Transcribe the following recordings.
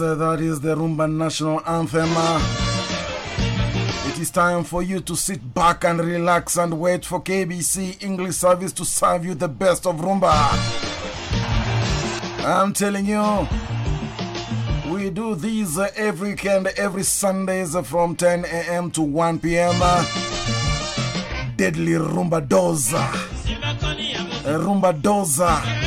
That is the Rumba National Anthem. Uh, it is time for you to sit back and relax and wait for KBC English service to serve you the best of Rumba. I'm telling you, we do these every weekend, every Sundays from 10 a.m. to 1 p.m. Deadly Rumba Doza. Rumba Doza.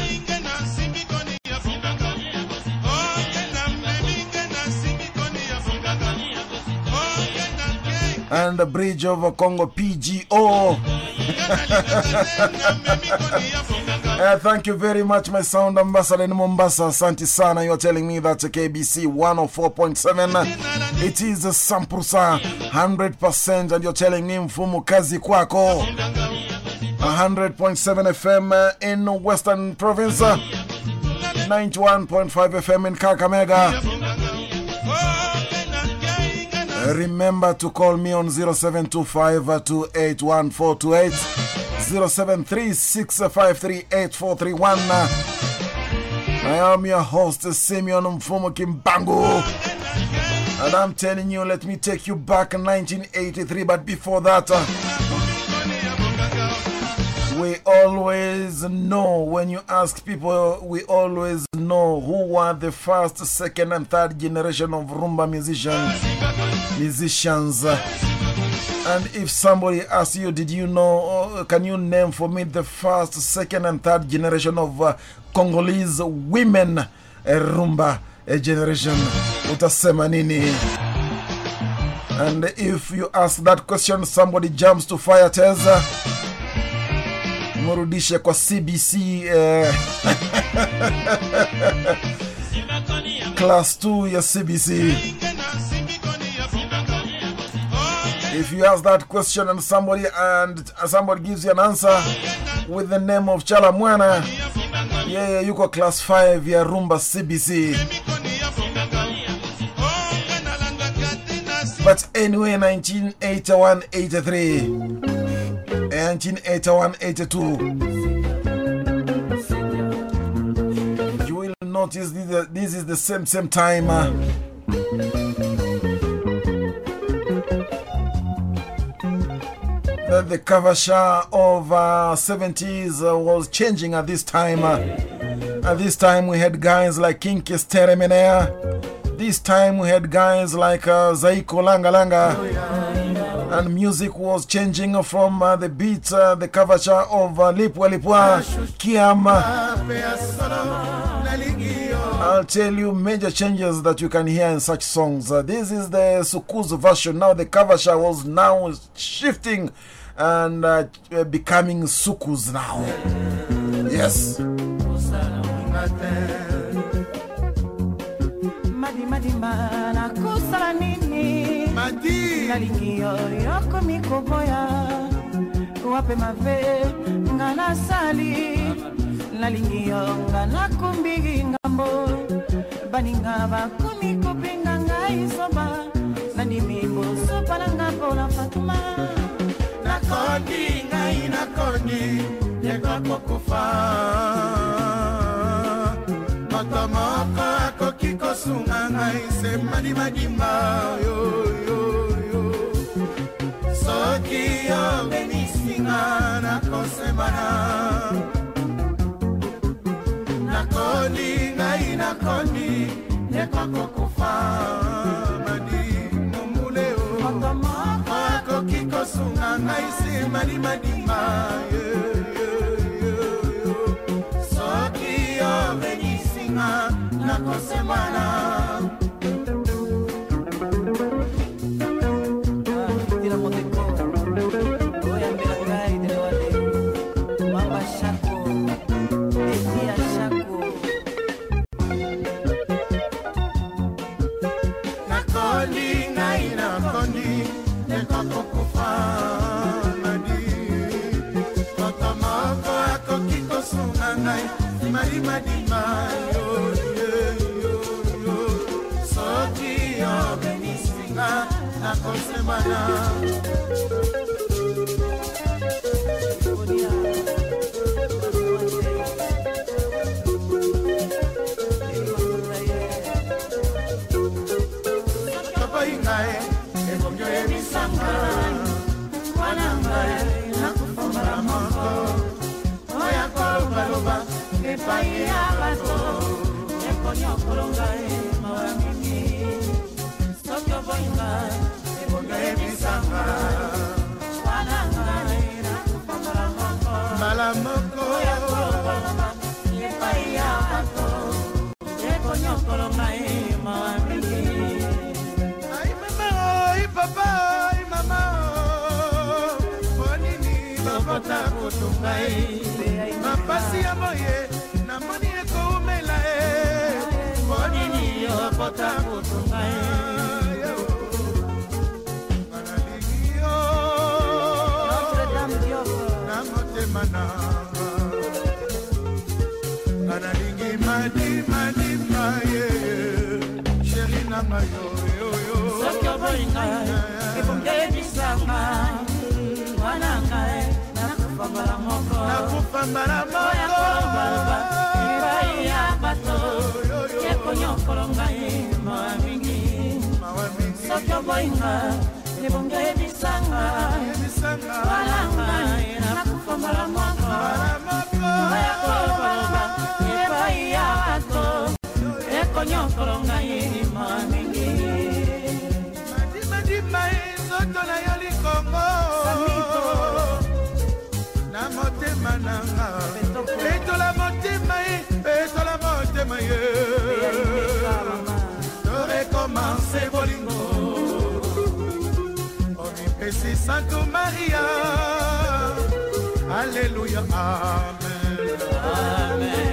And the Bridge over Congo PGO. uh, thank you very much, my sound ambassador in Mombasa, Santi Sana. You're telling me that KBC 104.7 it is a Samprusa 100%, and you're telling me Mfumu Kazi Kwako 100.7 FM in Western Province, 91.5 FM in Kakamega. Remember to call me on 0725 281428 0736538431. I am your host, Simeon Mfumo. And I'm telling you, let me take you back in 1983. But before that, we always know when you ask people, we always know who were the first, second, and third generation of rumba musicians. musicians. And if somebody asks you, did you know, can you name for me the first, second, and third generation of uh, Congolese women uh, rumba uh, generation? Utasema nini? And if you ask that question, somebody jumps to Faya Tess. Murudishe kwa CBC uh, class 2 ya CBC. If you ask that question and somebody and somebody gives you an answer with the name of Chala Mwana, yeah, you go class 5 ya Rumba CBC. But anyway, 1981 83, 1981 82, you will notice this, this is the same, same time. Uh, that the Cavacha of uh, 70s uh, was changing at this time. Uh, at this time, we had guys like Kinky Steremenea. This time, we had guys like uh, Zaiko Langa Langa. And music was changing from uh, the beat, uh, the Cavacha of uh, Lipwa Lipwa, Kiam. I'll tell you major changes that you can hear in such songs. Uh, this is the Soukous version. Now, the Cavacha was now shifting and uh, becoming sukus now. Yes. Nalingi yo yokomi koboya. Wape mave nga nasali. Nalingi yo nga nakumbi ngambo. Baninga bakomi kopenga ngai zoba nandimi bosopalanga mpona fatuma. Nakondi ngai nakondi ekokokufa moto moko akoki kosunga ngai se madimadimba yoyoyo soki omenisinga nakosembana nakoli ngai nakoni nekokokufa madimomule akoki kosunga ngai nsima limadima soki omenisinga nakosembana Stop your. Moko mbala moko. Epai ya bato ekonyokolo ngai mawa mingi ai mama oi papa oi mama. Ponini lobota kutu ngai mapasi ya boye namoni ekoumela e ponini yokota kutu ngai madima dima ye sheri nanga yoyoyo soki oboyi ngai ebongebisanga mwana ngai nakufa mbala moko. Nakufa mbala mokoyakobaloba ibai ya bato. Ekonyokolo ngai mawa mingi. Soki oboyi ngai ebongebisanga mwana ngai nakufa mbala moko. Nakufa mbala moko. Ya bato ekonyokolo ngai mawa mingi. Madimadima ye nzoto na yo likongo. Na motema nanga petola motema ye petola motema ye. Torekomanse bolingo. Omipesi santo maria. Alleluya amen. Omipesi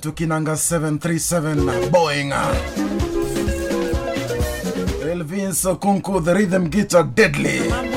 To Kinanga 737 Boeing. Elvin Sokunku, the rhythm guitar deadly.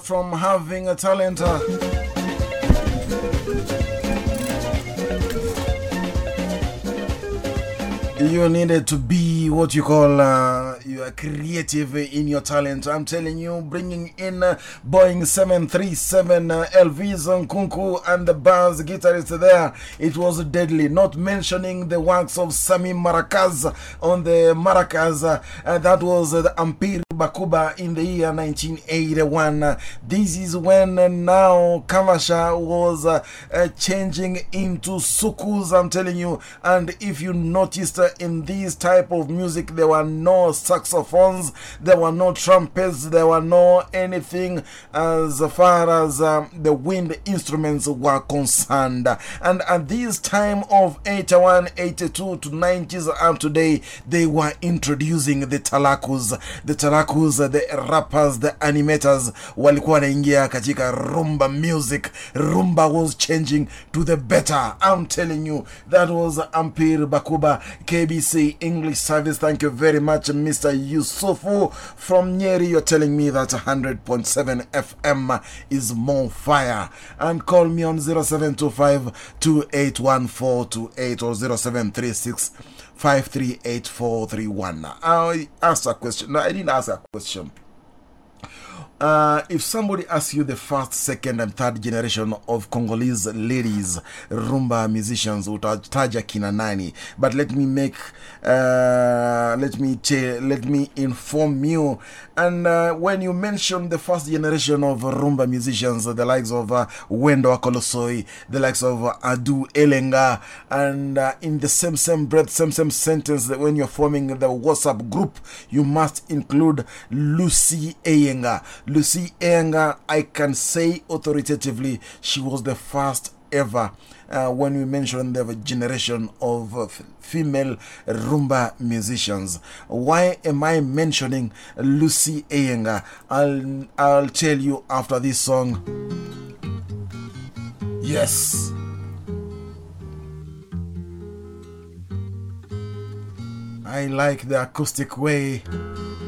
Apart from having a talent, uh, you needed to be what you call uh, creative in your talent. I'm telling you, bringing in uh, Boeing 737 uh, Elvis Nkunku and the bass guitarist there. It was deadly. Not mentioning the works of Sami Maracaz on the maracas. Uh, that was the Empire Bakuba in the year 1981. this is when now Cavacha was changing into sukus. I'm telling you. And if you noticed in this type of music, there were no saxophones, there were no trumpets, there were no anything as far as um, the wind instruments were concerned. And at this time of 81, 82 to 90s and today, they were introducing the talakus. The talakus, the rappers, the animators, walikuwa naingia katika rumba music. Rumba was changing to the better. I'm telling you, that was Ampir Bakuba, KBC English Service. Thank you very much, Mr. Yusufu from Nyeri. You're telling me that 100.7 FM is more fire. And call me on 0725 281428 or 0736 538431. I asked a question. No, I didn't ask a question. Uh, if somebody asks you the first, second, and third generation of Congolese ladies, rumba musicians, utataja kina nani? But let me make, uh, let me let me inform you. And uh, when you mention the first generation of rumba musicians, the likes of Wendo Akolosoi, the likes of Adou Elenga, and in the same same breath, same same sentence, that when you're forming the WhatsApp group, you must include Lucy Eyenga. Lucy Enga, I can say authoritatively, she was the first ever uh, when we mention the generation of uh, female rumba musicians. Why am I mentioning Lucy Enga? I'll, I'll tell you after this song. Yes. I like the acoustic way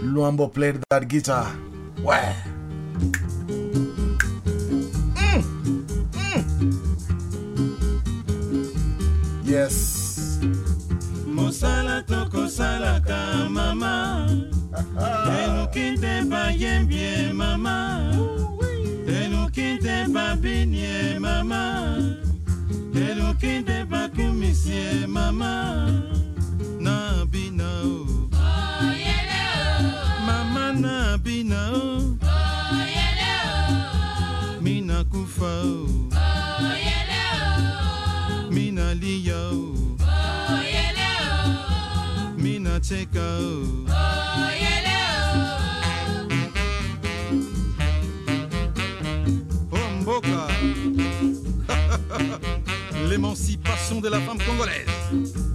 Luambo played that guitar. Wow. Mm. Mm. Yes. mosala tokosalaka mama eluki te bayembie mama eluki te babinie mama eluki te bakumisie mama na bina o mama na mina kufa. O oyele o mina liya o oyele o mina teka o oh, oyele o Omboka L'émancipation de la femme congolaise.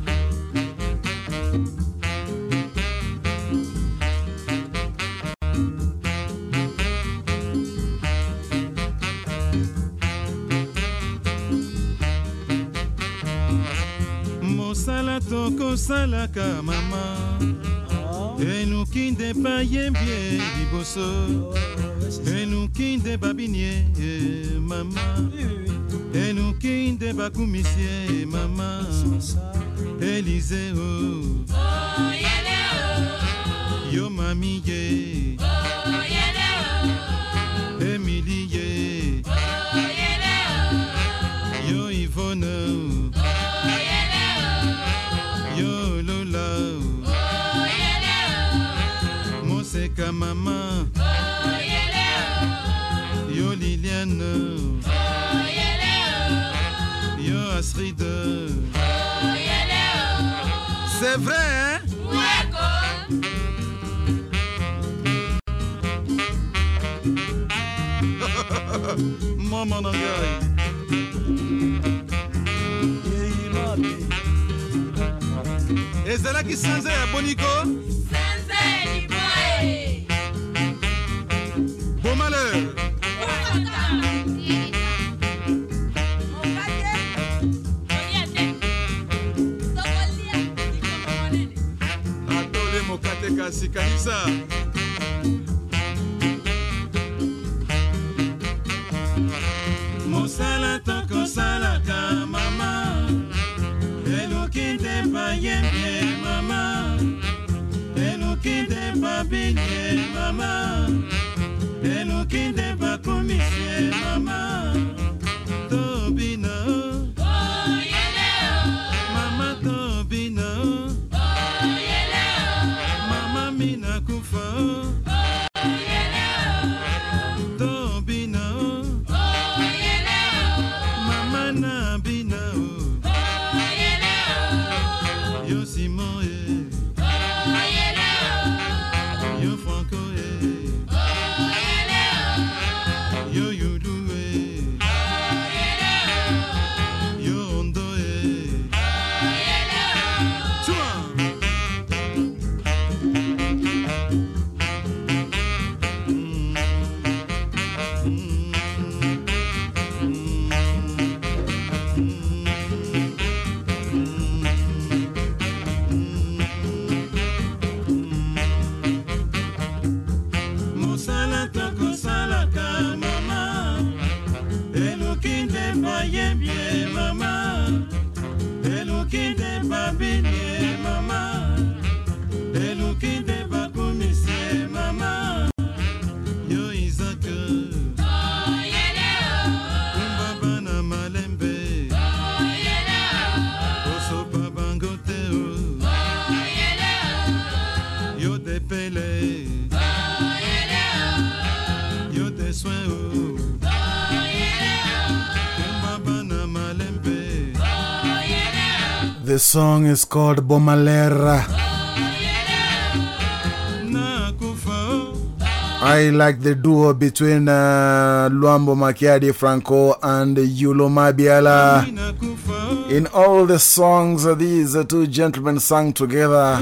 Tokosalaka mama. Enuki nde bayembie liboso. Enuki nde babinie mama. Enuki nde bakumisie mama. Elize o yo mami ye. Emili ye yo ivone yo Africa, mama. Oh, yeah, Yo, Liliane. Oh, yeah, Yo, Astrid. Oh, yeah, C'est vrai, hein? Mama Nangai. ezalaki sanza ya boniko kasi kanisa mosala tokosalaka mama. Eluki nde bayembie mama. Babinie mama. Eluki nde bakomisie mama song is called Bomalera. I like the duo between uh, Luambo Makiadi Franco and Youlou Mabiala. In all the songs these two gentlemen sang together,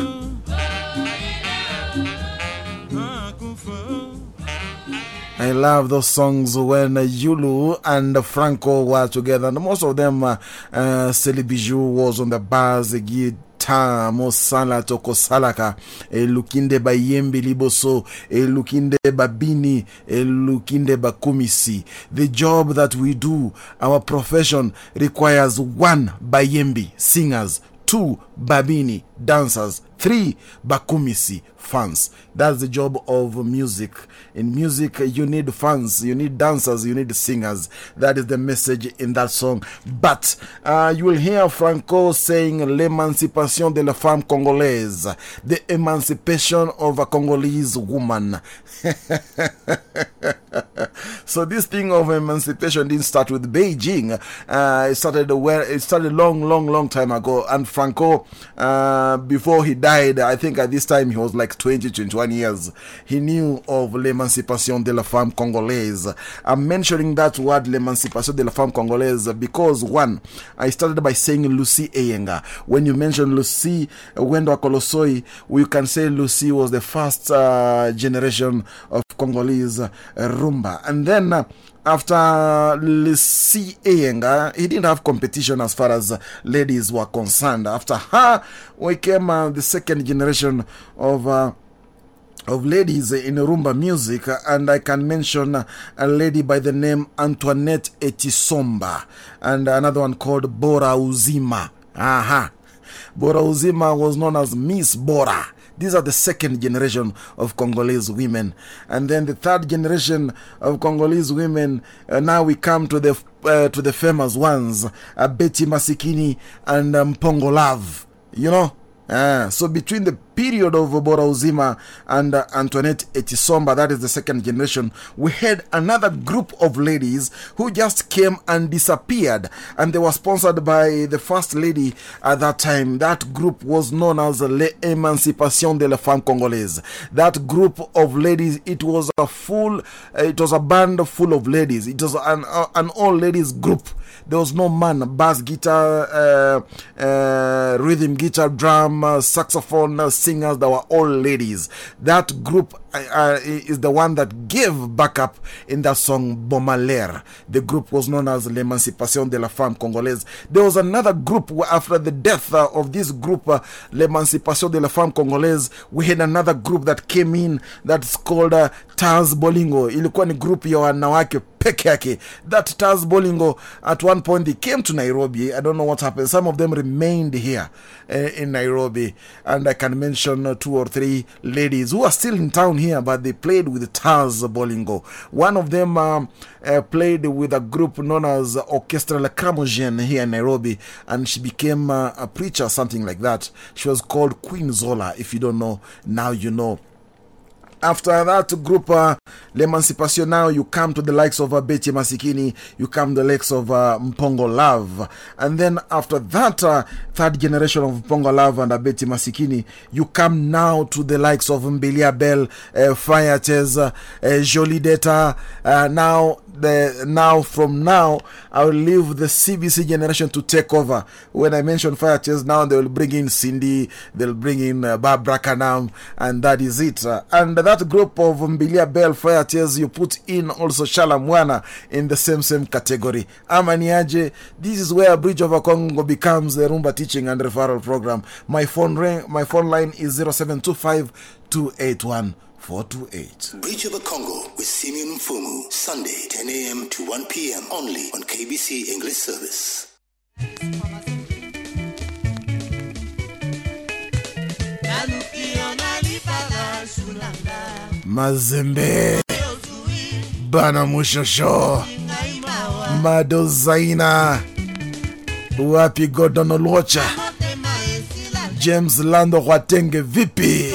love those songs when Youlou and Franco were together. And most of them, uh, uh, Celi Bitsou was on the bars, bass, guitar, Mosala Toko Salaka, Lukinde Bayembe Liboso, Lukinde Babini, Lukinde Bakumisi. The job that we do, our profession, requires one Bayembe singers, two Babini dancers, three Bakumisi fans. That's the job of music. In music, you need fans, you need dancers, you need singers. That is the message in that song. But uh, you will hear Franco saying l'émancipation de la femme congolaise, the emancipation of a Congolese woman. so this thing of emancipation didn't start with Beijing. Uh, it started where it started long, long, long time ago. And Franco, uh, before he died, I think at this time he was like 20, 21 years. He knew of l'émancipation de la femme congolaise. I'm mentioning that word l'émancipation de la femme congolaise because one, I started by saying Lucy Eyenga. When you mention Lucy Wendo Akolosoi, we can say Lucy was the first uh, generation of Congolese uh, rumba. And then uh, after Lucy Eyenga, he didn't have competition as far as ladies were concerned. After her, we came uh, the second generation of. Uh, of ladies in rumba music, and I can mention a lady by the name Antoinette Etisomba and another one called Bora Uzima. Aha. Bora Uzima was known as Miss Bora. These are the second generation of Congolese women. And then the third generation of Congolese women, uh, now we come to the, uh, to the famous ones uh, Betty Masikini and um, Pongo Love. You know? So between the period of Bora Uzima and uh, Antoinette Etisomba, that is the second generation, we had another group of ladies who just came and disappeared. And they were sponsored by the first lady at that time. That group was known as L'Emancipation de la Femme Congolaise. That group of ladies, it was a full, uh, it was a band full of ladies. It was an, uh, an all ladies group. There was no man, bass guitar, uh, rhythm guitar, drum, saxophone, singers that were all ladies. That group uh, is the one that gave backup in that song Bomaler. The group was known as L'Emancipation de la Femme Congolaise. There was another group after the death uh, of this group, uh, L'Emancipation de la Femme Congolaise. We had another group that came in that's called uh, Taz Bolingo. Ilikuwa ni group ya. That Taz Bolingo, at one point they came to Nairobi. I don't know what happened. Some of them remained here uh, in Nairobi. And I can mention two or three ladies who are still in town here, but they played with Taz Bolingo. One of them um, uh, played with a group known as Orchestra Lacrimogene here in Nairobi, and she became uh, a preacher, something like that. She was called Queen Zola. If you don't know, now you know. After that group, uh, L'Emancipation, now you come to the likes of uh, Betty Masikini, you come to the likes of uh, Mpongo Love. And then after that, uh, third generation of Mpongo Love and uh, Betty Masikini, you come now to the likes of Mbilia Bel, uh, Faya Tess, uh, Jolie Detta. Now, the, now, from now, I will leave the CBC generation to take over. When I mention Faya Tess, now they will bring in Cindy, they'll bring in uh, Barbara Kanam, and that is it. And that group of Mbilia Bel Faya Tess, you put in also Tshala Muana in the same same category. Amaniaje, this is where Bridge over Congo becomes the Rumba teaching and referral program. My phone ring, my phone line is 0725 281 428. Bridge over Congo with Simeon Mfumu, Sunday, 10 a.m. to 1 p.m. only on KBC English Service. naluki yo nalipaka sulanga Mazembe, Bana Mushosho, ngai Mado Zaina, Wapi Gordon Olwocha, James Lando Watenge Vipi.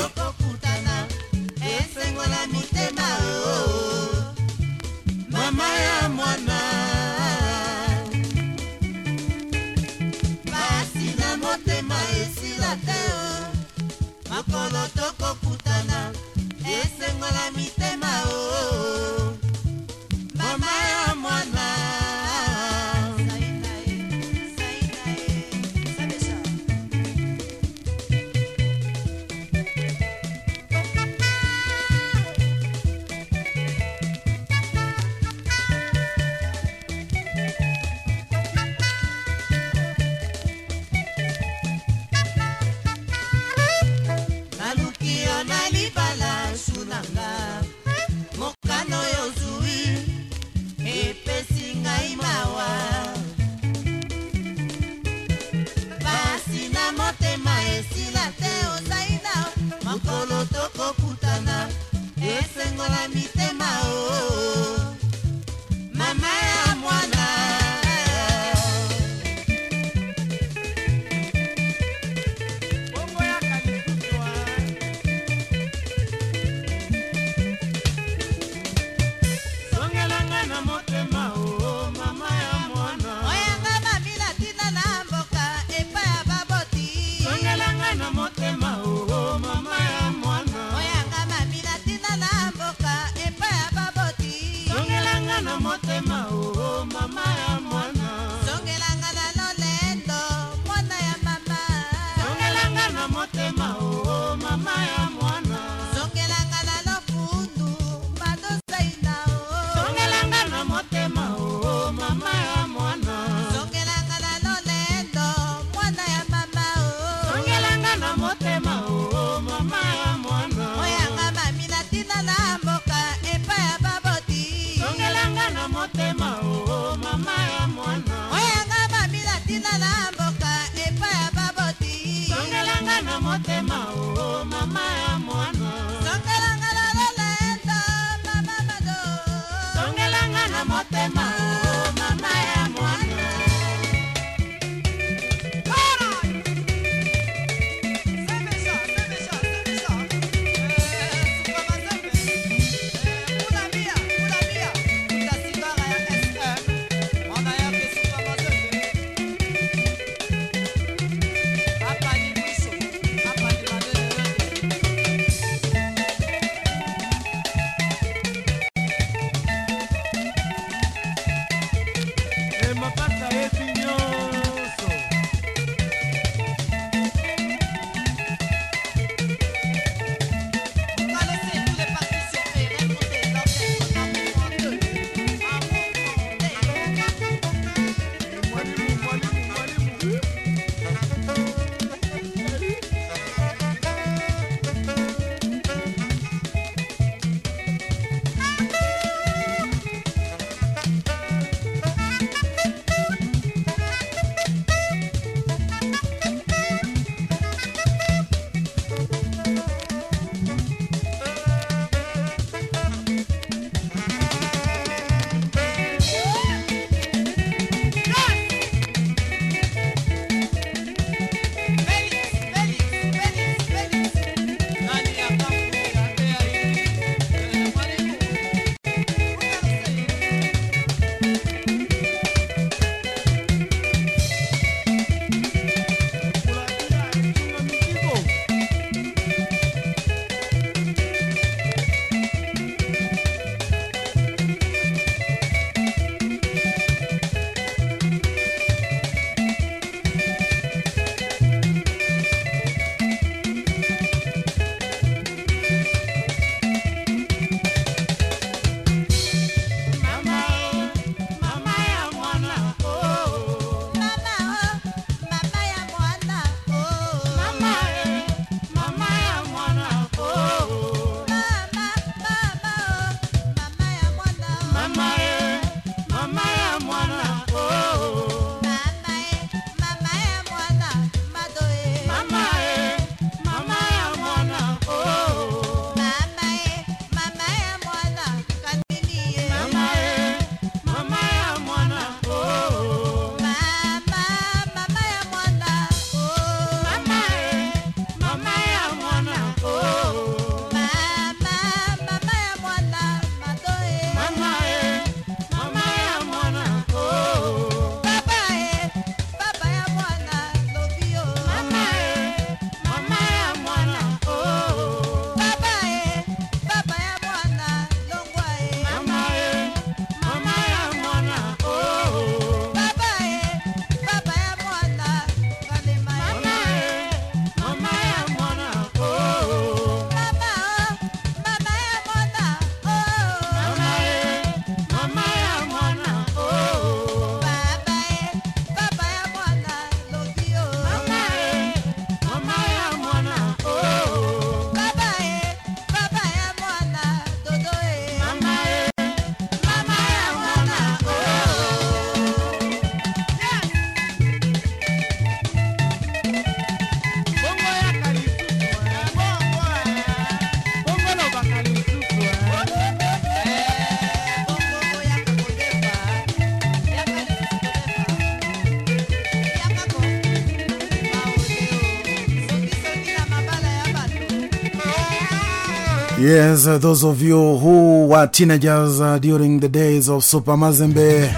Yes, uh, those of you who were teenagers uh, during the days of Super Mazembe,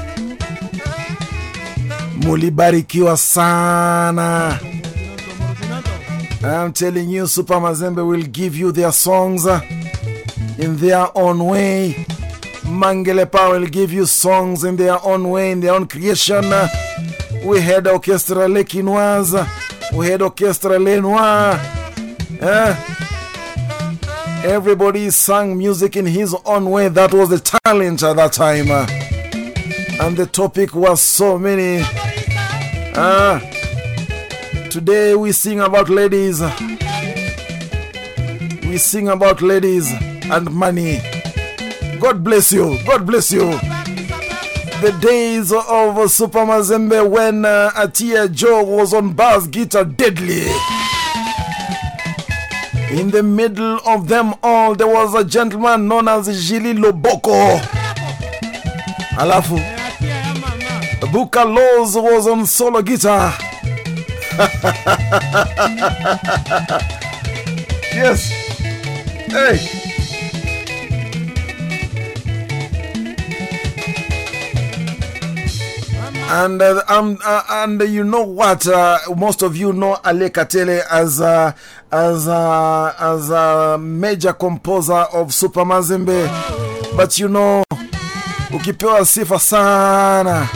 mulibarikiwa sana. I'm telling you, Super Mazembe will give you their songs uh, in their own way. Mangelepa will give you songs in their own way, in their own creation. Uh, We had Orchestra Le Quinoise, we had Orchestra Le Noir. Eh? Everybody sang music in his own way. That was the talent at that time. And the topic was so many. Ah, today we sing about ladies. We sing about ladies and money. God bless you. God bless you. The days of Super Mazembe when uh, Atia Joe was on bass guitar deadly. In the middle of them all, there was a gentleman known as Jili Loboko. Alafu, Buka Laws was on solo guitar. yes. Hey. And uh, um, uh, and you know what? Uh, most of you know Ale Katele as a, as a, as a major composer of Super Mazembe, but you know, ukipewa sifa sana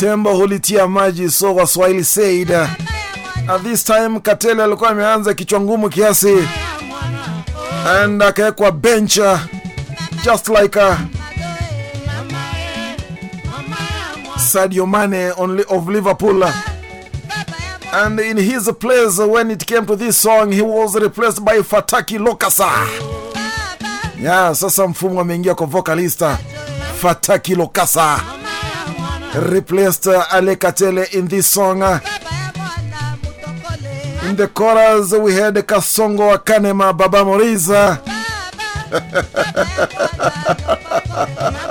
tembo hulitia maji, so Waswahili said. At this time Katele alikuwa ameanza kichwa ngumu kiasi, and akawekwa bench uh, just like uh, Sadio Mane of Liverpool. And in his place, when it came to this song, he was replaced by Fataki Lokasa. Yeah, sasa mfumo ameingia kwa vocalista Fataki Lokasa. Replaced uh, Ale Katele in this song. In the chorus, we had Kasongo Akanema Baba Moriza.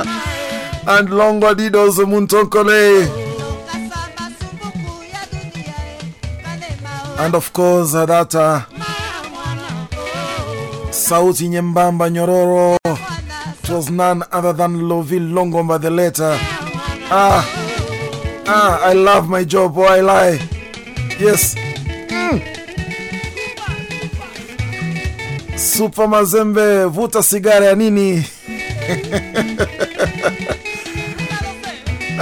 and Longo Didos Muntonkole. And of course, that uh, Sauti Nyembamba Nyororo. It was none other than Loville Longomba the letter. Ah, ah, I love my job, why lie? Yes. Mm. Super Mazembe, vuta sigara ya nini?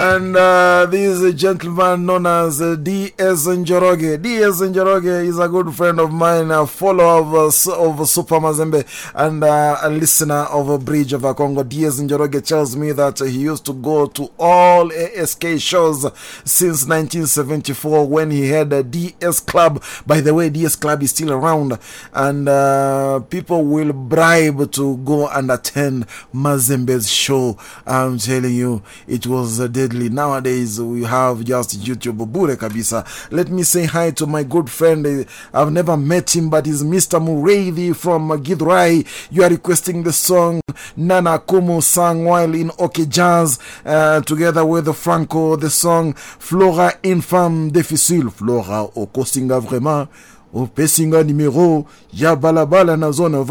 And uh, this is gentleman known as uh, D.S. Njoroge. D.S. Njoroge is a good friend of mine, a follower of, uh, of Super Mazembe, and a listener of a Bridge of Congo. D.S. Njoroge tells me that he used to go to all ASK shows since 1974 when he had a DS Club. By the way, DS Club is still around, and people will bribe to go and attend Mazembe's show. I'm telling you, it was uh, deadly. Nowadays, we have just YouTube bure kabisa. Let me say hi to my good friend. Uh, I've never met him, but he's Mr. Mureithi from Githurai. You are requesting the song Nana Kumu sang while in OK Jazz uh, together with Franco. The song Flora Infam Difficile. Flora okosinga vraiment. opesinga nimero ya balabala na zone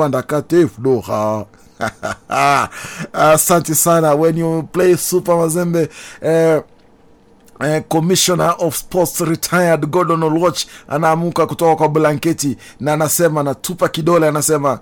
flora asante sana. When you play super mazembe uh, Uh, commissioner of sports retired gordon Olwach anaamuka kutoka kwa blanketi na anasema anatupa kidole anasema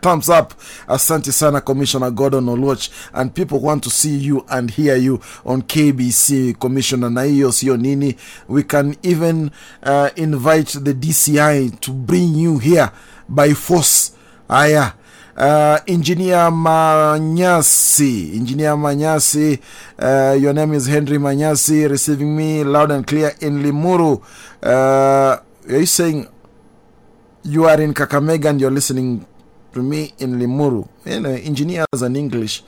thumbs up. Asante sana commissioner gordon Olwach, and people want to see you and hear you on kbc commissioner. Na hiyo sio nini? We can even uh, invite the dci to bring you here by force. Aya Uh, engineer Manyasi, engineer Manyasi, uh, your name is Henry Manyasi, receiving me loud and clear in Limuru. Uh, you saying you are in Kakamega and you're listening to me in Limuru? You know, engineers and English.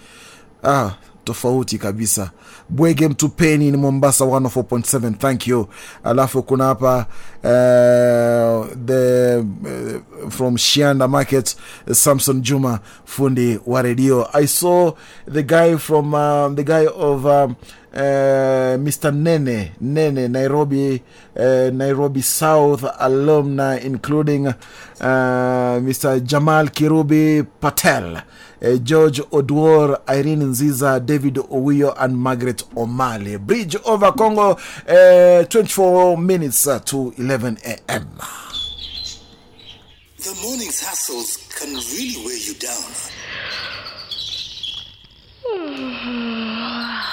Ah, tofauti kabisa bwege mtupeni ni mombasa 104.7 thank you alafu kuna hapa uh, the uh, from shianda market samson juma fundi wa redio i saw the guy from uh, the guy of um, uh, Mr. Nene, Nene, Nairobi, uh, Nairobi South alumna including uh, Mr. Jamal Kirubi Patel, uh, George Odwor, Irene Nziza, David Owiyo, and Margaret Omale. Bridge over Congo, uh, 24 minutes uh, to 11 a.m. The morning's hassles can really wear you down.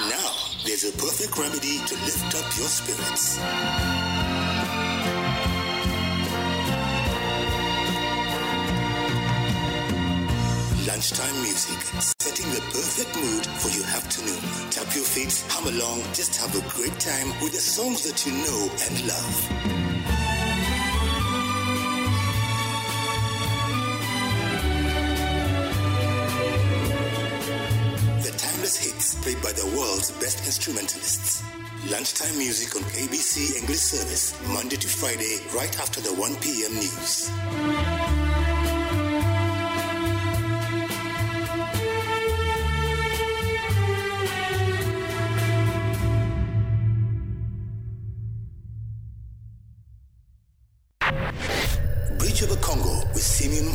Now, there's a perfect remedy to lift up your spirits. Lunchtime music, setting the perfect mood for your afternoon. Tap your feet, hum along, just have a great time with the songs that you know and love. The timeless hits played by the world's best instrumentalists. Lunchtime music on KBC English Service, Monday to Friday, right after the 1 p.m. news.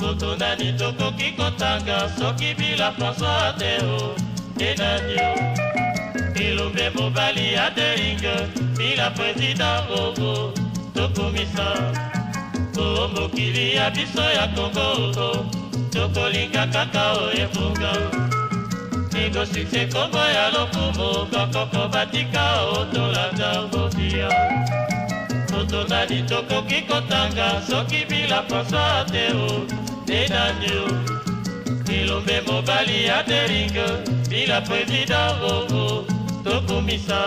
moto nani tokoki kotanga soki bila françois te o enani o elombe mobali ya deringe bila président bobo tokomisa o mokili ya biso ya kongo tokolinga kaka oyebuka ego sukse kombo ya lokumu bakoko batika otolanda bodia moto nani tokoki kotanga soki bila françois te o enani o? Elombe mobali ya deringe bila président bobo tokomisa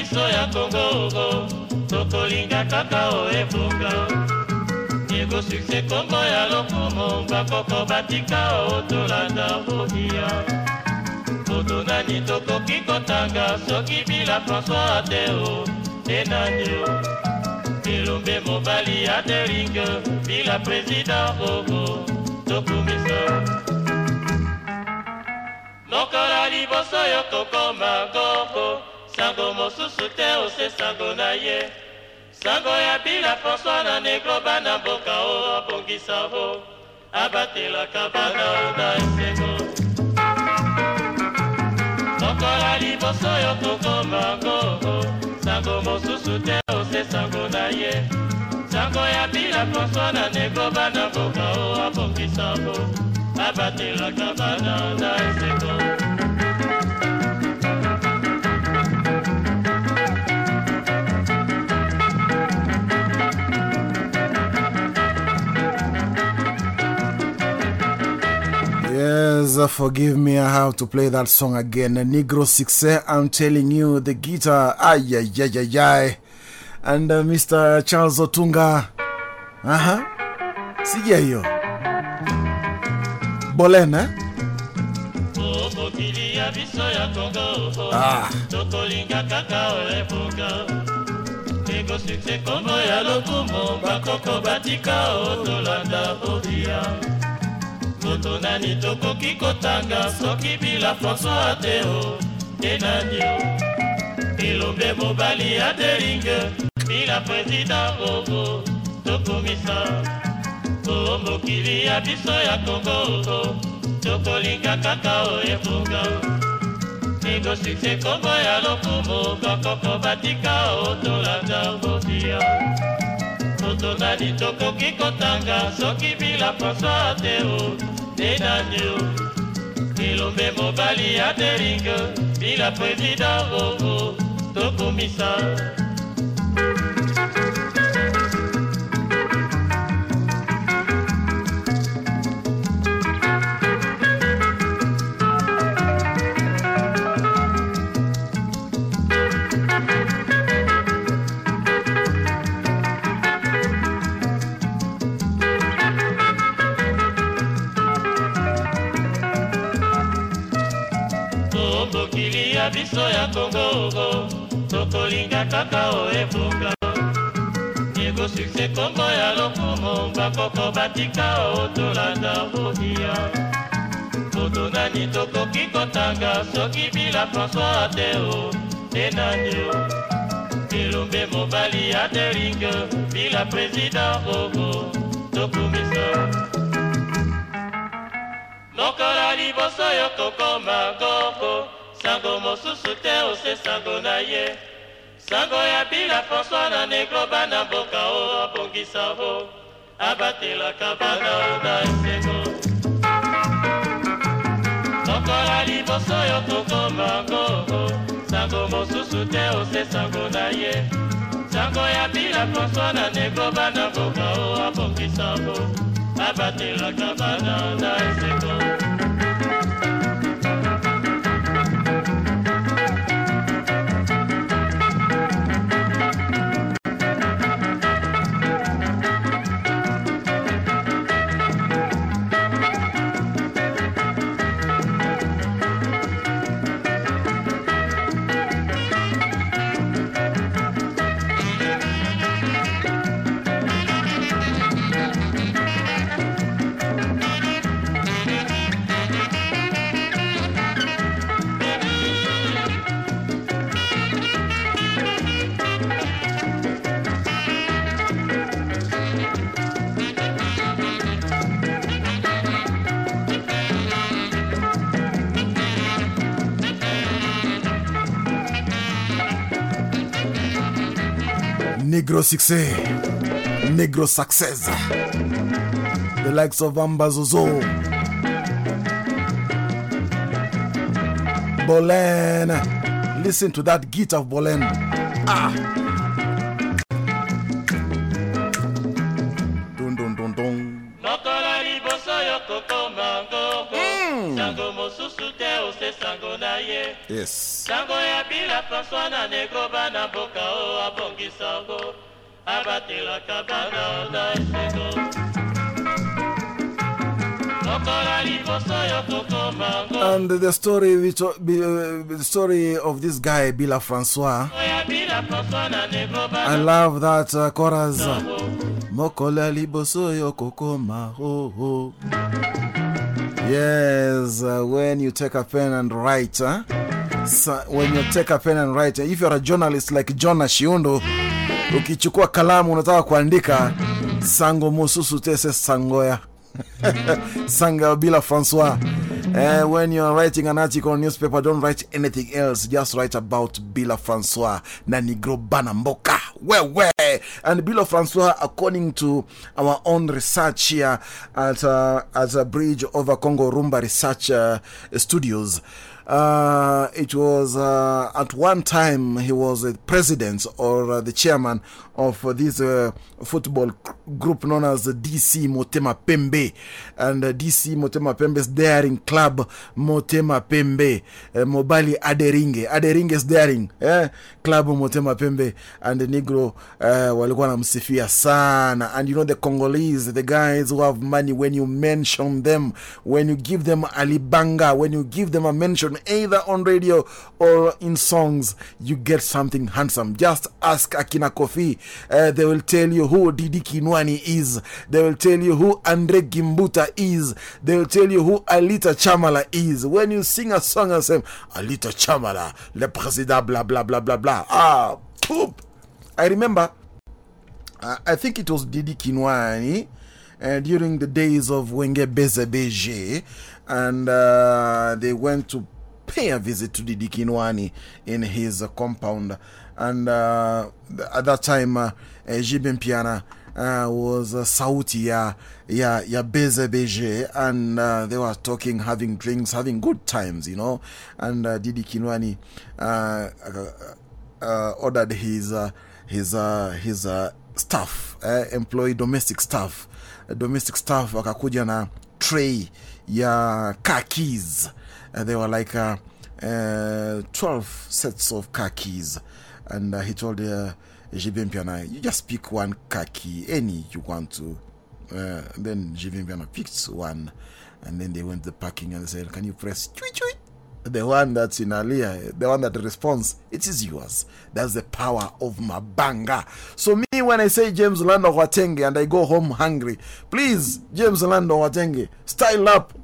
biso ya kongo tokolinga kaka oebuka ego sukse kombo ya lokumu bakoko batika otolanda bokia. Moto nani tokoki kotanga soki bila françois te o enani o elombe mobali ya deringe bila président bobo tokumisa. Lokola liboso yo kokoma goko sango mosusu te ose sango na ye. Sango ya bila françois na negro bana mboka o abongisa o abatelaka bana o na esengo lokola liboso yo kokoma goko sango mosusu te ose sango na ye. Sango ya bila françois na negro bana mboka o abongisa o abatelaka bana na esengo Yes, uh, forgive me, I have to play that song again. Negro Success, I'm telling you, the guitar, ay, ay, ay, ay, ay. And uh, Mr. Charles Otunga, uh huh. Bolen, eh? mokili ya biso ya kongo Ah. Moto nani tokoki kotanga soki bila françois te o enani o? Elombe mobali ya deringe bila président bobo tokomisa o mokili ya biso ya kongo tokolinga kaka oyebuka ego sukse kombo ya lokumu bakoko batika otolanda bodia moto nani tokoki kotanga soki bila françois te o nde nani o elombe mobali ya deringe bila président rovo tokumisa ya biso ya kongo tokolinga kaka oebuka yego sukse kombo ya lokumu. Bakoko batika o tolanda bokia moto nani tokoki kotanga? Soki bila françois te o te nani o? Elombe mobali ya deringe bila président ogo tokumisa. Lokola liboso yo kokoma goko sango mosusu te ose sango na ye. Sango ya bila françois na negro bana mboka o abongisa bo. Abatelaka bana na esengo. Lokola liboso yo kokoma goko sango mosusu te ose sango na ye. Sango ya bila françois na negro bana mboka o abongisa bo. Abatelaka bana na esengo Negro success, Negro success. The likes of Ambazozo, Bolen. Listen to that git of Bolen. Ah. Ye Yes. Sango ya bila françois na negro bana mboka o abongisango abatelaka bana na esengo lokola liboso yo kokoma ngoko And the story, which, uh, the story of this guy, Bila Francois, ya bila françois na negro I love that uh, chorus. Mokola liboso yo kokoma ho ho. Yes, uh, when you take a pen and write, huh? When you take a pen and write, if you're a journalist like John Shiundo, ukichukua kalamu unataka kuandika sango mususu tese sangoya sanga bila Francois. Uh, when you're writing an article on newspaper, don't write anything else. Just write about Bila Francois na Negro Banamboka. Where, where? And Bila Francois, according to our own research here at, uh, at a bridge over Congo Rumba Research uh, Studios, uh, it was uh, at one time he was the president or uh, the chairman of this uh, football group known as DC Motema Pembe. And uh, DC Motema Pembe's daring club, Motema Pembe, Mobali Aderinge. Aderinge's daring eh? club Motema Pembe. And the Negro walikuwa namsifia sana. And you know the Congolese, the guys who have money, when you mention them, when you give them alibanga, when you give them a mention either on radio or in songs, you get something handsome. Just ask Akina Kofi. Uh, they will tell you who Didi Kinuani is. They will tell you who Andre Kimbuta is. They will tell you who Alita Chamala is. When you sing a song and say, Alita Chamala, le président, blah, blah, blah, blah, blah. Ah, poop. I remember, uh, I think it was Didi Kinuani uh, during the days of Wenge Bezebeje, and uh, they went to pay a visit to Didi Kinwani in his compound. And uh, at that time, uh, uh, Jibin Piana uh, was uh, sauti ya, ya, ya Beze Beje, and uh, they were talking, having drinks, having good times, you know. And Didi Kinwani ordered his, his, his staff, uh, employee domestic staff, domestic staff wakakuja na tray ya keys. Uh, they were like uh, uh, 12 sets of car keys. And uh, he told uh, JB Mpiana, you just pick one car key, any you want to. Uh, then JB Mpiana picked one. And then they went to the parking and said, Can you press tweet tweet? The one that's in Aliyah, the one that responds, it is yours. That's the power of Mabanga. So, me, when I say James Lando Watenge and I go home hungry, please, James Lando Watenge, style up.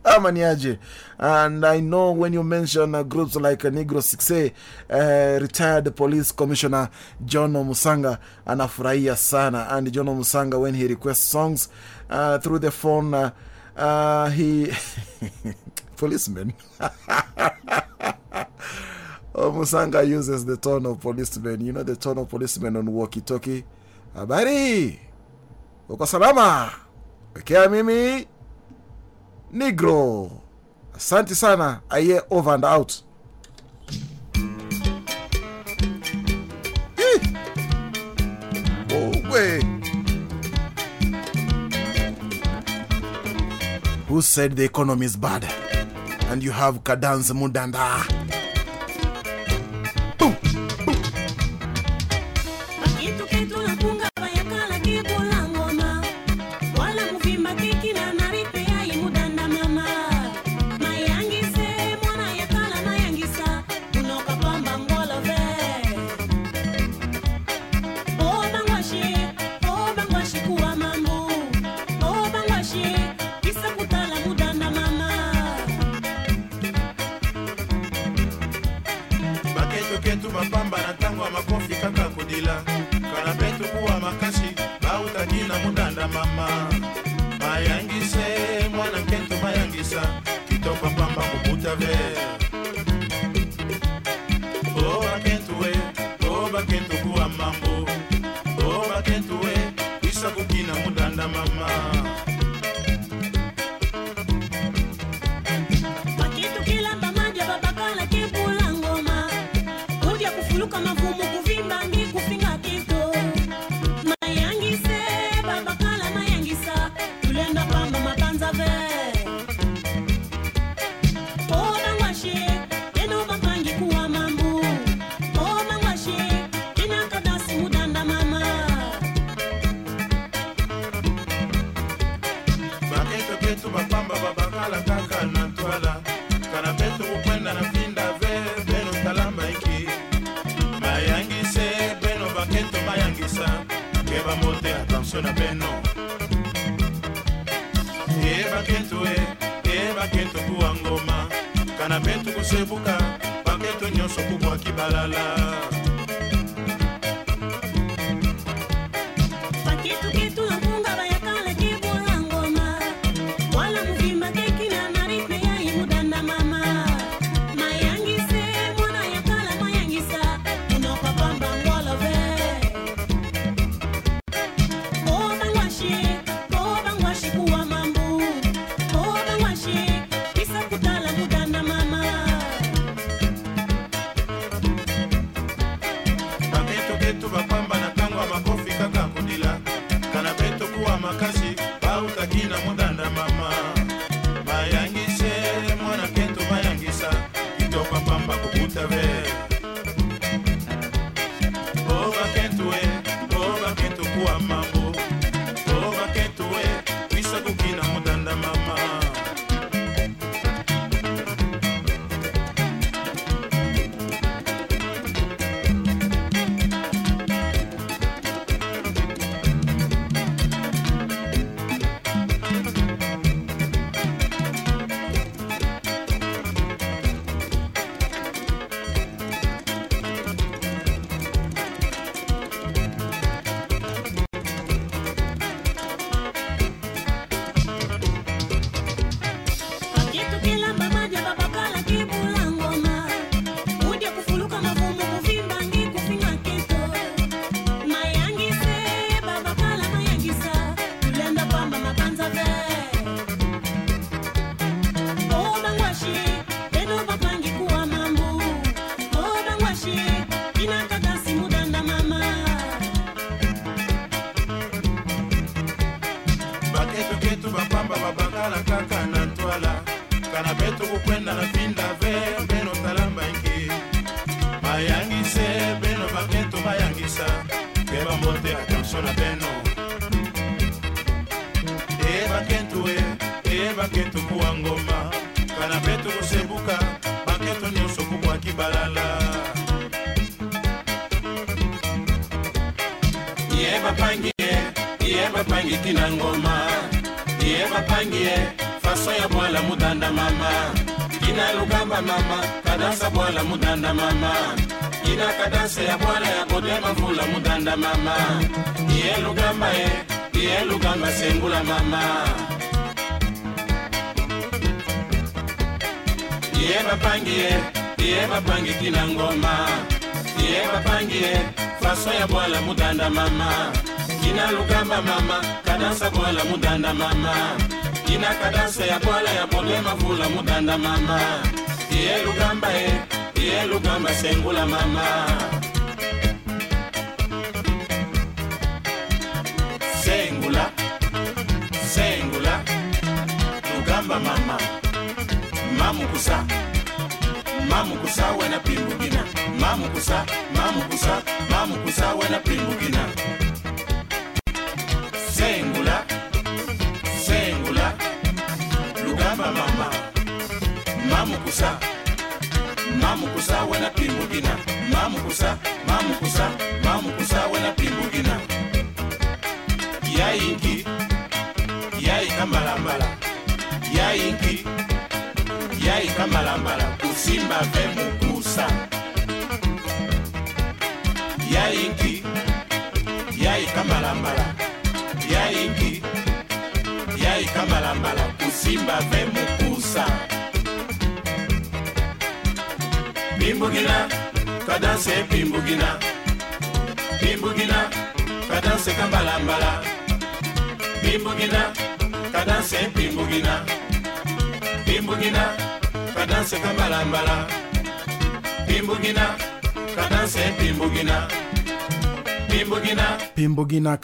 And I know when you mention uh, groups like uh, Negro 6A, uh, retired police commissioner John Omusanga, anafurahia sana. And John Omusanga, when he requests songs uh, through the phone, uh, uh, he. policeman. oh, Musanga uses the tone of policeman. You know the tone of policeman on walkie talkie. Habari, uko salama? Mimi Negro. Asante sana. Aye, over and out. Oh, wait. Who said the economy is bad? And you have Kadans Mudanda. já vem. Ina mama kadansa bwala mudanda mama. Ina kadansa ya bwala ya bodema vula mudanda mama. Ye lugamba ye ye lugamba sengula mama. Sengula sengula lugamba mama. Mamukusa mamukusa wena pimbugina mamukusa mamukusa mamukusa wena pimbugina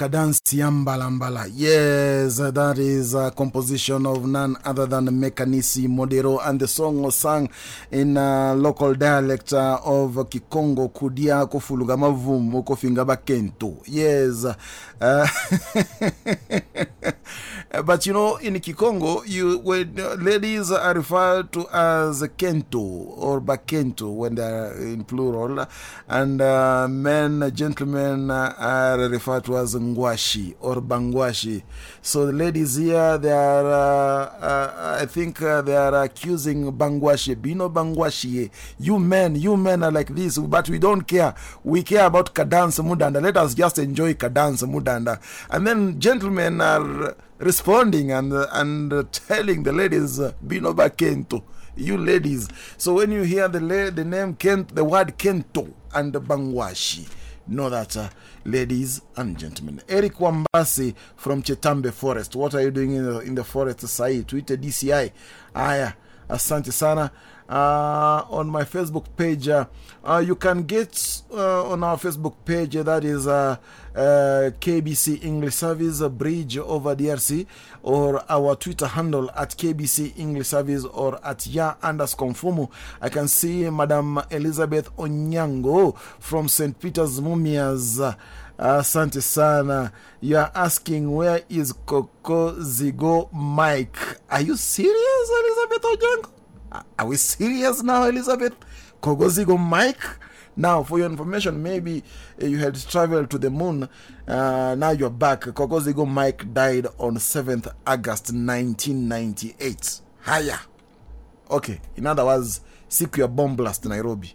Kadansi Yambalambala. Yes, that is a composition of none other than Mekanisi Modero, and the song was sung in uh, local dialect uh, of Kikongo, Kudia, Kofuluga Mavumu, Kofingaba Kento. Yes. Uh, but you know, in Kikongo, you when uh, ladies are referred to as Kento or Bakento when they are in plural, and uh, men, gentlemen, are referred to as Ngwashi or Bangwashi. So the ladies here, they are, uh, uh, I think they are accusing Bangwashi, Bino Bangwashi. You men, you men are like this, but we don't care. We care about Kadans Mudanda. Let us just enjoy Kadans Mudanda. And then gentlemen are responding and, and telling the ladies, uh, Bino Bakento. You ladies. So when you hear the, la- the name Kent, the word Kento and Bangwashi, know that, uh, ladies and gentlemen. Eric Wambasi from Chetambe Forest. What are you doing in the, in the forest, Sai? Twitter DCI. Aya, asante sana. Uh, on my Facebook page, uh, uh, you can get uh, on our Facebook page, uh, that is uh, uh, KBC English Service uh, Bridge over DRC, or our Twitter handle at KBC English Service or at ya underscore Mfumu. I can see Madam Elizabeth Onyango from St. Peter's Mumias. Uh, Asante sana. You are asking where is Coco Zigo Mike? Are you serious, Elizabeth Onyango? Are- we serious now, Elizabeth? Kogozigo Mike? Now, for your information, maybe uh, you had traveled to the moon. Uh, now you're back. Kogozigo Mike died on 7th August 1998. Higher. Okay, in other words, siku ya bomb blast Nairobi.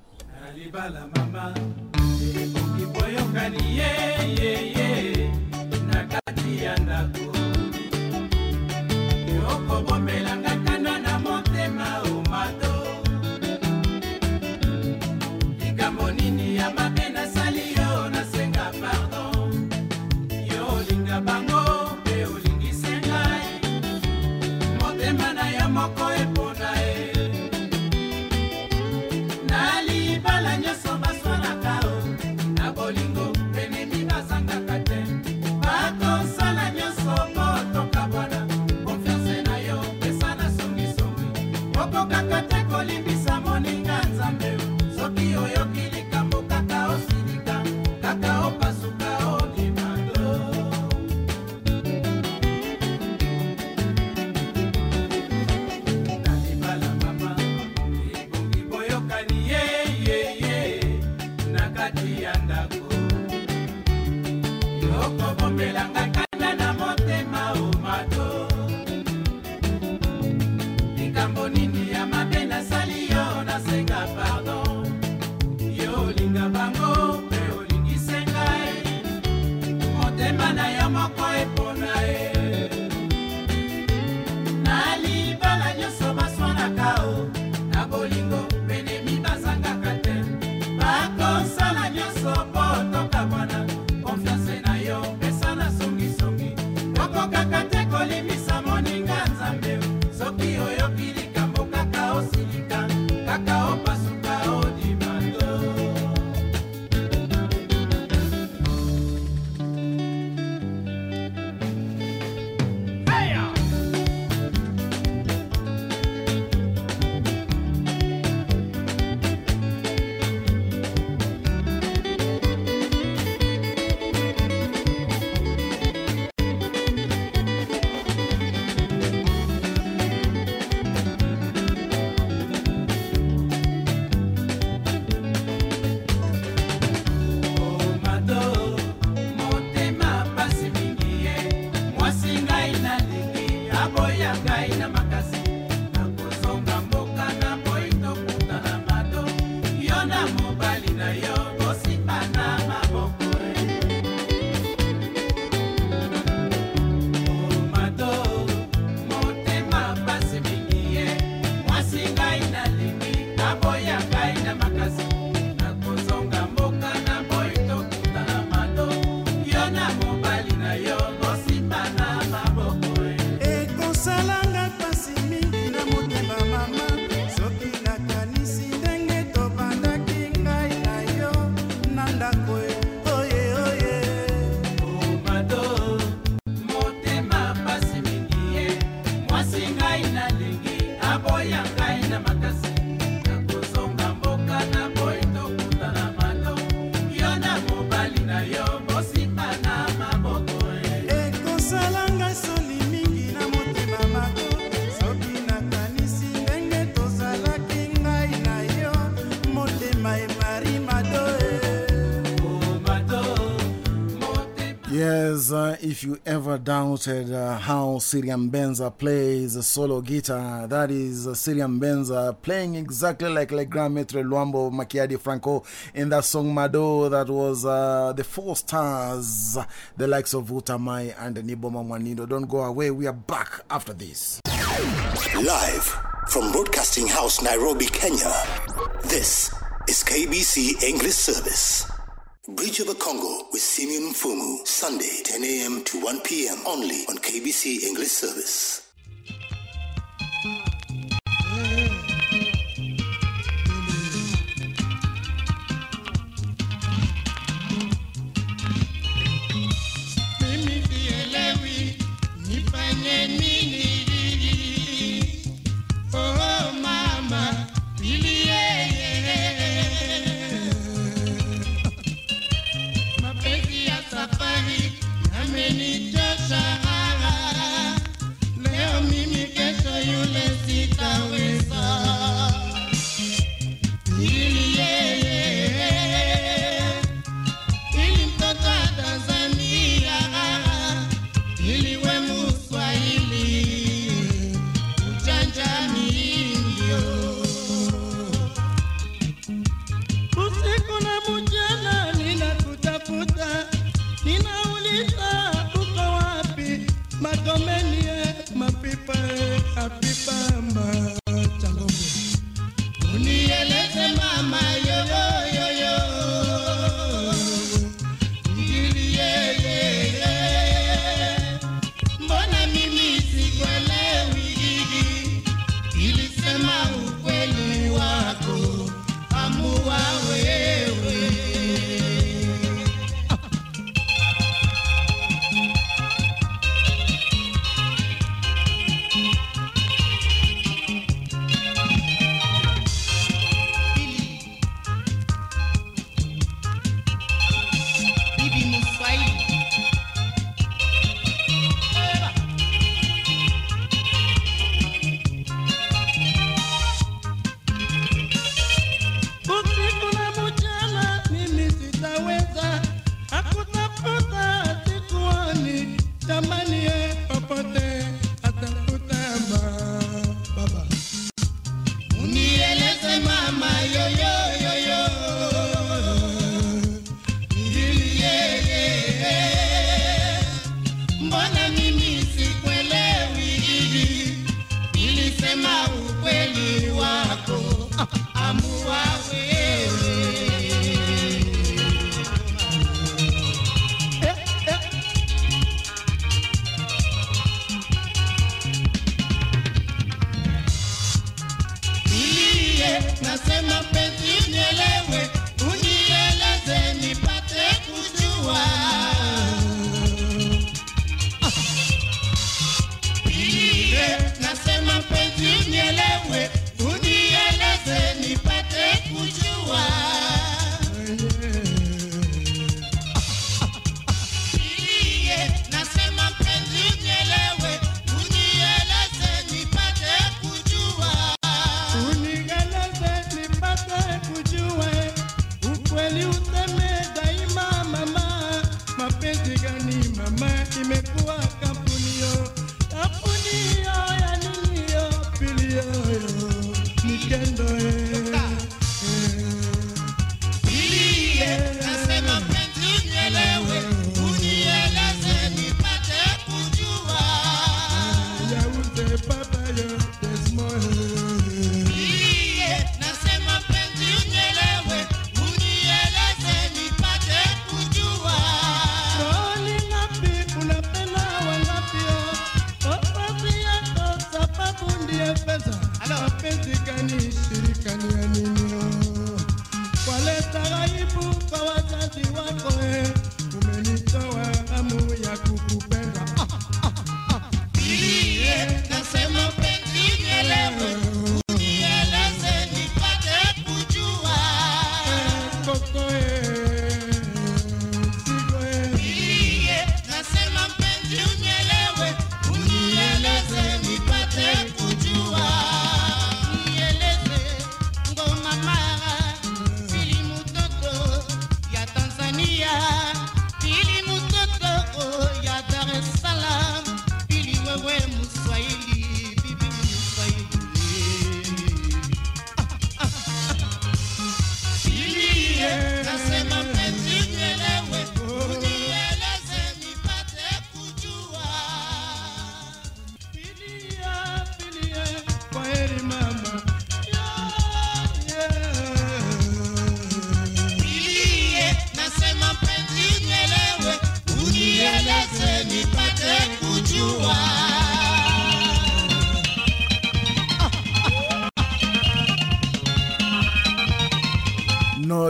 if you ever doubted uh, how Syran Mbenza plays a solo guitar, that is uh, Syran Mbenza playing exactly like Le Grand Maitre Luambo Makiadi Franco in that song Mado that was uh, the four stars, the likes of Wuta Mayi and Nyboma Mwan'dido. Don't go away, we are back after this. Live from Broadcasting House, Nairobi, Kenya, this is KBC English Service. Bridge over Congo with Simeon Fumu, Sunday, 10 a.m. to 1 p.m. only on KBC English Service.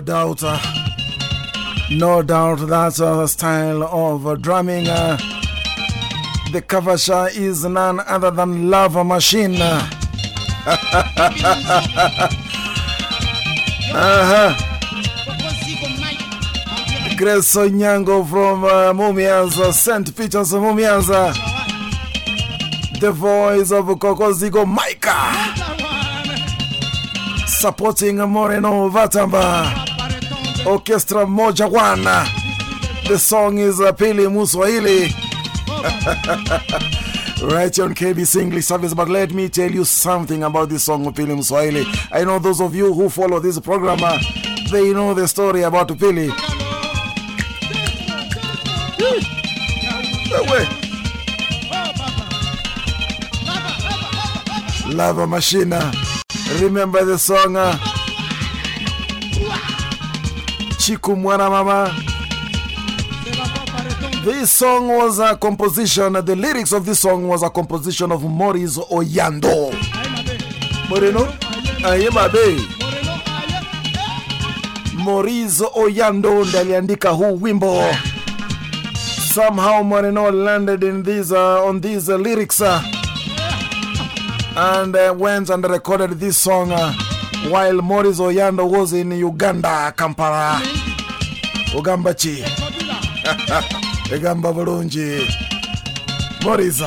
Doubt, uh, no doubt that's uh, the style of uh, drumming. The Cavacha is none other than Lava Machine. uh-huh. Grace Onyango from uh, Mumias, St. Peter's Mumias. The voice of Kokozigo Micah supporting Moreno Batamba Orchestra Moja Wana. The song is uh, Pili Muswahili. right here on KBC English service, but let me tell you something about this song, Pili Muswahili. I know those of you who follow this program, uh, they know the story about Pili. Lava Machina. Remember the song uh, Chiku Mwana Mama? This song was a composition, the lyrics of this song was a composition of Maurice Oyando. Moreno? Aye, babe. Maurice Oyando ndiye aliandika huu wimbo. Somehow Moreno landed in these, uh, on these uh, lyrics. Uh, and uh, went and recorded this song uh, while Morris Oyando was in Uganda, Kampala. Ugambachi. Egamba Bulungi. Morris.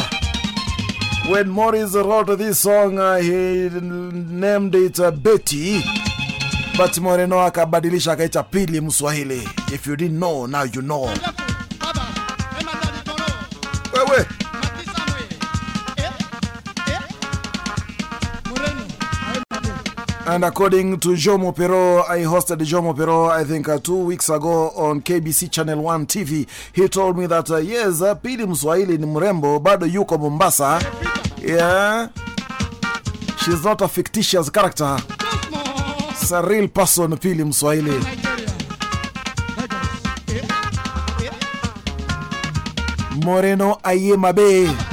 When Morris wrote this song, uh, he named it uh, Betty. But Moreno akabadilisha akaita Pili Mswahili. If you didn't know, now you know. And according to Jomo Pero, I hosted Jomo Pero, I think, uh, two weeks ago on KBC Channel 1 TV. He told me that, uh, yes, uh, Pili Mswahili ni mrembo, bado yuko Mombasa. Yeah. She's not a fictitious character. It's a real person, Pili Mswahili. Moreno Ayemabe.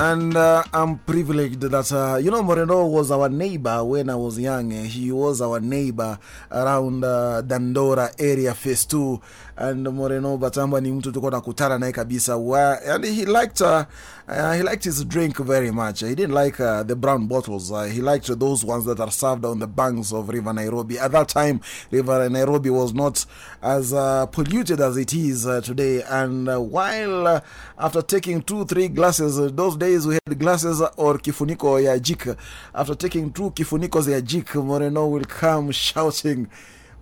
And uh, I'm privileged that, uh, you know, Moreno was our neighbor when I was young. He was our neighbor around uh, Dandora area, phase 2. And Moreno Batamba ni mtu tulikuwa nakutana naye kabisa. Wa- And he liked, uh, uh, he liked his drink very much. He didn't like uh, the brown bottles. Uh, he liked those ones that are served on the banks of River Nairobi. At that time, River Nairobi was not as uh, polluted as it is uh, today. And uh, while uh, after taking two, three glasses, uh, those days we had glasses or kifuniko ya jik. After taking two kifunikos ya jik, Moreno will come shouting,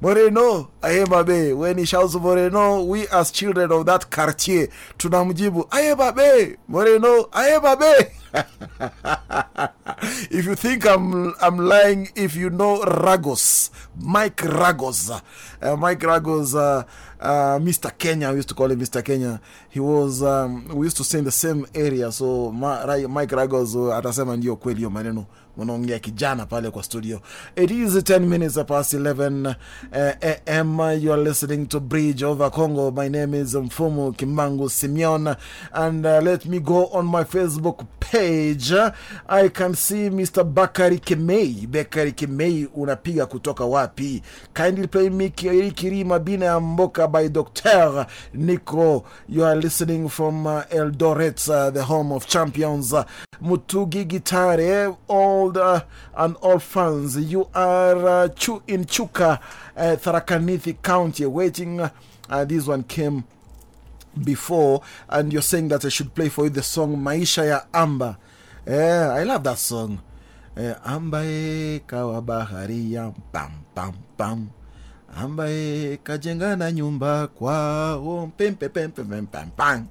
Moreno, Ayebabe. When he shouts Moreno, we as children of that quartier, tunamjibu, Ayebabe, Moreno, Ayebabe. if you think I'm, I'm lying, if you know Ragos, Mike Ragos, uh, Mike Ragos, uh, uh, Mr. Kenya, we used to call him Mr. Kenya. He was, um, we used to stay in the same area. So Ma, Mike Ragos uh, atasema ndio kweli hiyo maneno mnaongea kijana pale kwa studio. It is 10 minutes past 11 uh, am. You are listening to Bridge over Congo. My name is Mfumu Kimbangu Simeon. And uh, let me go on my Facebook page. I can see Mr. Bakari Kemei. Bakari Kemei, unapiga kutoka wapi? Kindly play me Kiri Kirima Bina Mboka by Dr. Nico. You are listening from uh, Eldoret, uh, the home of champions. Mutugi Gitare, old uh, and all fans. You are uh, in Chuka, uh, Tharakanithi County, waiting. This one came before, and you're saying that I should play for you the song Maisha ya Amba. Yeah, I love that song. Eh, Amba e kawa baharia, pam pam pam. Amba e kajenga na nyumba kwao, pem pem pem pem pam pam.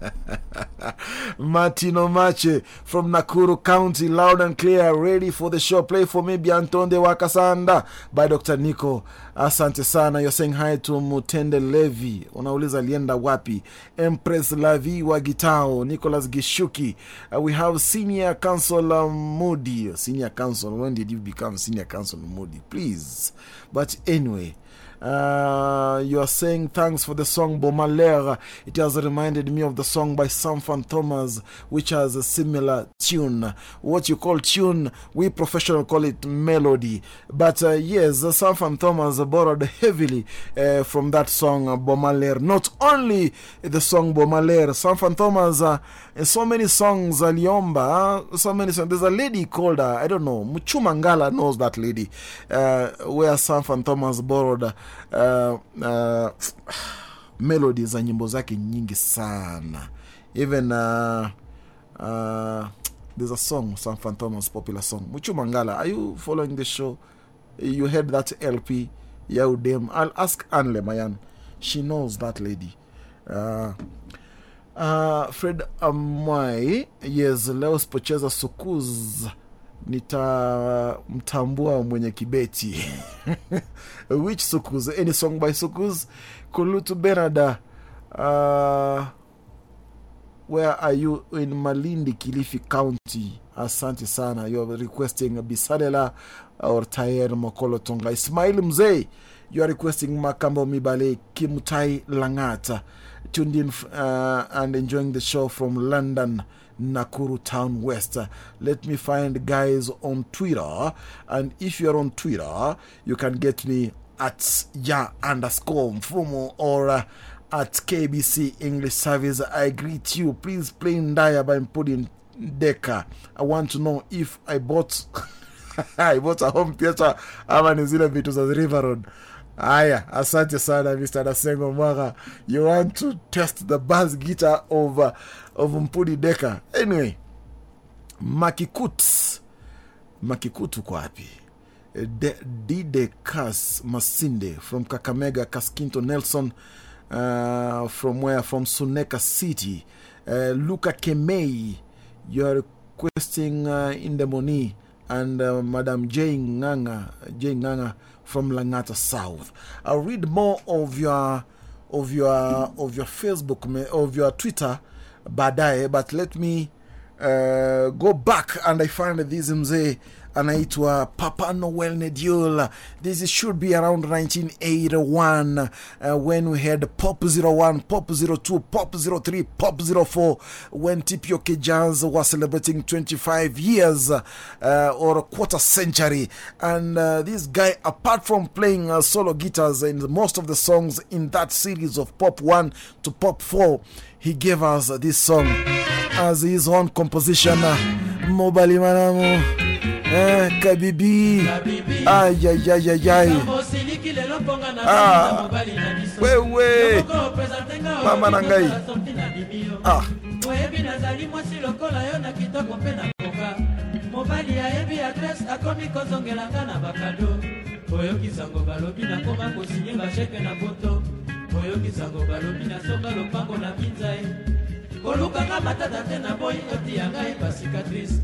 Martino Mache from Nakuru County, loud and clear, ready for the show. Play for me Biantonde Wakasanda by Dr. Nico. Asante sana. You're saying hi to Mutende Levi. Unauliza alienda wapi? Empress Lavi wa Gitao, Nicholas Gishuki. Uh, we have Senior Councilor Moody. Senior Council, when did you become Senior Councilor Moody? Please. But anyway. Uh, you are saying thanks for the song Bomaler. It has reminded me of the song by Sam Fan Thomas, which has a similar tune. What you call tune, we professional call it melody. But uh, yes, Sam Fan Thomas borrowed heavily uh, from that song uh, Bomaler. Not only the song Bomaler, Sam Fan Thomas, uh, so many songs, Aliomba, so many songs. There's a lady called, uh, I don't know, Muchumangala knows that lady, uh, where Sam Fan Thomas borrowed. Uh, uh, melodi za nyimbo nyingi sana. Even uh, uh, there's a song Sam Fan Thomas popular song. Muchumangala are you following the show? You heard that LP ya udem I'll ask Anle Mayan she knows that lady. Uh, uh, Fred Amwai yes leo sipocheza sukuz nitamtambua mwenye kibeti. Which sukuz any song by sukuz kulutu benada uh, where are you in malindi kilifi county? Asante sana you are requesting bisalela or tayer mokolo tonga. Ismail mzee you are requesting makambo mibale kimutai langata tuned in uh, and enjoying the show from london Nakuru Town West. Let me find guys on Twitter. And if you're on Twitter, you can get me at ya underscore mfumo or uh, at KBC English Service. I greet you. Please play in Ndaya by Mpudi Deka. I want to know if I bought I bought a home theater ama ni zile vitu za River Road. Aya, asante sana Mr. Nasengo Mwaga. You want to test the bass guitar of, uh, of Mpudi Deka. Anyway, Makikut. Makikut uko wapi? De- Dide Kas Masinde from Kakamega, Kaskinto Nelson. Uh, from where? From Suneka City. Uh, Luka Kemei. You are requesting uh, in the money. And uh, Madam Jay Nganga, Jay Nganga from Langata South. I'll read more of your of your of your Facebook of your Twitter baadaye, but let me uh, go back and I find this mzee anaitwa Papa Noel Nediol. This should be around 1981 uh, when we had Pop 01, Pop 02, Pop 03, Pop 04, when TPOK Jazz was celebrating 25 years uh, or a quarter century. And uh, this guy, apart from playing uh, solo guitars in most of the songs in that series of Pop 1 to Pop 4, he gave us this song as his own composition. Mobali Manamu, eh, Kabibi, ay, ay, ay, ay, ay. osiliki lelo mponga na Ah. Wewe. Mama na ngai. Ah. oyebi nazali mwasi lokola yo na kitoko mpe na koka mobali ayebi adrese akomi kozongela nga na bakado oyokisango balobi nakoma kosinye basheke na boto oyokisango balobi nasonga lopango na minzai kolukanga matata te na boyi otiya ngai basikatrice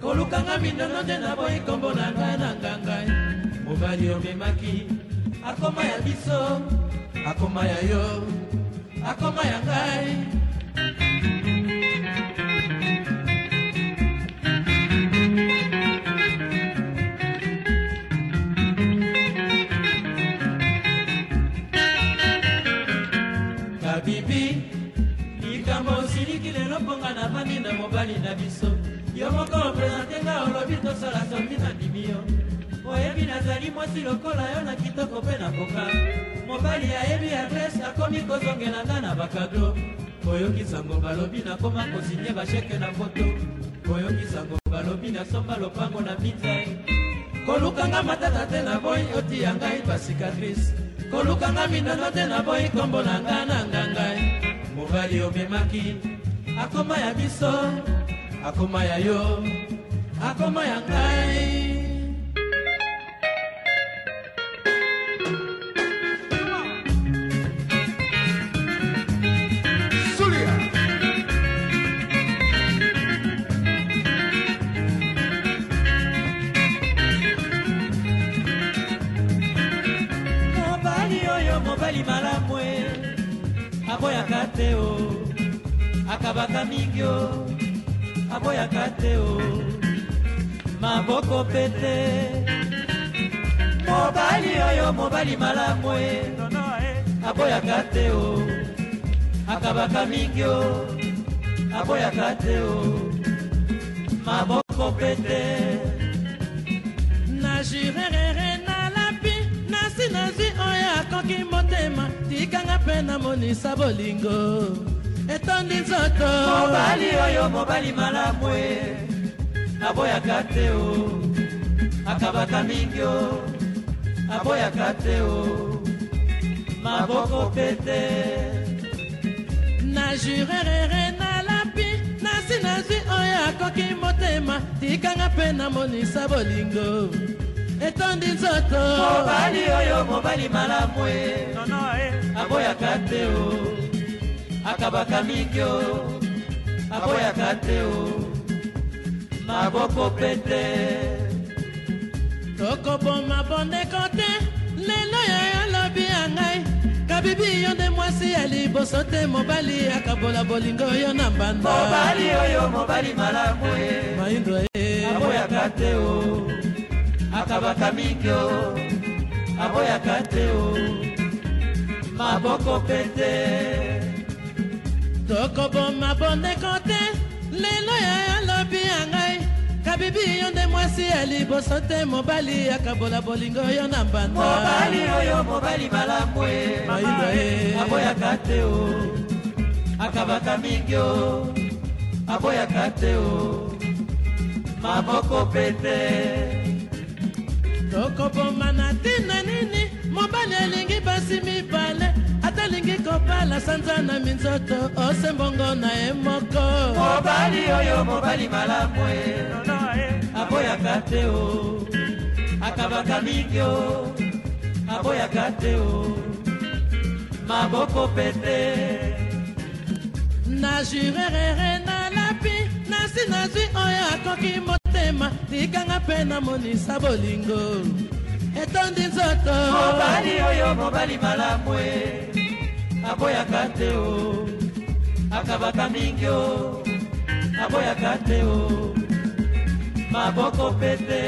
kolukanga mindono te na boyi kombo na ngai na ngangai mobali omemaki akoma ya biso akoma ya yo akoma ya ngai. Kabibi likambo osiliki lelo mponga na vandi na mobali na biso yo moko opresente nga olobi tosala sorti na ndimi yo oyebi nazali mwasi lokola yo na kitoko mpe na koka mobali ayebi adrese akomi kozongela nga na bakado. Oyokisango balobi nakoma kosinye basheke na foto oyokisango balobi nasomba lopango na minzai kolukanga matata te na boyi otiya ngai basikatrice kolukanga mindono te na boyi kombo na ngai na ngangai. Mobali omemaki akoma ya biso akoma ya yo akoma ya ngai. Mobali oyo mobali malamu aboyaka te o. Akabaka mingi o aboyaka te o. Maboko pete mobali oyo mobali malamu e. Aboyaka te o. Akabaka mingi o. Aboyaka te o. Maboko pete na jurerere nalapi nasi nazwi oyo akoki motema. Tikanga mpe namonisa bolingo etondi nzoto. Mobali oyo mobali malamu e. Aboyaka te o. Akabaka mingi o. Aboyaka te o. Maboko pete na jurerere nalapi nasi nazwi oyo akoki motema. Tikanga mpe namonisa bolingo. Etondi nzoto. Mobali oyo mobali malamu e. Aboyaka te o akabaka mingi o aboyaka te o. Maboko pete tokoboma bondeko te lelo ya alobi ya ngai. Kabibi yo nde mwasi ya liboso te mobali akabola bolingo yo na mbanda. Mobali oyo mobali malamu e. Maindo e. Aboyaka te o. Akabaka mingi o. Aboyaka te o. Maboko pete tokoboma bondeko te lelo ya alobi ya ngai. Kabibi yo nde mwasi ya liboso te mobali akabola bolingo yo na mbanda. Mobali oyo mobali malamu e aboyaka te o. Akabaka mingi o aboyaka te o. Maboko pete. Tokoboma na ntina sanza na minzoto osembongo na ye moko. Mobali oyo mobali malamu e. Aboyaka te o. Akabaka mingi o. Aboyaka te o. Maboko pete na jurerere nalapi nasi nazwi oyo akoki motema tikanga mpe namonisa bolingo. Etondi nzoto. Mobali oyo mobali malamu e aboyaka te o. Akabaka mingi o. Aboyaka te o. Maboko pete.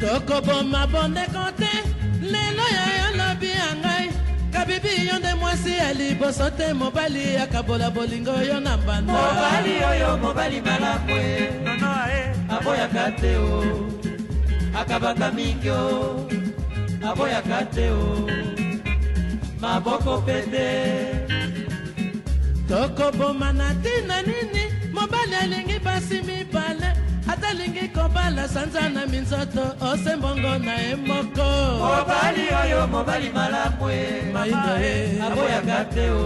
Tokoboma bondeko te lelo yayo lobi ya ngai. Kabibi yo nde mwasi ya liboso te. Mobali akabola bolingo yo na mbanda. Mobali oyo mobali malamu e aboyaka te o. Akabaka mingi o. Aboyaka te o maboko pete tokoboma na ntina nini? Mobali alingi basi mibale ata alingi kobala sanza na minzoto osembongo na ye moko. Mobali oyo mobali malamu e Maindo e. aboyaka te o.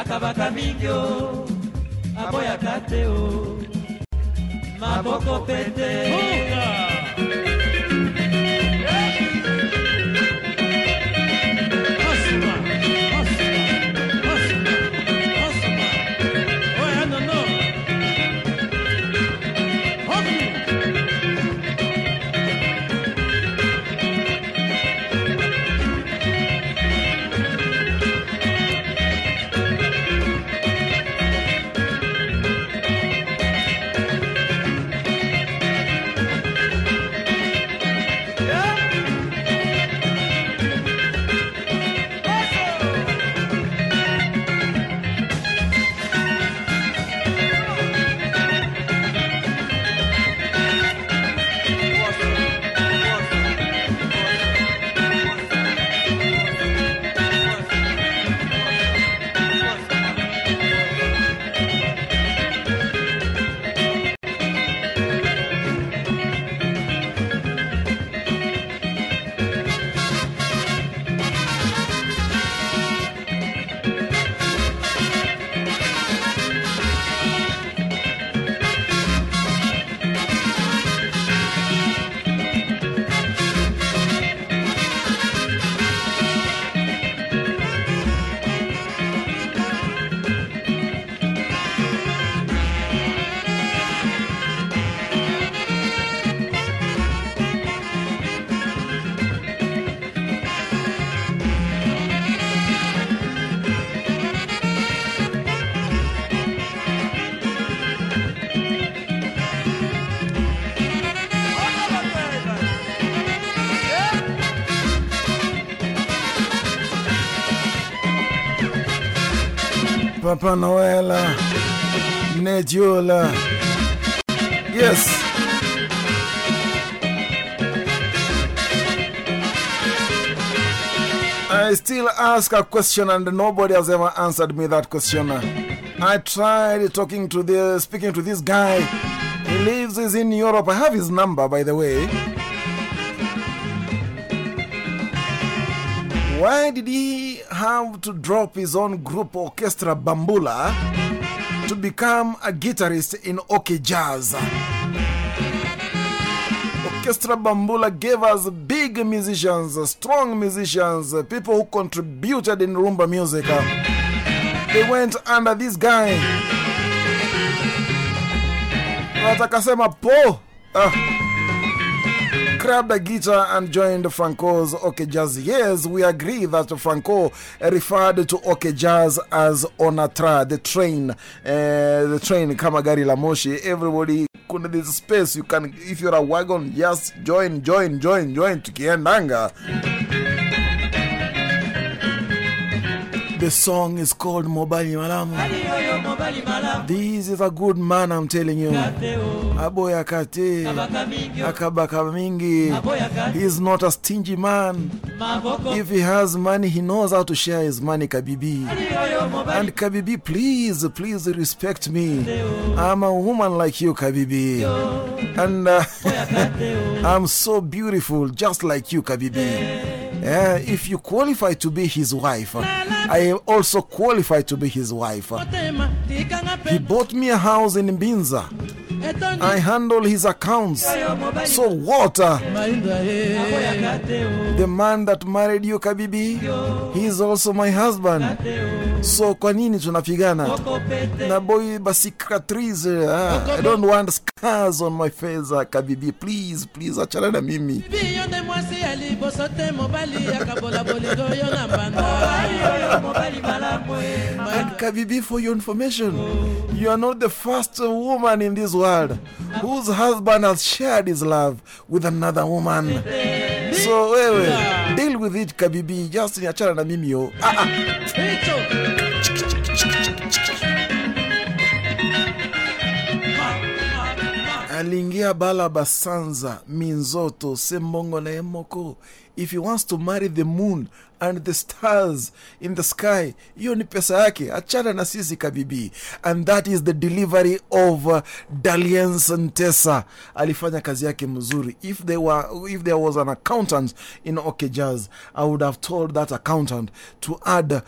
akabaka mingi o aboyaka te o. Maboko pete Osuma, Papa Noela, Nediola. Yes. I still ask a question and nobody has ever answered me that question. I tried talking to this, speaking to this guy. He lives is in Europe. I have his number, by the way. Why did he have to drop his own group orchestra Bambula to become a guitarist in OK Jazz? Orchestra Bambula gave us big musicians, strong musicians, people who contributed in rumba music. They went under this guy. But akasema po. Uh, grabbed a guitar and joined Franco's OK Jazz. Yes, we agree that Franco referred to OK Jazz as Onatra, the train, uh, the train Kamagari Lamoshi. Everybody, there's space. You can, if you're a wagon, just join, join, join, join. to Tukiendanga. The song is called Mobali Malamu. This is a good man, I'm telling you. Aboya kate, aboyaka He's not a stingy man. If he has money, he knows how to share his money, Kabibi. And Kabibi, please, please respect me. I'm a woman like you, Kabibi. And uh, I'm so beautiful, just like you, Kabibi. Yeah, if you qualify to be his wife, I am also qualify to be his wife. He bought me a house in Binza. I handle his accounts. So what? uh, The man that married you, Kabibi, he is also my husband. So kwa nini Na boy ba cicatrice. ah, I don't want scars on my face, uh, Kabibi. Please, please, achana na mimi. biyo nde mwasi ya liboso te mobali akabola bolingo yo na mbanda oyo mobali malamu e And Kabibi, for your information, you are not the first woman in this world whose husband has shared his love with another woman. So wewe deal with it kabibi, just niachana na mimi yo. Ah, ah. Aliingia bala basanza minzoto sembongo na emoko. If he wants to marry the moon and the stars in the sky. Hiyo ni pesa yake. Achana na sisi kabibi and that is the delivery of uh, dalians ntesa alifanya kazi yake mzuri. If they were, if there was an accountant in okejaz i would have told that accountant to add uh,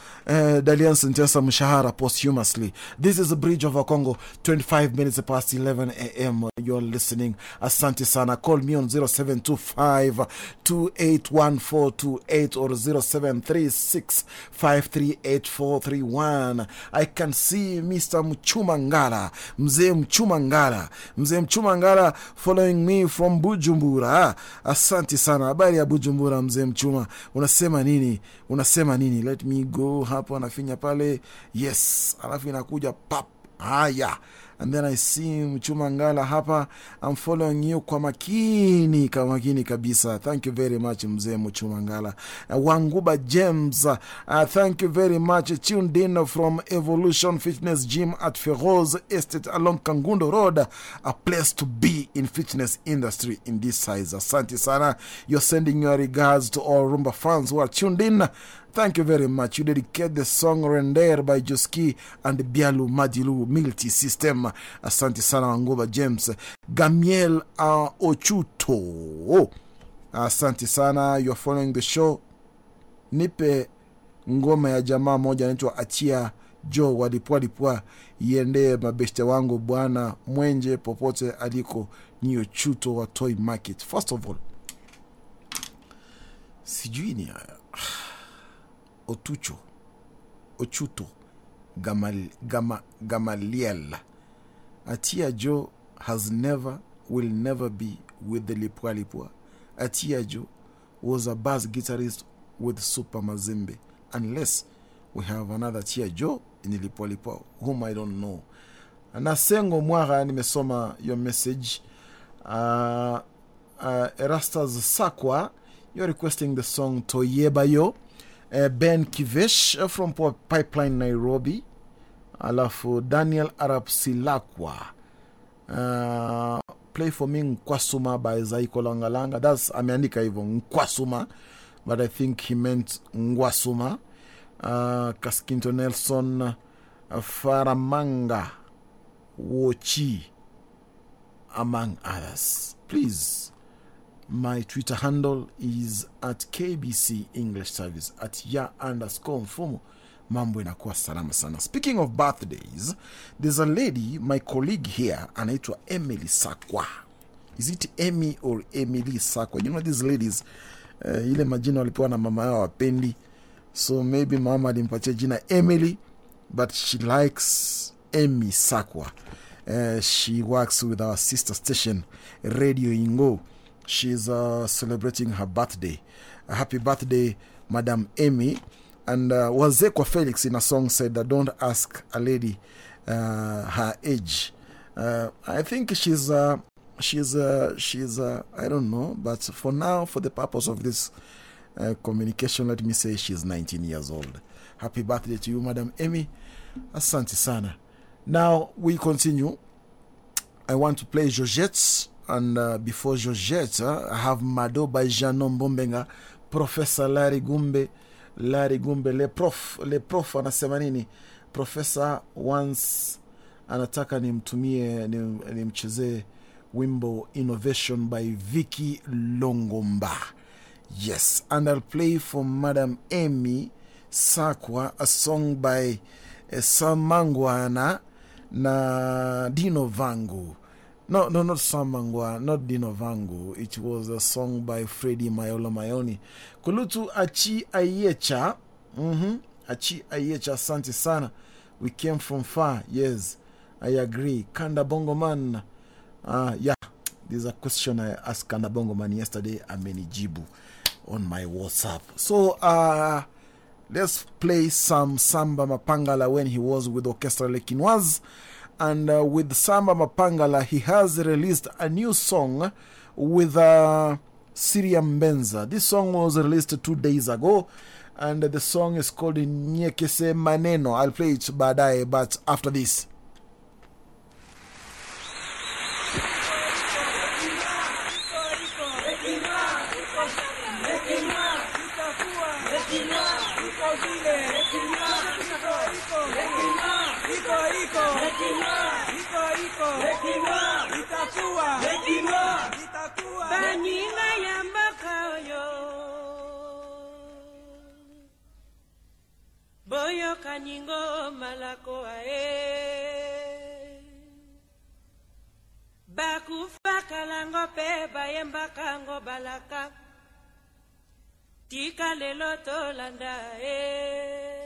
dalians ntesa mshahara posthumously. This is a bridge of congo 25 minutes past 11 a.m youare listening. Asante sana. Call me on 0725 281428 or 0736538431 i can see mr mchuma ngala mzee mchuma ngala mzee mchuma ngala following me from bujumbura. Asante sana. Habari ya bujumbura mzee mchuma? Unasema nini? Unasema nini? Let me go hapo anafinya pale. Yes. Alafu inakuja pap. Haya and then I see Mchuma Ngala hapa. I'm following you kwa makini kwa makini kabisa. Thank you very much mzee Mchuma Ngala. Uh, Wanguba James, uh, thank you very much. Tuned in from Evolution Fitness Gym at Feroz Estate along Kangundo Road, a place to be in fitness industry in this size. Asante sana. You're sending your regards to all Rumba fans who are tuned in. Thank you very much. You dedicate the song Render by Joski and Bialu Madilu Multi System. Asante sana Wangoba James. Gamiel uh, Ochuto. Oh. Asante sana. You're following the show. Nipe ngoma ya jamaa moja anaitwa Achia Jo walipwalipwa iendee mabeshte wangu bwana mwenje popote aliko ni Ochuto wa Toy Market. First of all, sijui ni haya Otucho, Ochuto, Gamal, Gama, Gamaliel. Atia Joe has never, will never be with the Lipwa Lipwa. Atia Joe was a bass guitarist with Super Mazembe, unless we have another Tia Joe in Lipwa Lipwa, whom I don't know. Nasengo Mwara nimesoma your message. Uh, uh, Erastas Sakwa, you're requesting the song Toyebayo. Uh, ben Kivesh uh, from Pipeline Nairobi, alafu Daniel Arab Silakwa. Uh, play for me Nkwasuma by Zaiko Langalanga. That's ameandika hivyo Nkwasuma, but I think he meant Ngwasuma. Uh, Kaskinto Nelson Faramanga Wochi, among others. Please my Twitter handle is at KBC English Service at ya underscore mfumo. Mambo inakuwa salama sana. Speaking of birthdays, there's a lady, my colleague here, anaitwa Emily Sakwa. Is it Emy or Emily Sakwa? You know these ladies, uh, ile majina walipewa na mama yao wapendi, so maybe mama alimpatia jina Emily, but she likes Emy Sakwa. Uh, she works with our sister station, Radio Ingo she's uh, celebrating her birthday. A happy birthday, Madam Amy. And uh, Wazekwa Felix in a song said that don't ask a lady uh, her age. Uh, I think she's, uh, she's, uh, she's uh, I don't know, but for now, for the purpose of this uh, communication, let me say she's 19 years old. Happy birthday to you, Madam Amy. Asante sana. Now we continue. I want to play Georgette and uh, before Georgette, uh, I have Mado by Janon Bombenga, Professor Larry Gumbe, Larry Gumbe, le prof, le prof anasema nini? Professor once anataka nimtumie nimchezee wimbo Innovation by Vicky Longomba. Yes, and I'll play for Madam Amy Sakwa a song by uh, Samangwana na Dino Vangu. No, no, not Samangwa, not Dino Vangu. It was a song by Freddy Mayola Mayoni. Kulutu Achi Ayecha. Mm -hmm. Achi Ayecha, asante sana. We came from far, yes. I agree. Kanda Bongo Man. Uh, yeah, there's a question I asked Kanda Bongo Man yesterday. Amenijibu on my WhatsApp. So, uh, let's play some Samba Mapangala when he was with Orchestra Lekinoise. And uh, with Samba Mapangala, he has released a new song with uh, Syran Mbenza. This song was released two days ago, and the song is called Nyekese Maneno. I'll play it baadaye, but after this. Baninga ya mboka oyo boyoka ningo malako ae bakufakalango mpe bayembaka ngo balaka tika lelo tolanda e mama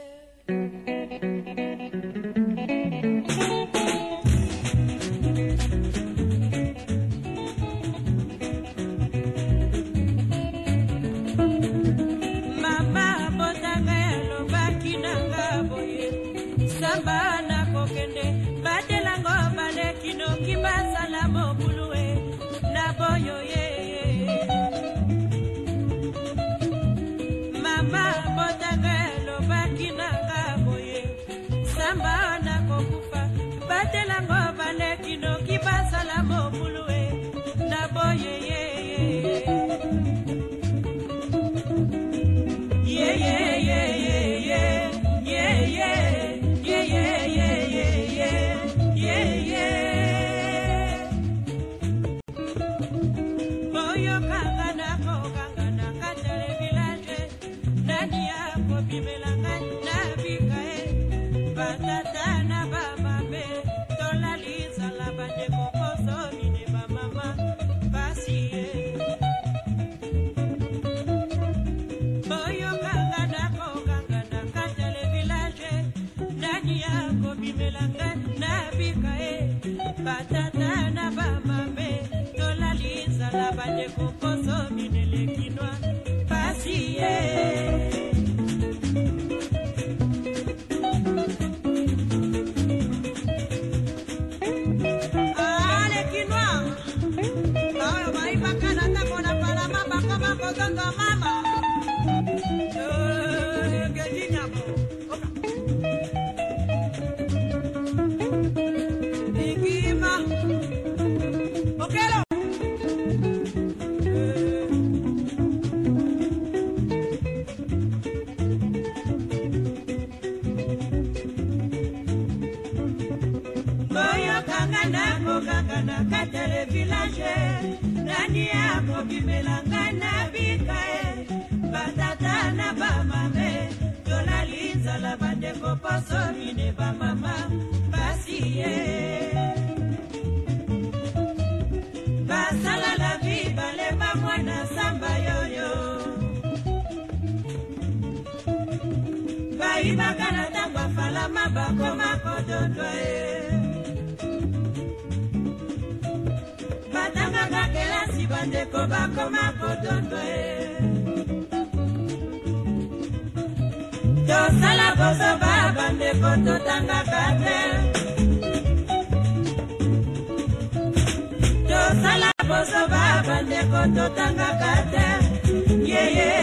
bakoma kododo ye batangaka kelasi bandeko bakoma kododo ye tosala kosoba bandeko totangaka te tosala kosoba bandeko totangaka te yeyeyeyeye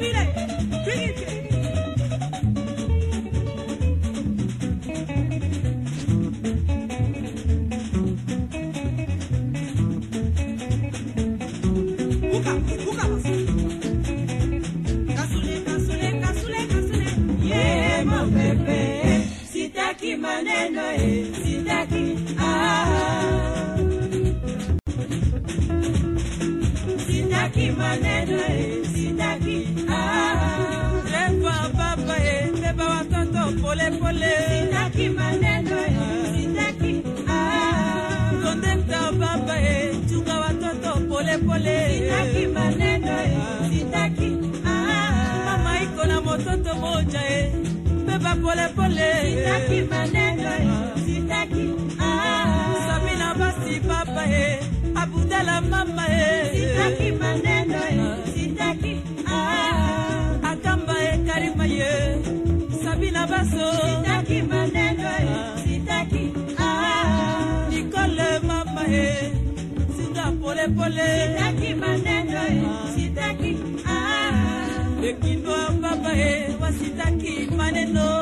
mire. Pole. Sitaki maneno sitaki ah. Ekindwa baba eh, wasitaki maneno.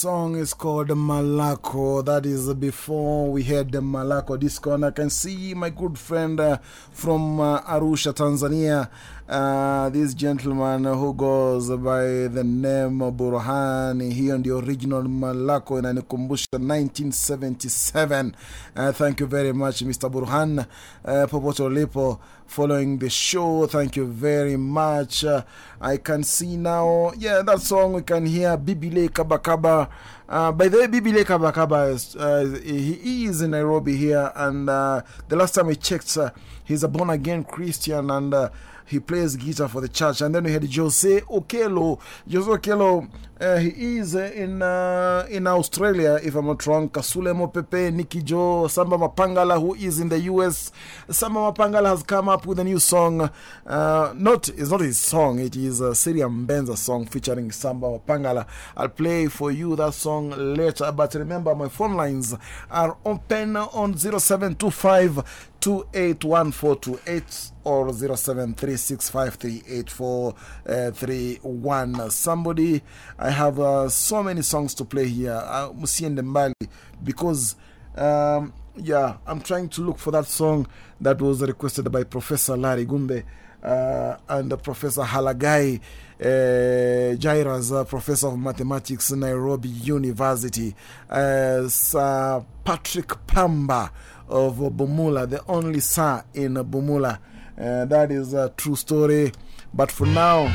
Song is called Malako. That is before we had the Malako disco. And I can see my good friend uh, from uh, Arusha, Tanzania. Uh, this gentleman who goes by the name Burhan. He on the original Malako in Anikumbusha 1977. Uh, thank you very much, Mr. Burhan. Uh, Popoto Lipo following the show. Thank you very much. Uh, I can see now, yeah, that song we can hear Bibile Kabakaba. Uh, by the way, Bibile Kabakaba, is, uh, he is in Nairobi here, and uh, the last time I checked, he's a born again Christian and uh, he plays guitar for the church. And then we had Jose Okelo. Jose Okelo, uh, he is uh, in, uh, in Australia, if I'm not wrong. Kasule Mopepe, Nikki Joe, Samba Mapangala, who is in the US. Samba Mapangala has come up with a new song. Uh, not, it's not his song, it is a Syran Mbenza song featuring Samba Mapangala. I'll play for you that song later. But remember, my phone lines are open on 0725 281428 or 0736538431. Somebody, I have uh, so many songs to play here. Uh, Musiende Mbali, because, um, yeah, I'm trying to look for that song that was requested by Professor Larry Gumbe. uh, and Professor Halagai uh, Jairus, uh, Professor of Mathematics, Nairobi University, Sir Patrick Pamba of Bumula, the only Sir in Bumula. That is a true story. But for now,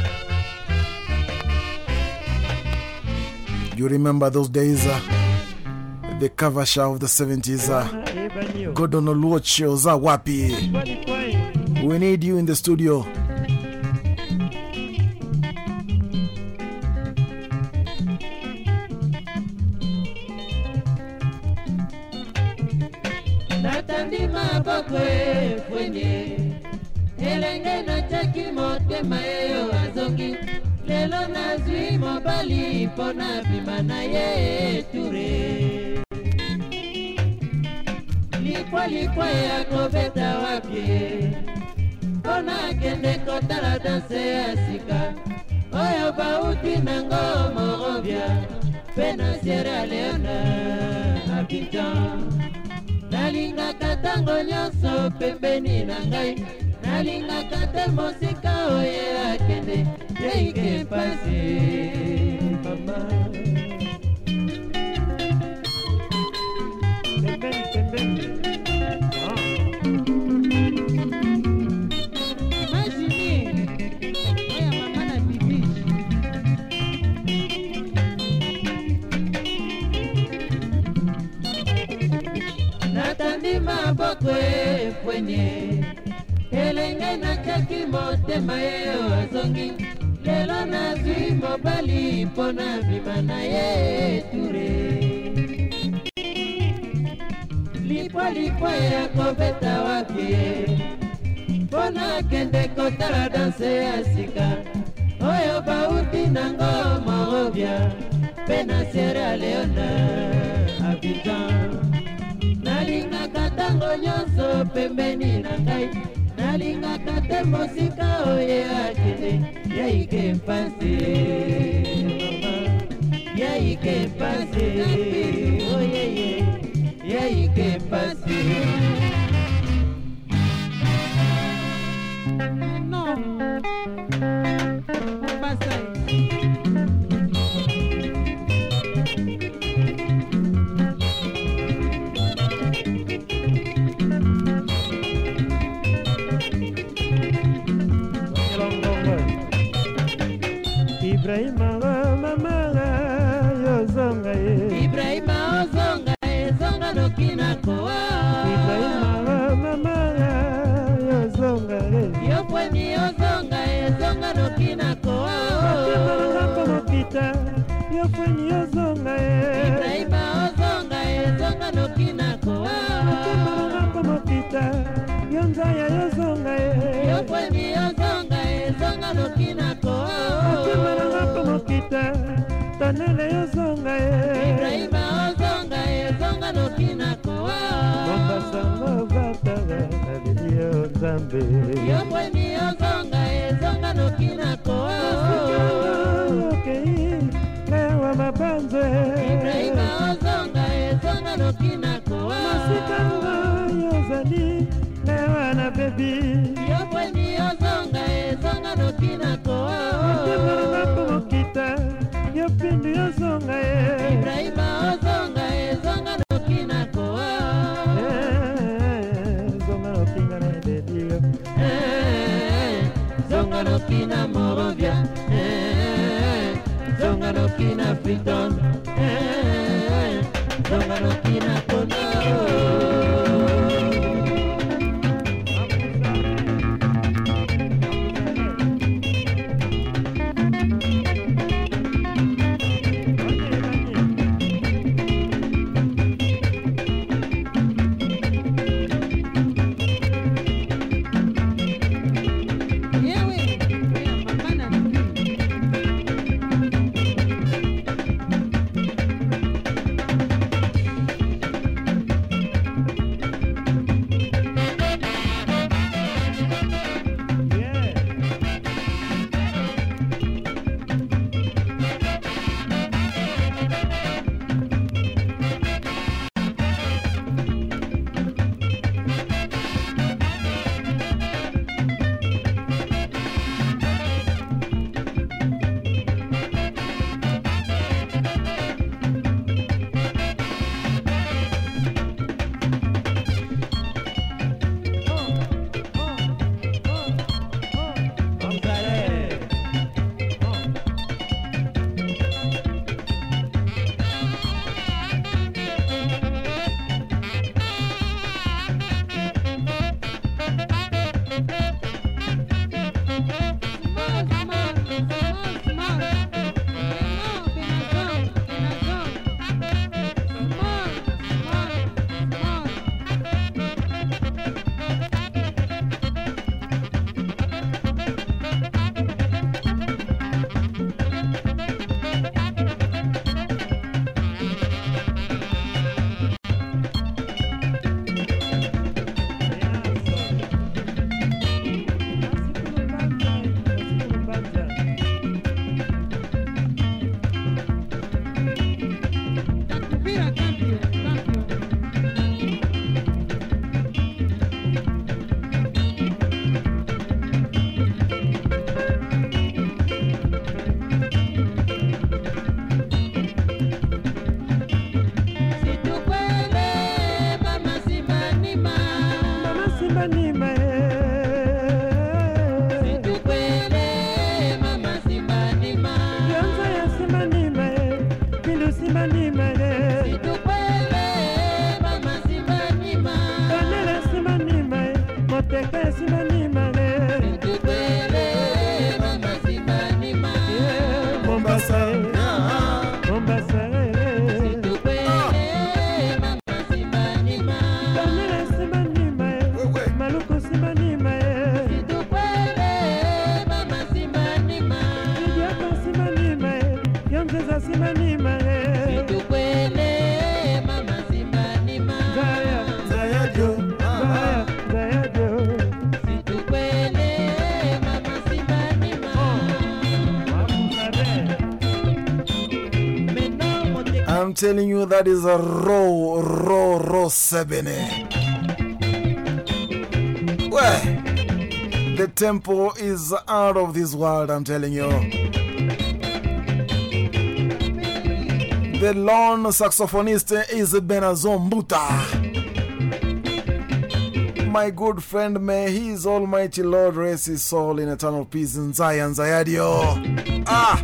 you remember those days, uh, the cover show of the 70s. Uh, Gordon Oluochi Wapi. We need you in the studio. natandi maboko efwenye elenge natiaki motema eyo azongi lelo nazwi mobali mpo na bima na ye eture likwalikwai ya kobeta wapie mpo nakende kotala danse ya sika. Oyo bauti nango morovia mpe na sierra leona abidjan. Nalingaka ntango nyonso pembeni na ngai. Nalingaka te mosika oye akende ndenge pasi. Mama pembeni. Pembeni ah. natandi maboko epwenye elenge nakaki motema ye azongi lelo nazwi mobali mpo na bima na ye eture lipwalipwa ya kobeta wapi? Mpo nakende kotala danse ya sika. Oyo bauti nango morovia mpe na sierra leona abidjan. Nalingaka ntango nyonso pembeni na ngai nalingaka te mosika oye akende. Yaike mpasi. Yaike mpasi. Oyeye yaike mpasi. Non. Basai. ver. Telling you, that is a raw, raw, raw seven. Well, the tempo is out of this world, I'm telling you. The lone saxophonist is Benazombuta. My good friend, may his almighty Lord rest his soul in eternal peace. Nzaya Nzayadio. Ah!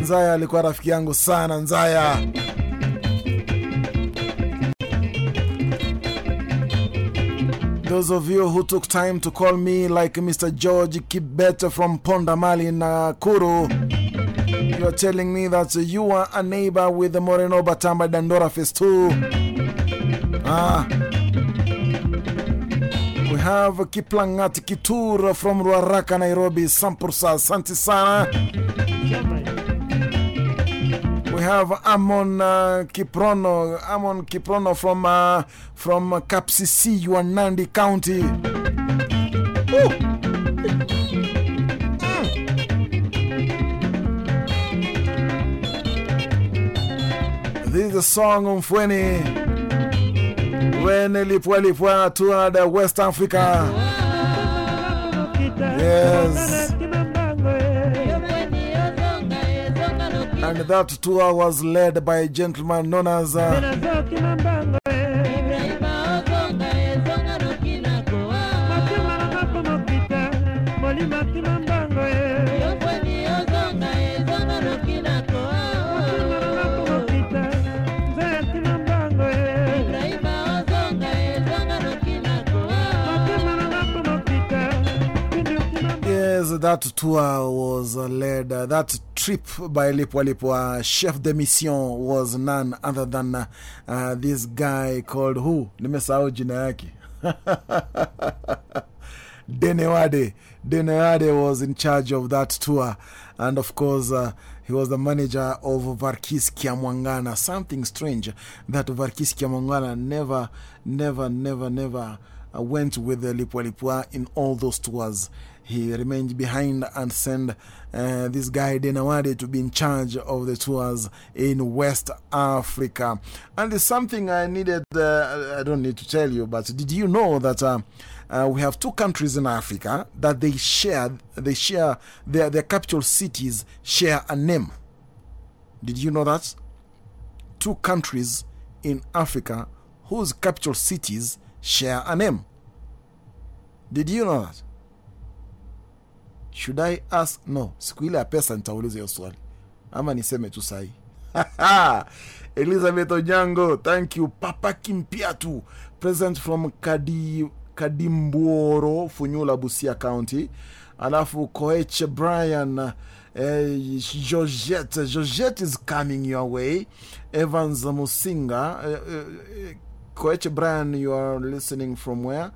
Nzaya alikuwa rafiki yangu sana, Nzaya. Those of you who took time to call me, like Mr. George Kibet from Pondamali in Nakuru, you are telling me that you are a neighbor with the Moreno Batamba Dandora Phase 2. Ah. We have Kiplangat Kitur from Ruaraka, Nairobi, Sampursa, Santi Sana. We have Amon uh, Kiprono, Amon Kiprono from, uh, from Kapsisi, Nandi County. Ooh. This is a song on Fweni. When Lipwa Lipwa toured uh, West Africa. Yes. And that tour was led by a gentleman known as uh, Yes, that tour was led, uh, that trip by Lipwa Lipwa, chef de mission was none other than uh, this guy called who? Nimesahau jina yake. Denewade. Denewade was in charge of that tour. And of course, uh, he was the manager of Verckys Kiamuangana. Something strange that Verckys Kiamuangana never, never, never, never uh, went with Lipwa Lipwa in all those tours. He remained behind and sent uh, this guy Denawade to be in charge of the tours in West Africa. And it's something I needed, uh, I don't need to tell you, but did you know that uh, uh, we have two countries in Africa that they share, they share their, their capital cities share a name? Did you know that? Two countries in Africa whose capital cities share a name. Did you know that? Should I ask? No, siku ile ya pesa nitauliza hiyo swali ama niseme tu sahi. Elizabeth Onyango, thank you. Papa Kimpiatu, present from Kadi, Kadimbuoro, Funyula, Busia County. Alafu Koech Brian, eh, Georgette, Georgette is coming your way. Evans Musinga, eh, eh, Koech Brian, you are listening from where?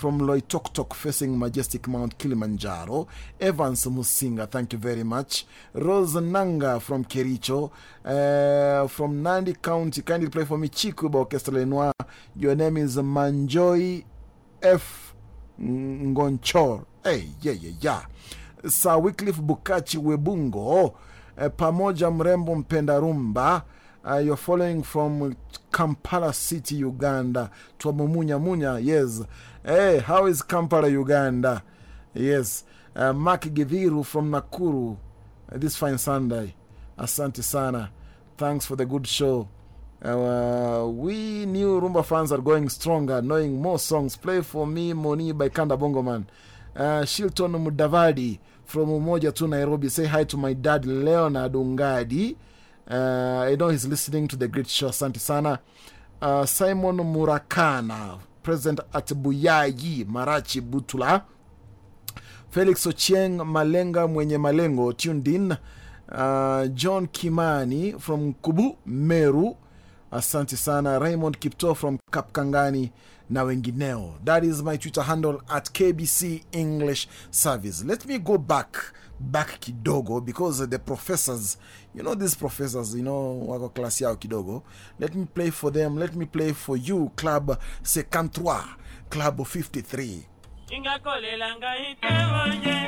From Loitoktok facing majestic Mount Kilimanjaro. Evans Musinga, thank you very much. Rose Nanga from Kericho. Uh, from Nandi County, kindly play for me Chikuba Orchestra Lenoir. Your name is Manjoy F. Ngonchor. Hey, yeah, yeah, yeah. Sir Wycliffe Bukachi Webungo. Uh, pamoja mrembo mpenda rumba. Uh, you're following from Kampala City, Uganda. Twamumunya Munya, yes. Hey, how is Kampala, Uganda? Yes. Uh, Mark Giviru from Nakuru. Uh, this fine Sunday. Asante sana. Thanks for the good show. Uh, we new Rumba fans are going stronger, knowing more songs. Play for me, Moni by Kanda Bongoman. Uh, Shilton Mudavadi from Umoja to Nairobi. Say hi to my dad, Leonard Ungadi. Uh, I know he's listening to the great show. Asante sana. Uh, Simon Murakana, present at Buyayi, Marachi, Butula. Felix Ochieng Malenga Mwenye Malengo, tuned in. Uh, John Kimani from Kubu, Meru. Asante sana. Raymond Kipto from Kapkangani na wengineo. That is my Twitter handle at KBC English Service. Let me go back, back kidogo because the professors, you know, these professors, you know, wako klasi yao kidogo. Let me play for them. Let me play for you, Club 53, Club 53. ingakolela ngai te oye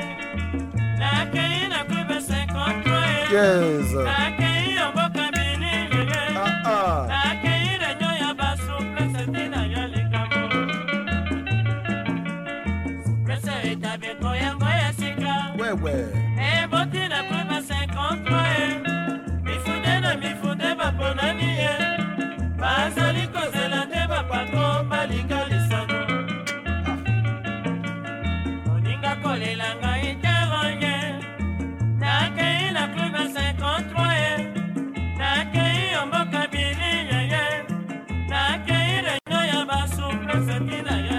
basuplese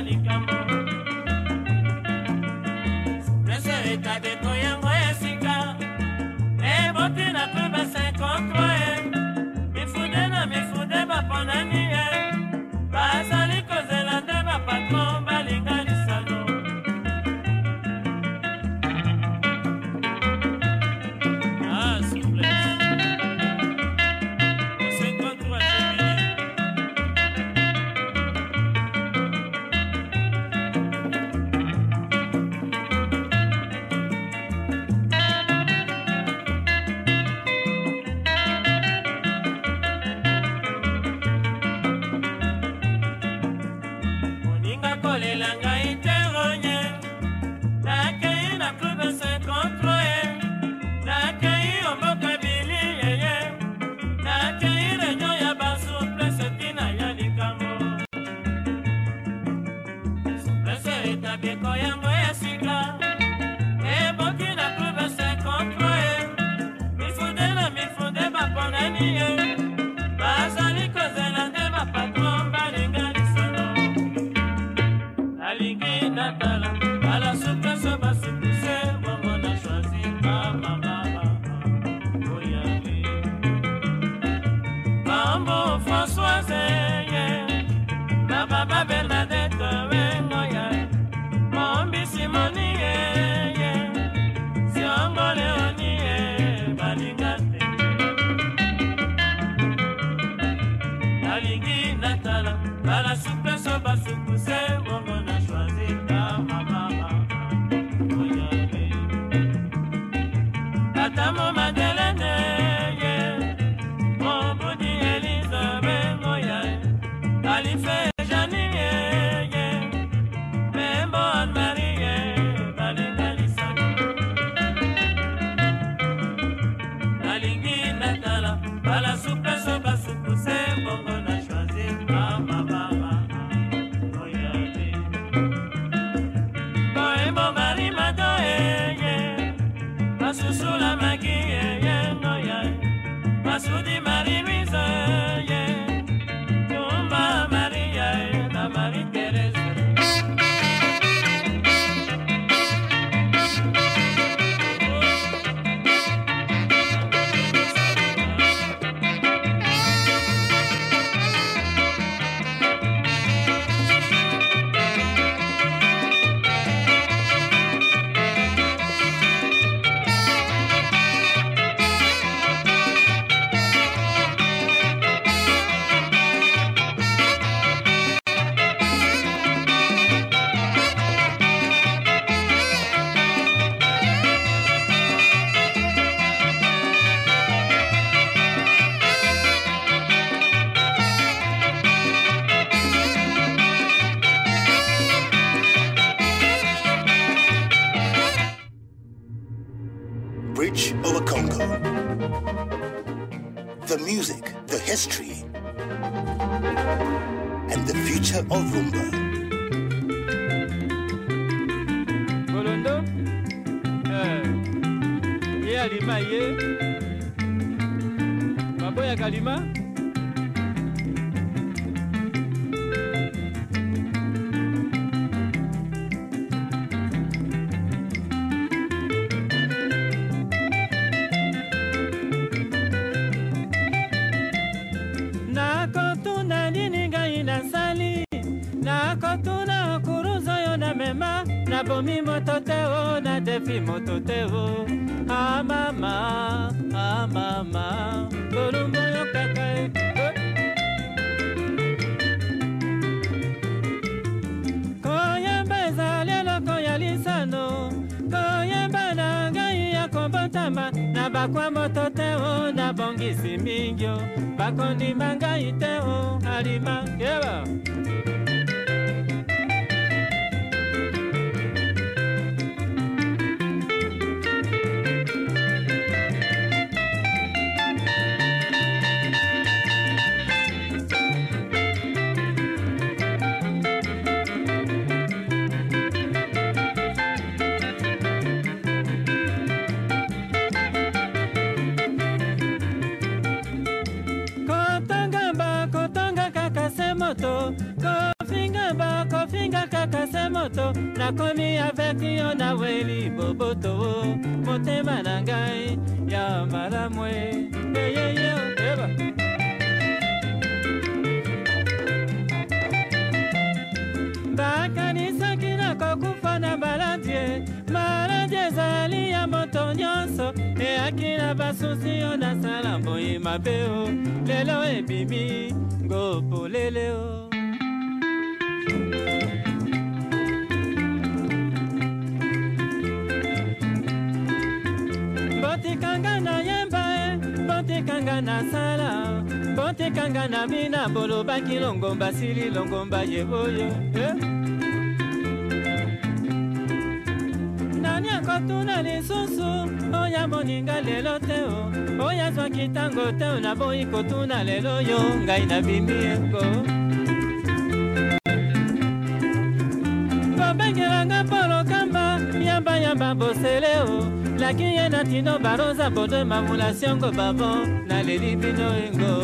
nabomi moto te o nadefi moto te o amama amama bolumbu oyo kaka e. Koyemba ezali eloko ya lisano. Koyemba na ngai ya kobotama. Na bakwa moto te o nabongisi mingi o bakondima ngai te o alima. Yeba. kotonga moto. Kofinga ba kofinga kaka se moto. Nakomi aveki yo na weli boboto. Motema na ngai ya malamu e eyeye eba bakanisaki nakokufa na baladie maladi ezali ya moto nyonso. Eyaki na basusi yo nasala boyi mabe o lelo ebimi ngopolele o botikanga na yemba e botikanga na sala botikanga na bina bolobaki longomba sili longomba ye oyo eh? Nani akotuna lisusu. Oyo amoninga lelo te o. Oyo azwaki ntango te o naboyi kotuna lelo yo. Ngai nabimi yengo bobengelanga polo kamba yambayamba bosele o. Laki ye na tino baroza bodo mamula siongo babo naleli bino yengo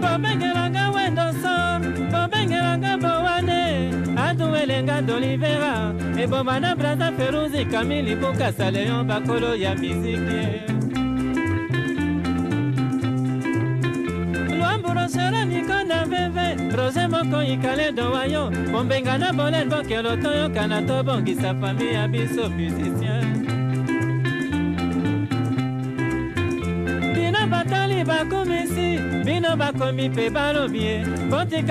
bobengelanga wendo so bobengelanga bowane aduwelenga dolivera eboma na braza feruzi kamili bukasa leyon bakolo ya miziki lwamburo sera niko na veve roze moko ikale dowayo bombenga na bolen bokelo toyokana tobongisa fami ya biso musicien bakomisi bino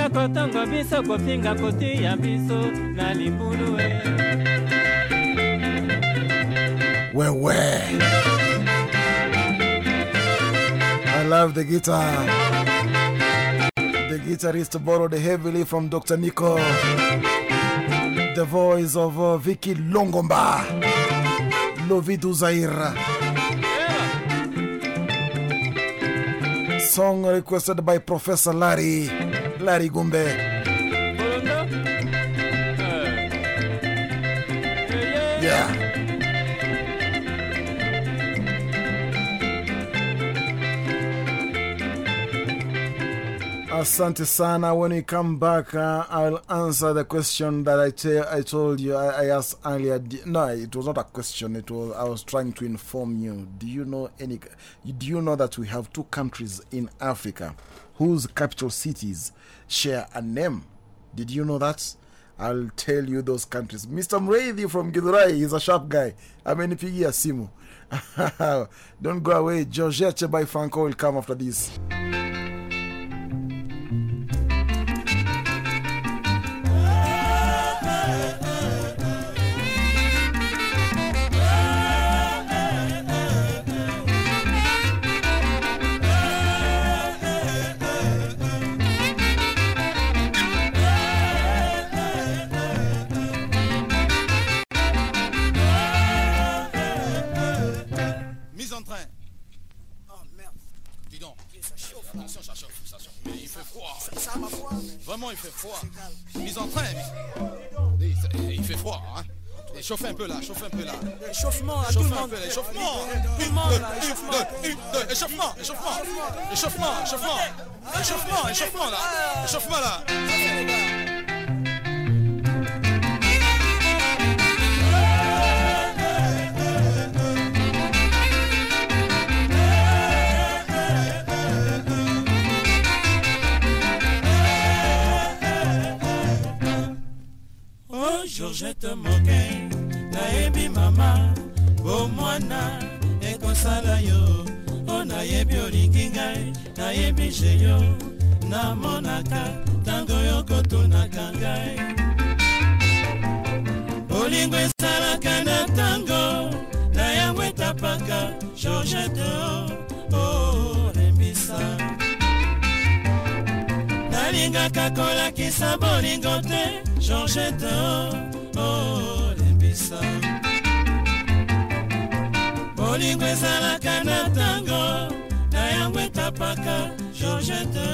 kotongo biso kofinga kotia biso na libulu e Wewe. I love the guitar. The guitarist borrowed heavily from Dr. Nico. The voice of uh, Vicky Longomba. Lovy du Zaïre. Song requested by Professor Larry. Larry Gumbe. Asante sana. When we come back, uh, I'll answer the question that I, tell, I told you I, I asked earlier. No, it was not a question. It was I was trying to inform you. Do you know any? Do you know that we have two countries in Africa whose capital cities share a name? Did you know that? I'll tell you those countries. Mr. Mreithi from Githurai, he's a sharp guy. Amenipigia simu. Don't go away. Georgette by Franco will come after this. Vraiment, il fait froid. Mise en train. mais- Il il fait froid, hein. Et chauffez un peu là, chauffez un peu là. Échauffement, là, tout le monde. peu là, échauffement. Tout le monde, là, échauffement. échauffement, échauffement. Échauffement, échauffement. Échauffement, échauffement là. Échauffement là. georgette moke nayebi mama bomwana ekosala yo. O nayebi olingi ngai nayebi jeyo. Namonaka ntango yokotunaka ngai. Bolingo esalaka na ntango na yango etapaka georgette o oh, oh, oh, rembisa. oh, nalingaka kolakisa bolingo te georgete olembisa bolingo ezalaka na ntango na yango etapaka georgete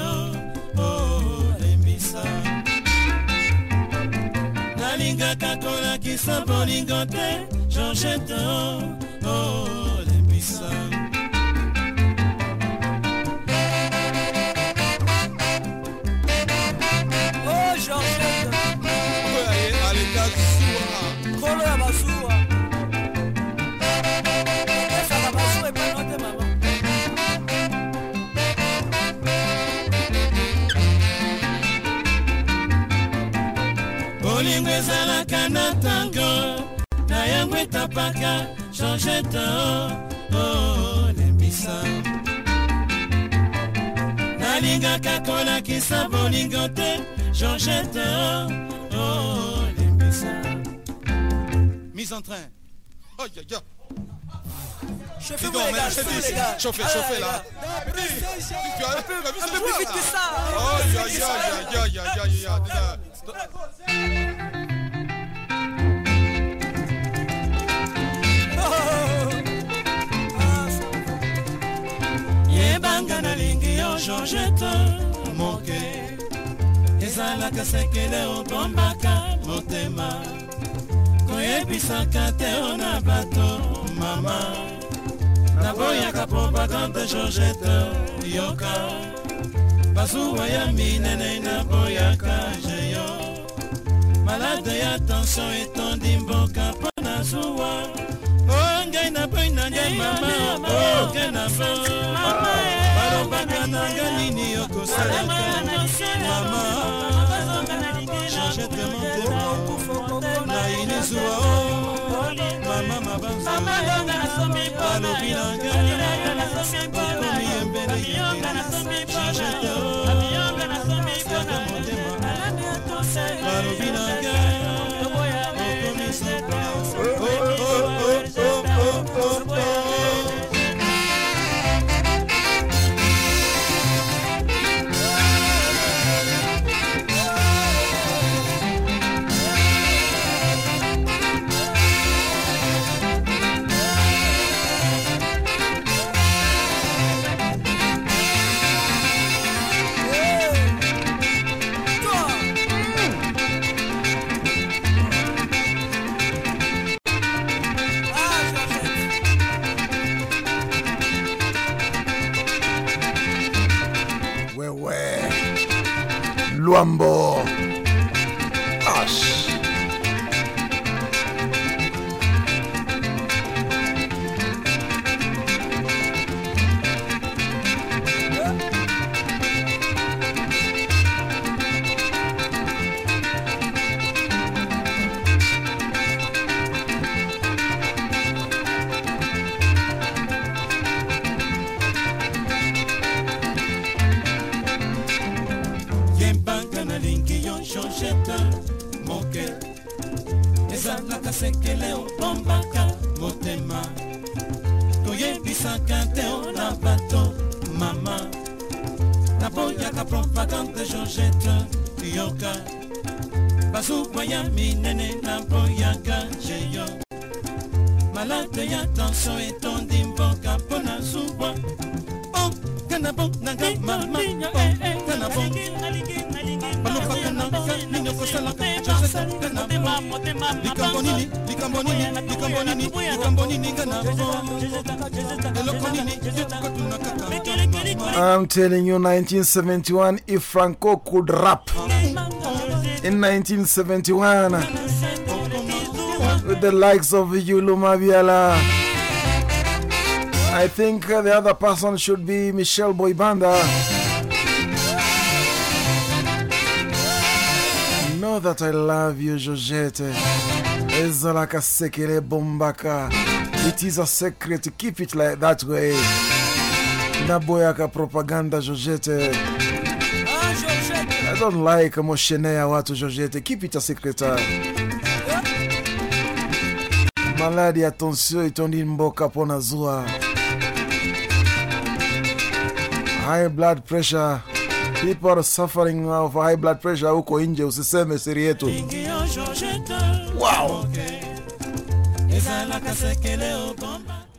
olembisa nalingaka kolakisa bolingo te georgete olembisa na ntango na yango etapaka changete olembisa nalingaka kolakisa bolingo te olembisa mise en train oh, yeah, yeah. Chauffez, vous, les gars, chauffez, les gars. Chauffez, chauffez, là. Un peu, plus vite que ça. Yebanga nalingi yo georgete moke. Ezalaka sekele obombaka motema. Koyebisaka te o na bato mama. Naboyaka propagande georgete yoka. Bazuwa ya minene naboyaka jeyo. Malade ya tension etondi mboka mpo na zuwa. O ngai naboyi na ngai mama oke na bo kobaka nanga nini okosalamama changetement kokokona inizuwa mama mabanzbalobi nanga nini okomi yembele changetement lwambo naboyaka propagande georgete yoka bazukwa ya minene jeyo. Malade ya tension etondi mboka mpo na zubwa oke na bon nanga mama. Na balobaka nanga nini okosalaka na likambo nini I'm telling you, 1971, if Franco could rap. In 1971 with the likes of Youlou Mabiala, I think the other person should be Michel Boyibanda. Know that I love you, Georgette. Ezalaka sekele bombaka. It is a secret. Keep it like that way. Naboyaka propaganda, jojete I don't like moshene ya watu, jojete Keep it a secret. Maladi ya tensio itondi mboka pona zua. High blood pressure. People are suffering of high blood pressure huko nje, usiseme siri yetu. Wow.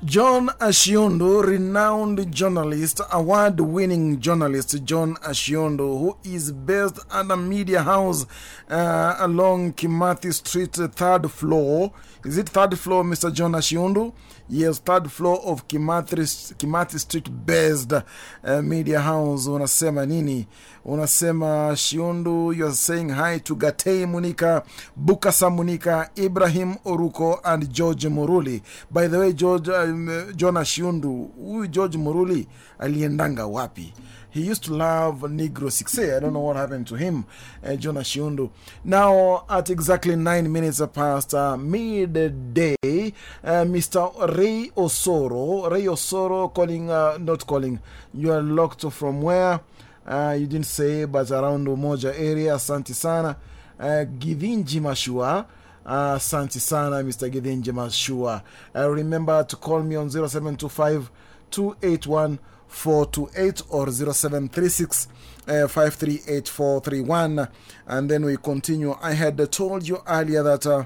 John Ashiondo, renowned journalist, award winning journalist John Ashiondo, who is based at a media house uh, along Kimathi Street, third floor. Is it third floor, Mr. John Ashiondo? Yes, third floor of Kimathi, Kimathi Street based uh, media house. Unasema nini? Unasema Shiundu, you are saying hi to Gatei Munika, Bukasa Munika, Ibrahim Oruko, and George Muruli. By the way, George, um, John Shiundu, huyu George Muruli aliendanga wapi? He used to love Negro 6A. I don't know what happened to him, uh, John Ashiondo. Now, at exactly nine minutes past uh, midday, uh, Mr. Ray Osoro, Ray Osoro calling, uh, not calling, you are locked from where? You didn't say, but around Umoja area. Asante sana. Uh, Githinji Mashua. Uh, Asante sana, Mr. Githinji Mashua. Remember to call me on 0725 281 428 or 0736 uh, 538431. And then we continue. I had told you earlier that. Uh,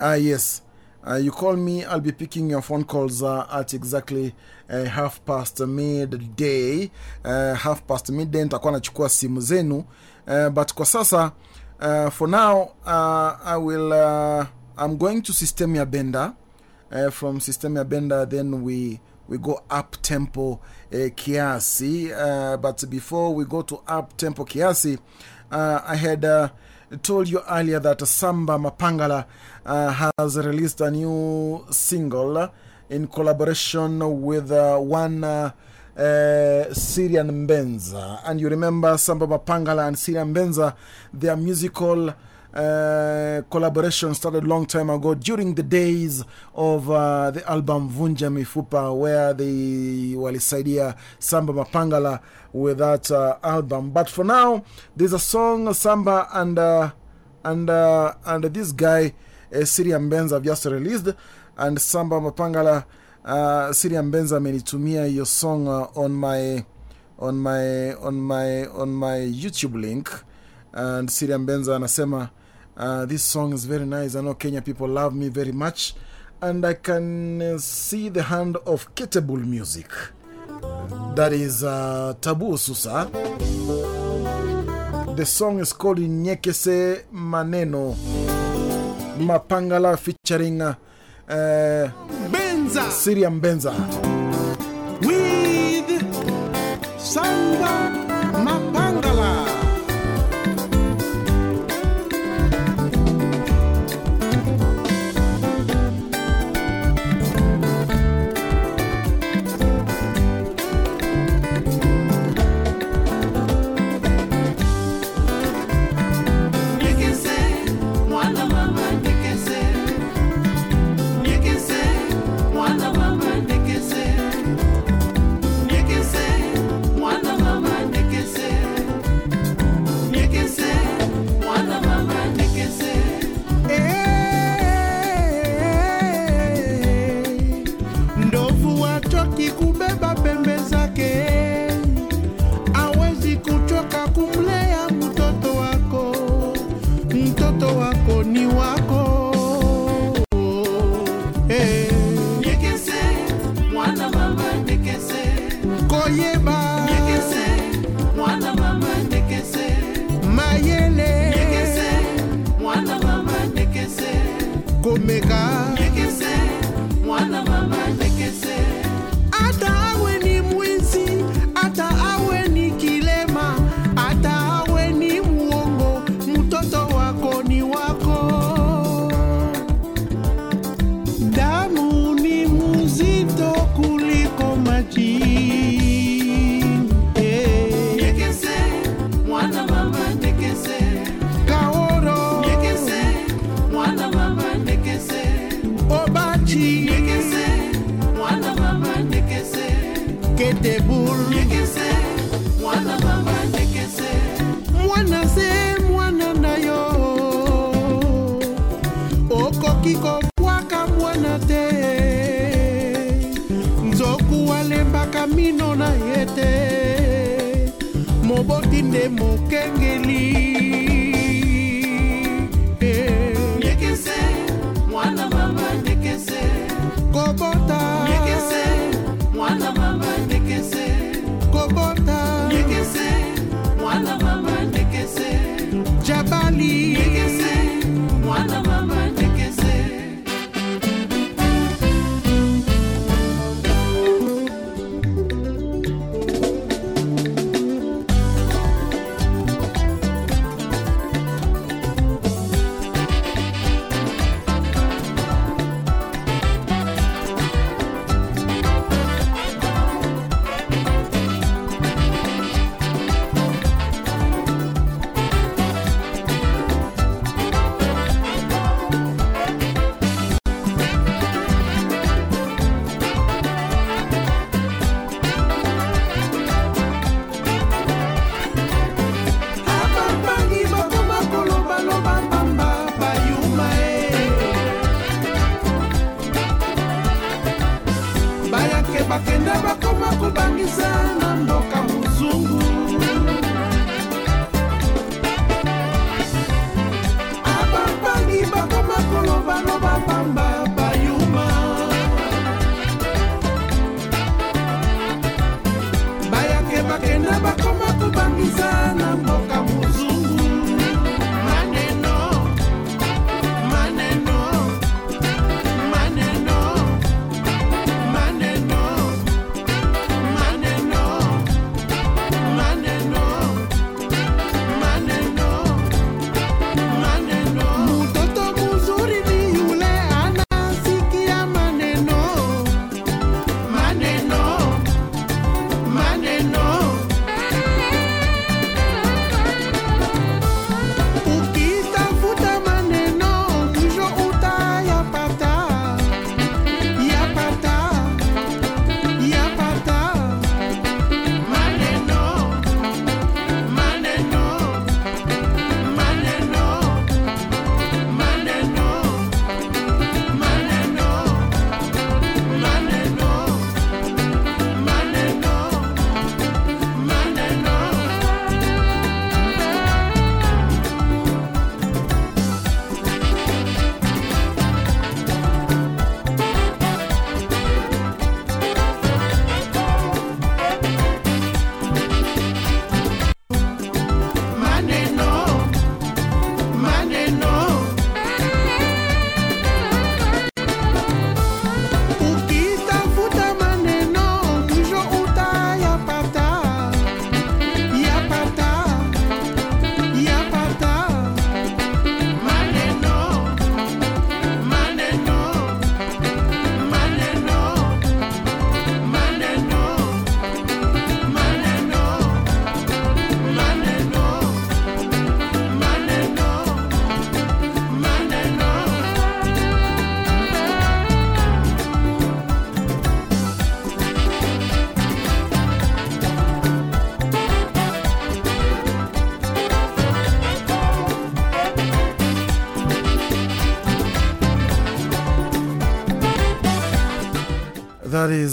uh, yes. Uh, you call me, I'll be picking your phone calls uh, at exactly uh, half past midday. Uh, half past midday, nitakuwa nachukua simu zenu. Uh, but kwa sasa, uh, for now, uh, I will, uh, I'm going to Systemia Benda. Uh, from Systemia Benda, then we, we go up tempo uh, kiasi. Uh, but before we go to up tempo kiasi, uh, I had. Uh, told you earlier that Samba Mapangala has released a new single in collaboration with one Syran Mbenza. And you remember Samba Mapangala and Syran Mbenza, their musical uh, collaboration started long time ago during the days of uh, the album Vunja Mifupa, where they walisaidia Samba Mapangala with that uh, album. But for now, there's a song Samba and uh, and uh, and this guy uh, Syrian Benz have just released, and Samba Mapangala uh, Syrian Benz amenitumia hiyo song on my on my on my on my YouTube link, and Sirian Benza anasema uh, this song is very nice. I know Kenya people love me very much, and I can uh, see the hand of Ketebul Music. That is uh, Tabu Osusa. The song is called Nyekese Maneno Mapangala featuring uh, Benza. Syran Mbenza. With Samba Mapangala. Nde mokengeli. Eh, Nyekese, mwana mama ndekese kobota. Nyekese, mwana mama ndekese kobota. Nyekese, mwana mama ndekese jabali. Nyekese, mwana mama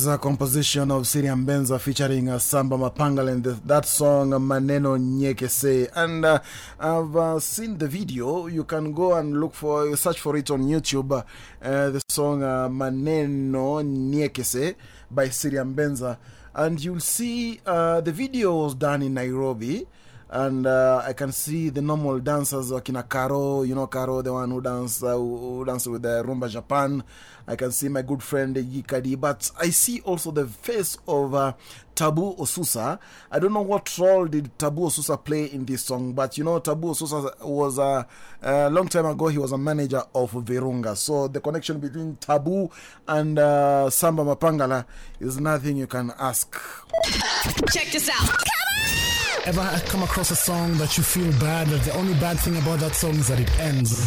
a composition of Syran Mbenza featuring uh, Samba Mapangal and the, that song Maneno Nyekese. And uh, I've uh, seen the video. You can go and look for, search for it on YouTube. Uh, the song uh, Maneno Nyekese by Syran Mbenza. and you'll see uh, the video was done in Nairobi. And I can see the normal dancers, Wakina Karo, you know, Karo, the one who dance, who with the Rumba Japan. I can see my good friend Yikadi, but I see also the face of uh, Tabu Osusa. I don't know what role did Tabu Osusa play in this song, but you know, Tabu Osusa was uh, a long time ago, he was a manager of Virunga. So the connection between Tabu and uh, Samba Mapangala is nothing you can ask. Check this out. Ever come across a song that you feel bad, that the only bad thing about that song is that it ends?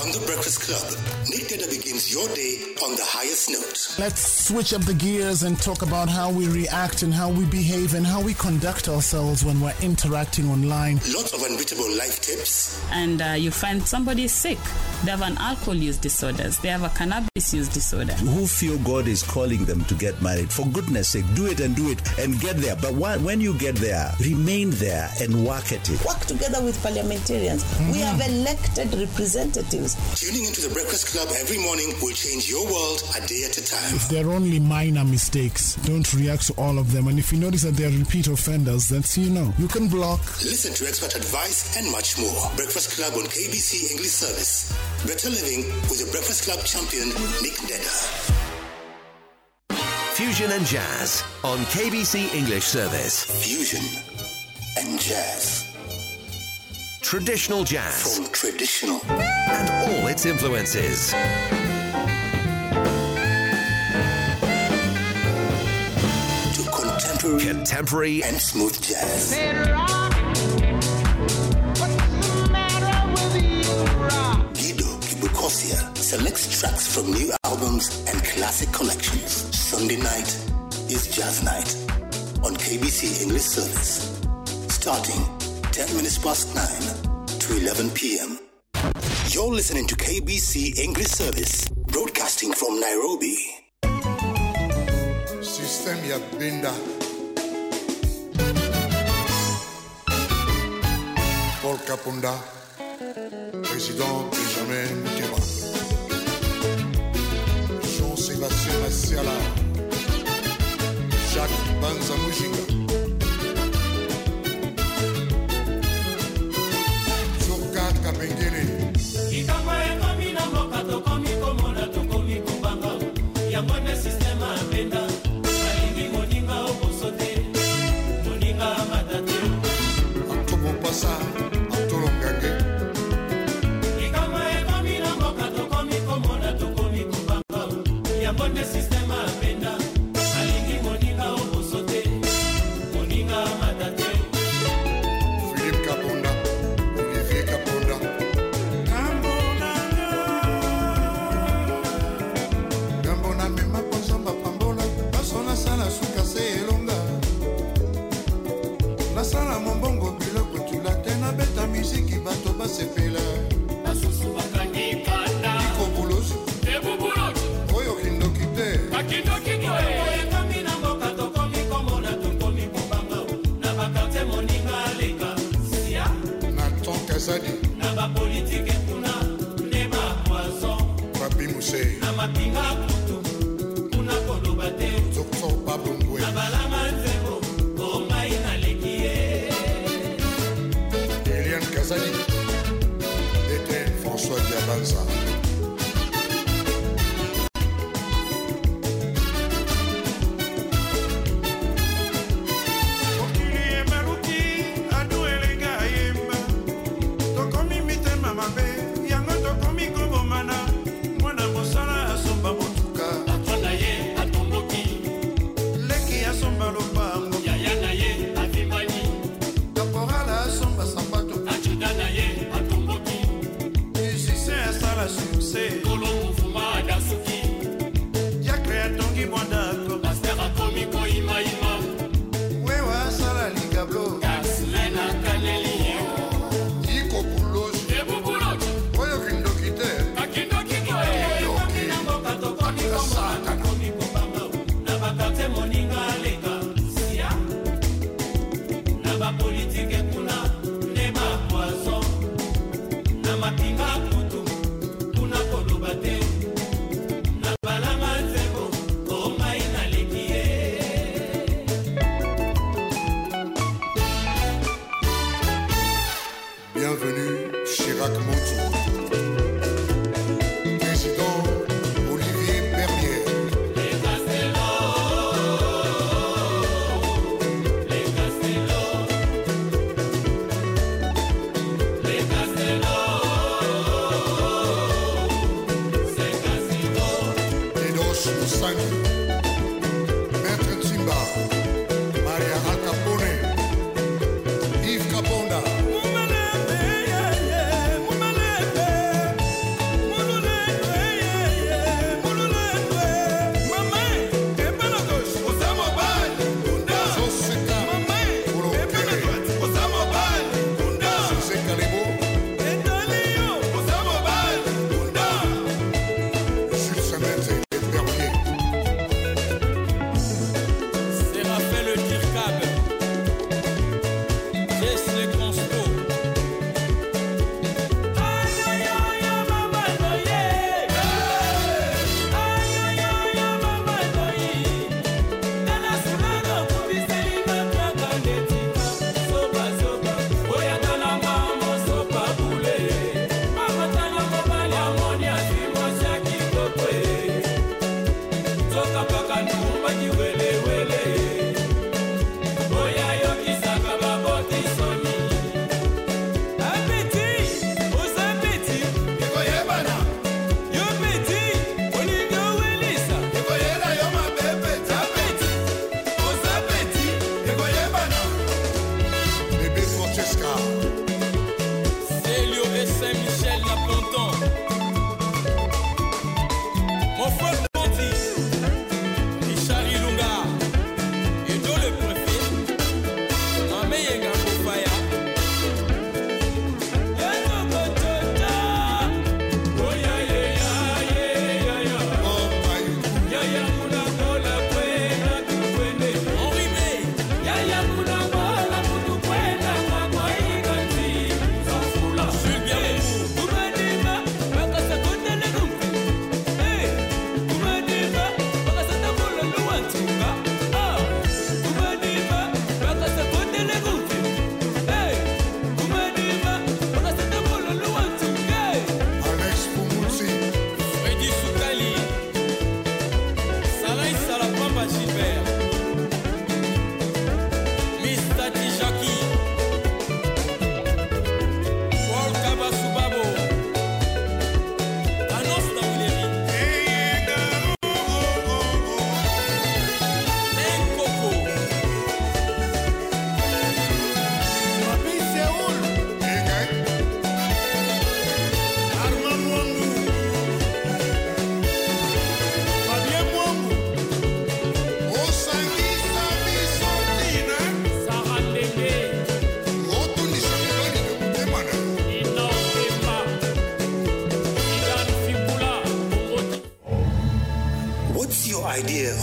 On The Breakfast Club, Nick Dada begins your day on the highest note. Let's switch up the gears and talk about how we react and how we behave and how we conduct ourselves when we're interacting online. Lots of unbeatable life tips. and uh, you find somebody sick. They have an alcohol use disorders. They have a cannabis use disorder. who feel God is calling them to get married. For goodness sake, do it and do it and get there. But why- when you get there, remain there and work at it. work together with parliamentarians. We mm-hmm. have elected representatives. Tuning into The Breakfast Club every morning will change your world a day at a time. If they're only minor mistakes, don't react to all of them. And if you notice that they're repeat offenders, then see you know. You can block. Listen to expert advice and much more. Breakfast Club on KBC English Service. Better living with the Breakfast Club champion, Nick Deda. Fusion and Jazz on KBC English Service. Fusion and jazz. Traditional jazz. From traditional. And all its influences. To contemporary. Contemporary. And smooth jazz. Guido Kibukosia selects tracks from new albums and classic collections. Sunday night is Jazz Night on KBC English Service. Starting 10 minutes past 9 to 11 p.m. You're listening to KBC English Service, broadcasting from Nairobi. système ya benda paul kapunda président benjamin mukeba jean sébastien masiala jacques banza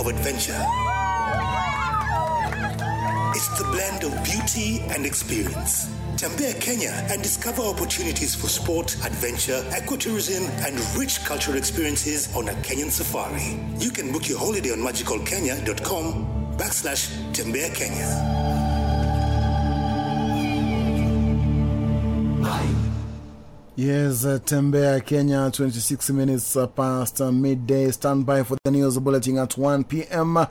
adventure. It's the blend of beauty and experience. Tembea Kenya and discover opportunities for sport, adventure, ecotourism, and rich cultural experiences on a Kenyan safari. You can book your holiday on magicalkenya.com backslash Tembea Kenya. Yes, uh, Tembea, Kenya, 26 minutes uh, past uh, midday. Stand by for the news bulletin at 1 p.m. Uh,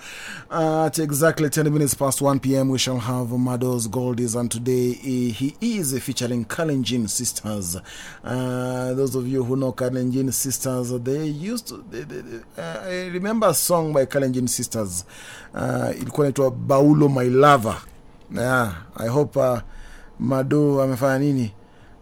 at exactly 10 minutes past 1 p.m., we shall have Mados Goldies, and today he, he is featuring Kalenjin Sisters. Uh, those of you who know Kalenjin Sisters, they used to. They, they, uh, I remember a song by Kalenjin Sisters. Ilikuwa inaitwa Baulo My Lover. Yeah, I hope Mado amefanya nini?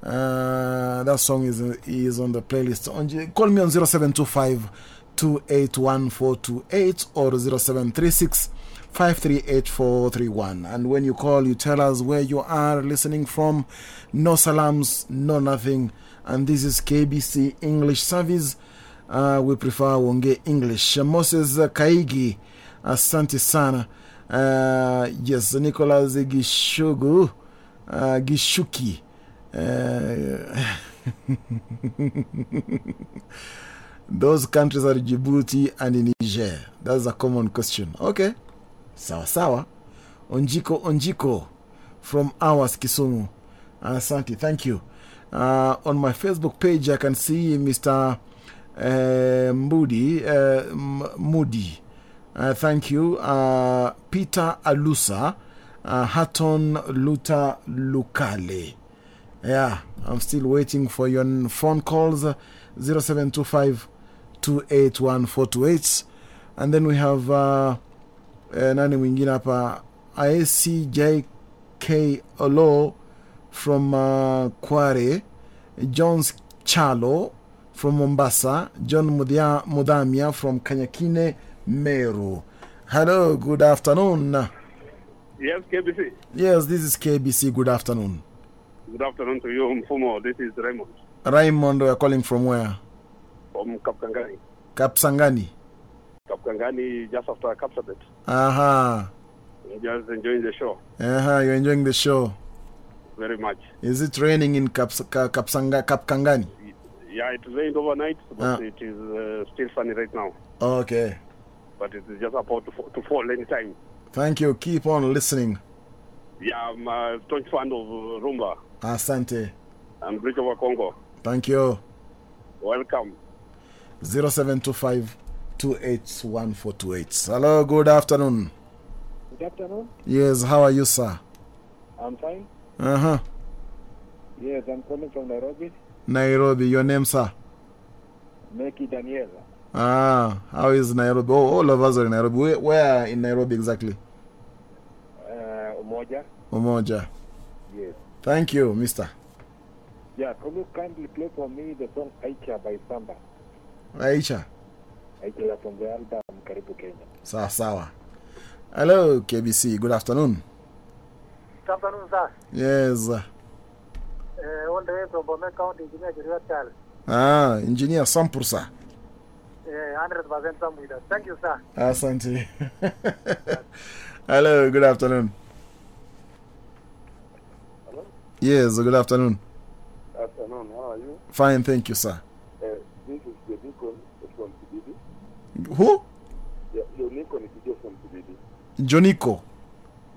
Uh, that song is, is on the playlist. On, call me on 0725 281428 or 0736 538431. And when you call, you tell us where you are listening from. No salams, no nothing. And this is KBC English Service. Uh, we prefer Wonge English. Moses Kaigi, asante sana. Uh, yes, Nicholas Gishugu, uh, Gishuki. Uh, those countries are Djibouti and Niger. That's a common question. Okay. Sawa sawa. Onjiko Onjiko from ours Kisumu. Asante, thank you. Uh, on my Facebook page, I can see Mr. Uh, Moody. uh, Moody. Uh, thank you. Uh, Peter Alusa, uh, Hatton Luta Lukale. Yeah, I'm still waiting for your phone calls 0725 281 And then we have uh, uh, nani mwingine hapa ICJK Olo from uh, Kware, Jones Chalo from Mombasa, John Mudia, Mudamia from Kanyakine, Meru. Hello, good afternoon. Yes, KBC. Yes, this is KBC. Good afternoon. Good afternoon to you, Mfumo. This is Raymond Raymond, we are calling from where? from Kapkangani. Kapsangani. Kapkangani, just after Kapsabet. Aha. Just enjoying the show Aha, you're enjoying the show. very much. Is it raining in Kaps Ka- Kapsanga Kapkangani? Yeah, it rained overnight, but Ah. it is uh, still sunny right now. Okay. But it is just about to, fa- to fall anytime. Thank you. Keep on listening. Yeah, I'm a staunch fan of uh, Rumba Asante. and wa Kongo. Congo. Thank you. Welcome. 0725 281 Hello, good afternoon. Good afternoon. Yes, how are you, sir? I'm fine. Uh huh. Yes, I'm calling from Nairobi. Nairobi, your name, sir? Meki Daniel. Ah, how is Nairobi? Oh, all of us are in Nairobi. Where, where in Nairobi exactly? Uh, Umoja. Umoja. Thank you, mister. Yeah, could you kindly play for me the song Aicha by Samba? Aicha. Aicha from the album Karibu Kenya. Sawa, sawa. Hello, KBC. Good afternoon. Good afternoon, sir. Yes. Uh, all the way from Bome County, Engineer Jiriwatal. Ah, engineer Sampur sir. Yeah, 100% Sampur. Thank you, sir. Asante. Hello, good afternoon. Yes, good afternoon. Afternoon, how are you? Fine, thank you, sir. Uh, this is Yoniko from Kibidi. Who? Yeah, Yoniko Nikijo from Kibidi. Joniko.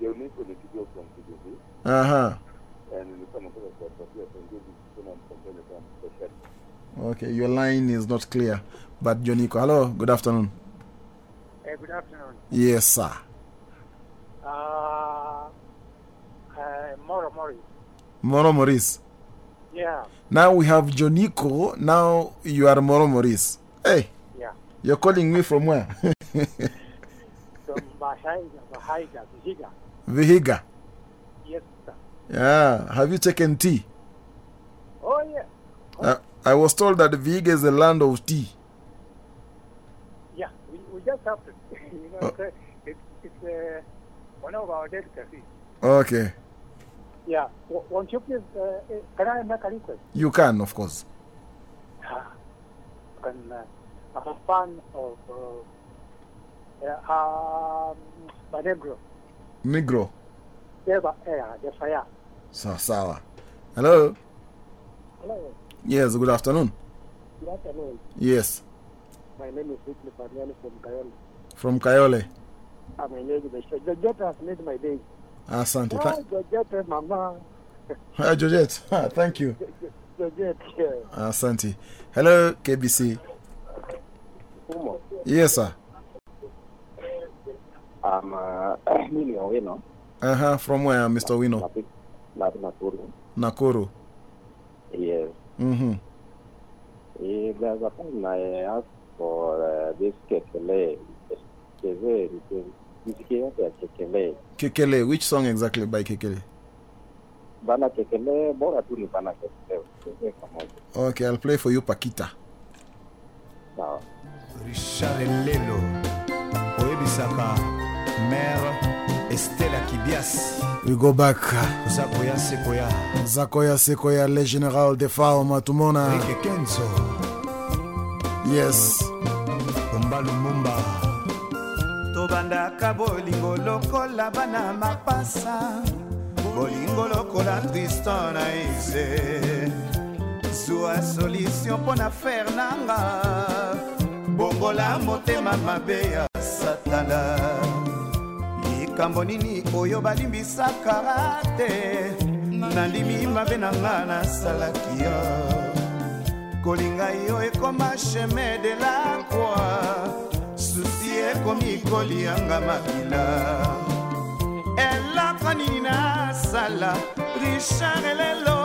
Yoniko Nikijo from Kibidi. Uh huh. And nilikuwa nataka kuwapatia pongezi kusema mpongeze kwa special. Okay, your line is not clear. But Joniko, hello, good afternoon. Uh, good afternoon. Yes, sir. Uh, uh, Moro Mori. Moro Maurice. Yeah, Now we have Joniko. Now you are Moro Maurice. Hey, yeah. you're calling me from where? From Bahiga, Bahiga, Vihiga. Vihiga. Yes, sir. Yeah. Have you taken tea? Oh, yeah. Oh. Uh, I was told that Vihiga is the land of tea. Yeah, we, we just have to. you know, uh, it's, it's uh, one of our delicacies. Okay. Yeah. Won't you please, uh, uh, can I make a request? You can, of course. Ah, can, uh, I'm a fan of uh, uh, um, Banegro. Negro. Yeah, but, yeah, the fire. Sawa sawa. Hello. Hello. Yes, good afternoon. Good afternoon. Yes, My name is Victor Fariani from Kayole. from Kayole. I'm a lady. The jet has made my day. Asante. Oh, Tha- Georgette, Mama. Hi, Georgette. Ah, Thank you. Georgette, yeah. Asante. Hello, KBC. Umo. Yes, sir. I'm uh, Owino, Uh huh. From where, Mr. Wino? Nakuru. Nakuru. Yes. Mm hmm. There's a time I asked for uh, this Kekele. Kekele, yote Kekele. Kekele. Which song exactly by Kekele? Bana Kekele, bora tu ni Bana Kekele. Okay, I'll play for you, Pakita. Sawa. richard lelo oyebisaka mare estela kibias We go back. oza koya sekoya Zakoya Sekoya, le général de Falma, Tumona. rike kenzo Yes. omba lumumba tobandaka bolingo lokola bana mapasa. Bolingo lokola tristan na eze. Zwa solution mpo na fere nanga bongola motema mabe ya satana. Likambo nini oyo balimbisaka te nandimi mabe na nga nasalaki yo. Kolinga yo ekoma chemin de la croix susi ekomi kolianga makila eloko nini nasala richard elelo.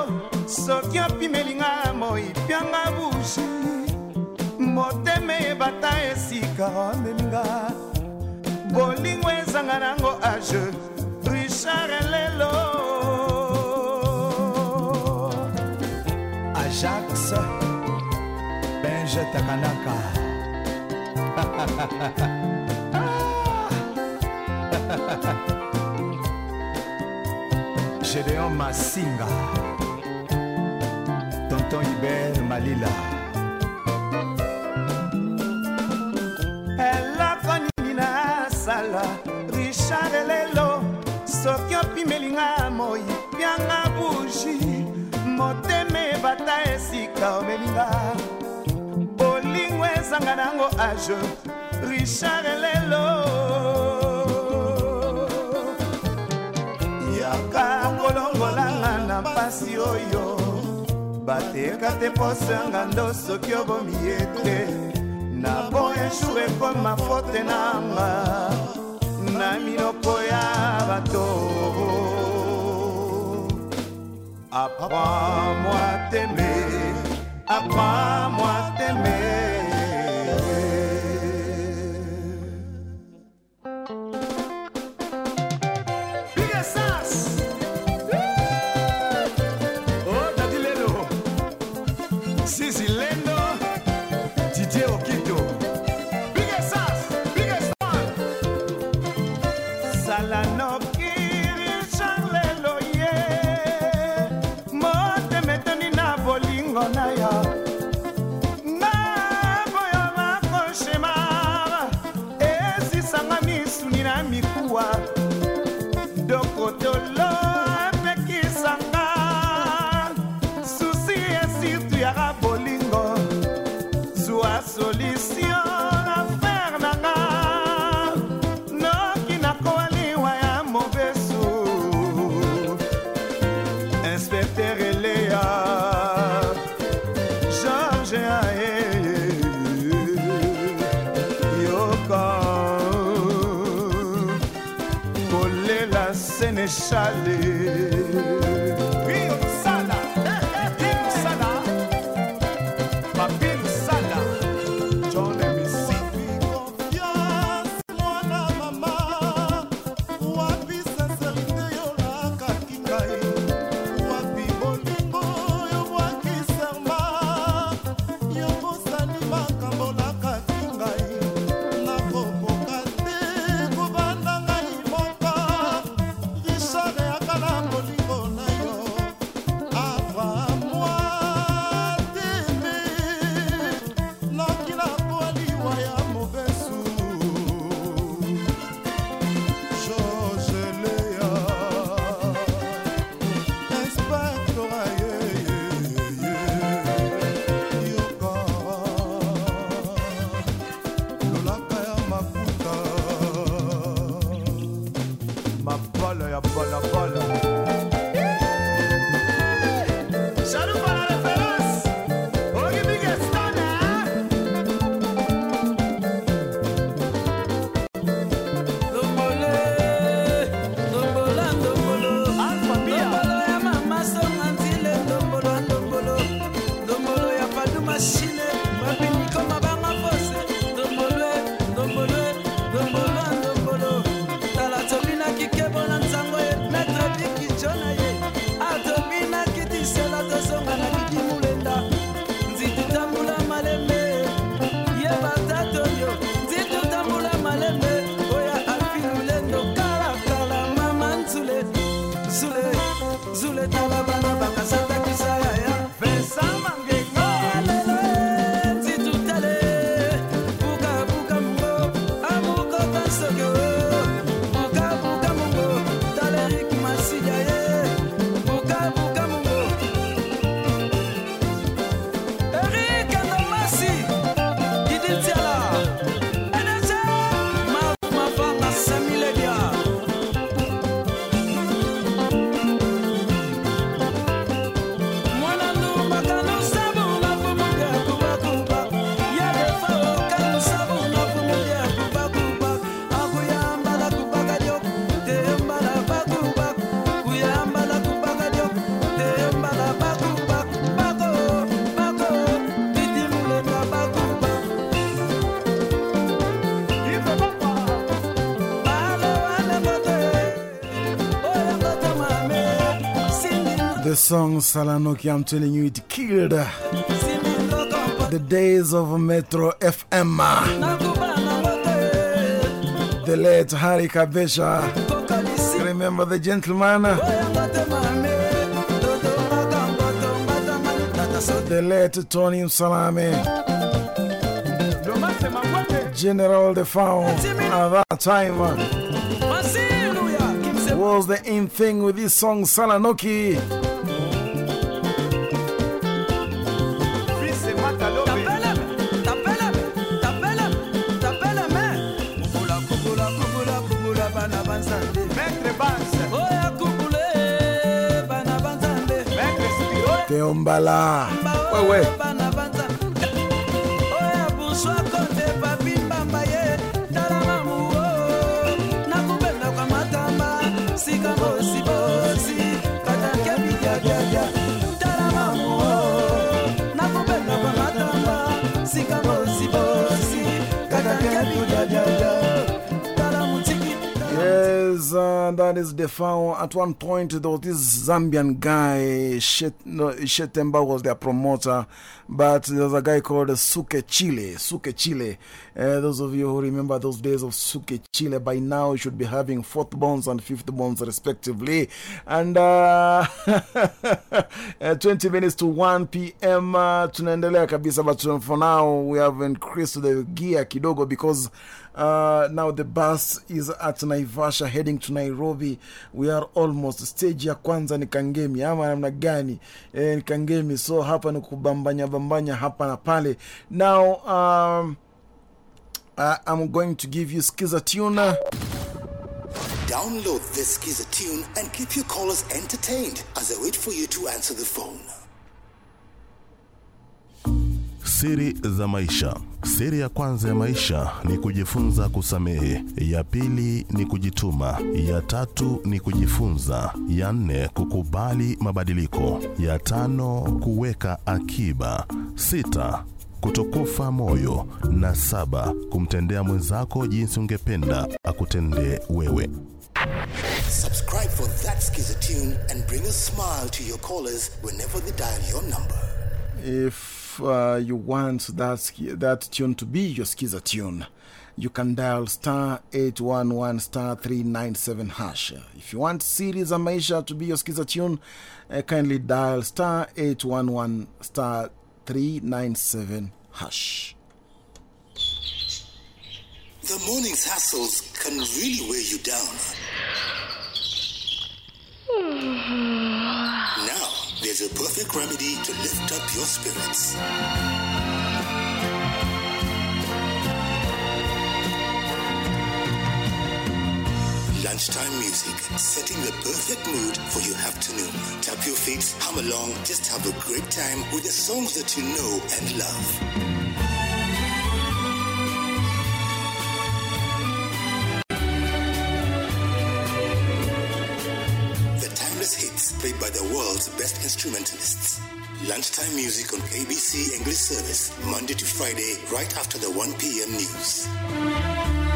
Soki opimelinga moi pianga bushi motema ebata esika omelinga bolingo ezanga nango age richard elelo. Ajax benje takanaka gédéon masinga tonton hubert malila. Eloko nini nasala richard elelo soki opimelinga moi pianga bushi motema ebata esika omelinga ezanga nango age richard elelo yaka kolongolanga na mpasi oyo bateka te posanga ndo soki obomi ye te na bo ejour ekoma fote nanga na minoko ya bato. Apprends-moi à t'aimer apprends-moi à t'aimer salé. The song Salanoki, I'm telling you, it killed the days of Metro FM. The late Harry Kabesha. Remember the gentleman? The late Tony Salame. General Defao at that time was the in thing with this song Salanoki. Teombala. Wewe. That is the found. At one point, was this Zambian guy, Shetemba was their promoter, but there a guy called Suke Chile. Suke Chile. Uh, those of you who remember those days of Suke Chile, by now should be having fourth bonds and fifth bonds respectively. And uh, uh, 20 minutes to 1 p.m. Uh, tunaendelea kabisa, but for now we have increased the gear kidogo because uh, now the bus is at Naivasha heading to Nairobi. We are almost stage ya kwanza ni Kangemi ama namna gani? Eh, Kangemi, so hapa ni kubambanya bambanya hapa na pale. Now um, uh, I'm going to give you Skiza tune Download this Skiza tune and keep your callers entertained as I wait for you to answer the phone. Siri za maisha. Siri ya kwanza ya maisha ni kujifunza kusamehe. Ya pili ni kujituma. Ya tatu ni kujifunza. Ya nne kukubali mabadiliko. Ya tano kuweka akiba. Sita kutokufa moyo, na saba kumtendea mwenzako jinsi ungependa akutendee wewe. Subscribe for that Skiza tune and bring a smile to your callers whenever they dial your number. If uh, you want that, that tune to be your Skiza tune, you can dial star 811 star 397 hash. If you want series Maisha to be your Skiza tune, uh, kindly dial star 811 star 397 hash. The morning's hassles can really weigh you down. Now, there's a perfect remedy to lift up your spirits. Lunchtime music, setting the perfect mood for your afternoon. Tap your feet, hum along, just have a great time with the songs that you know and love. the world's best instrumentalists. Lunchtime music on KBC English Service, Monday to Friday, right after the 1 p.m. news.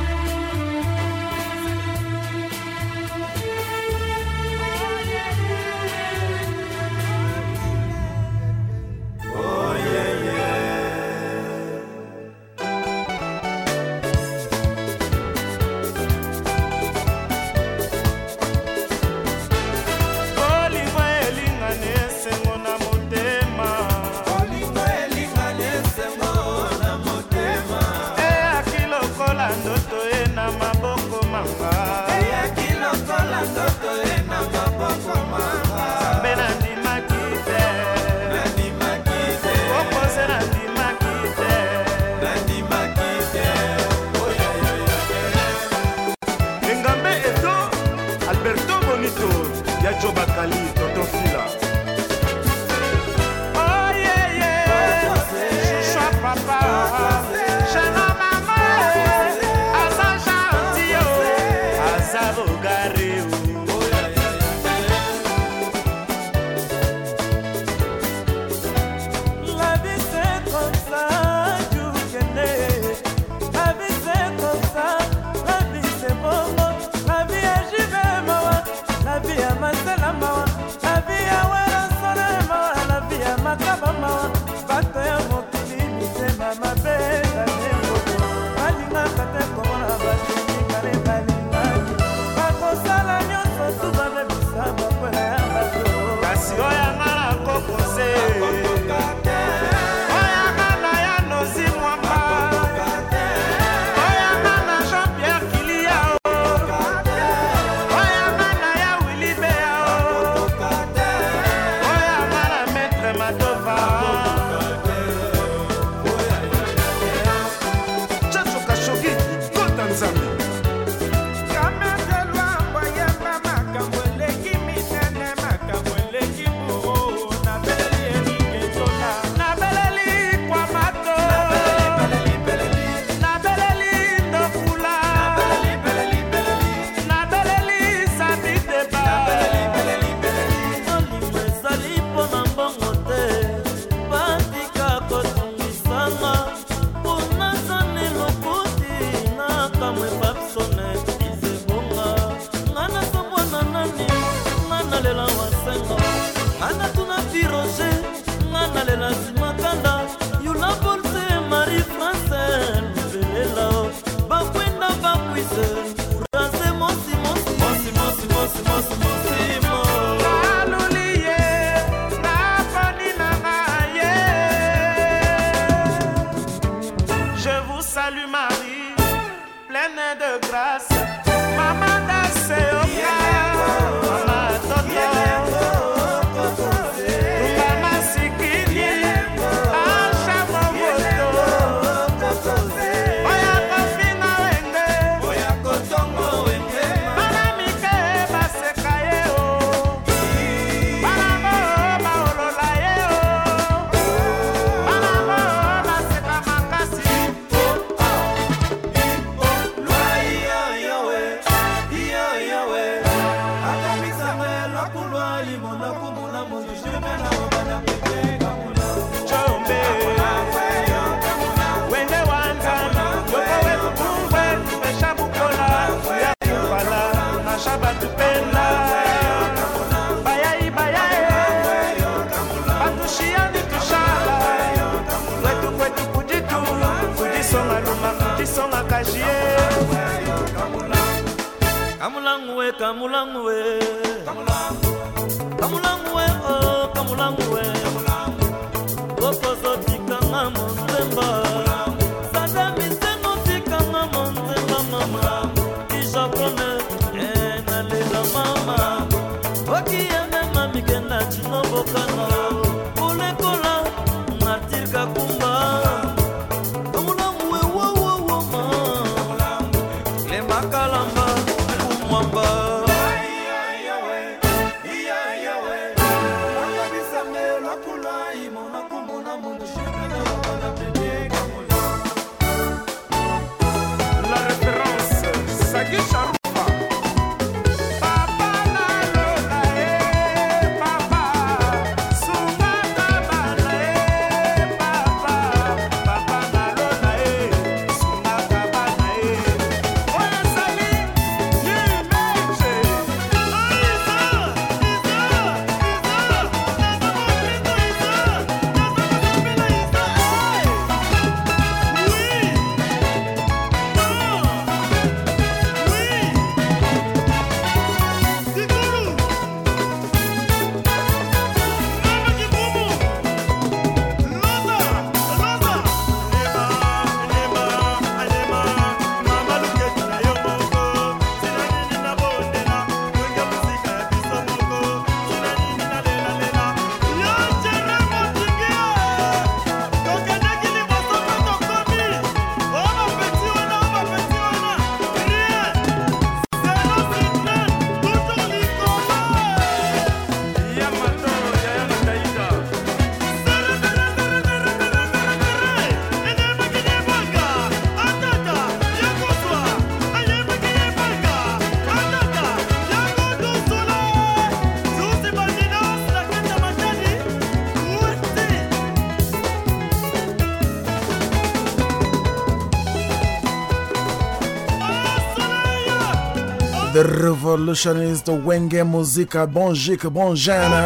Revolutionist Wenge Musica Bonjik Bonjana.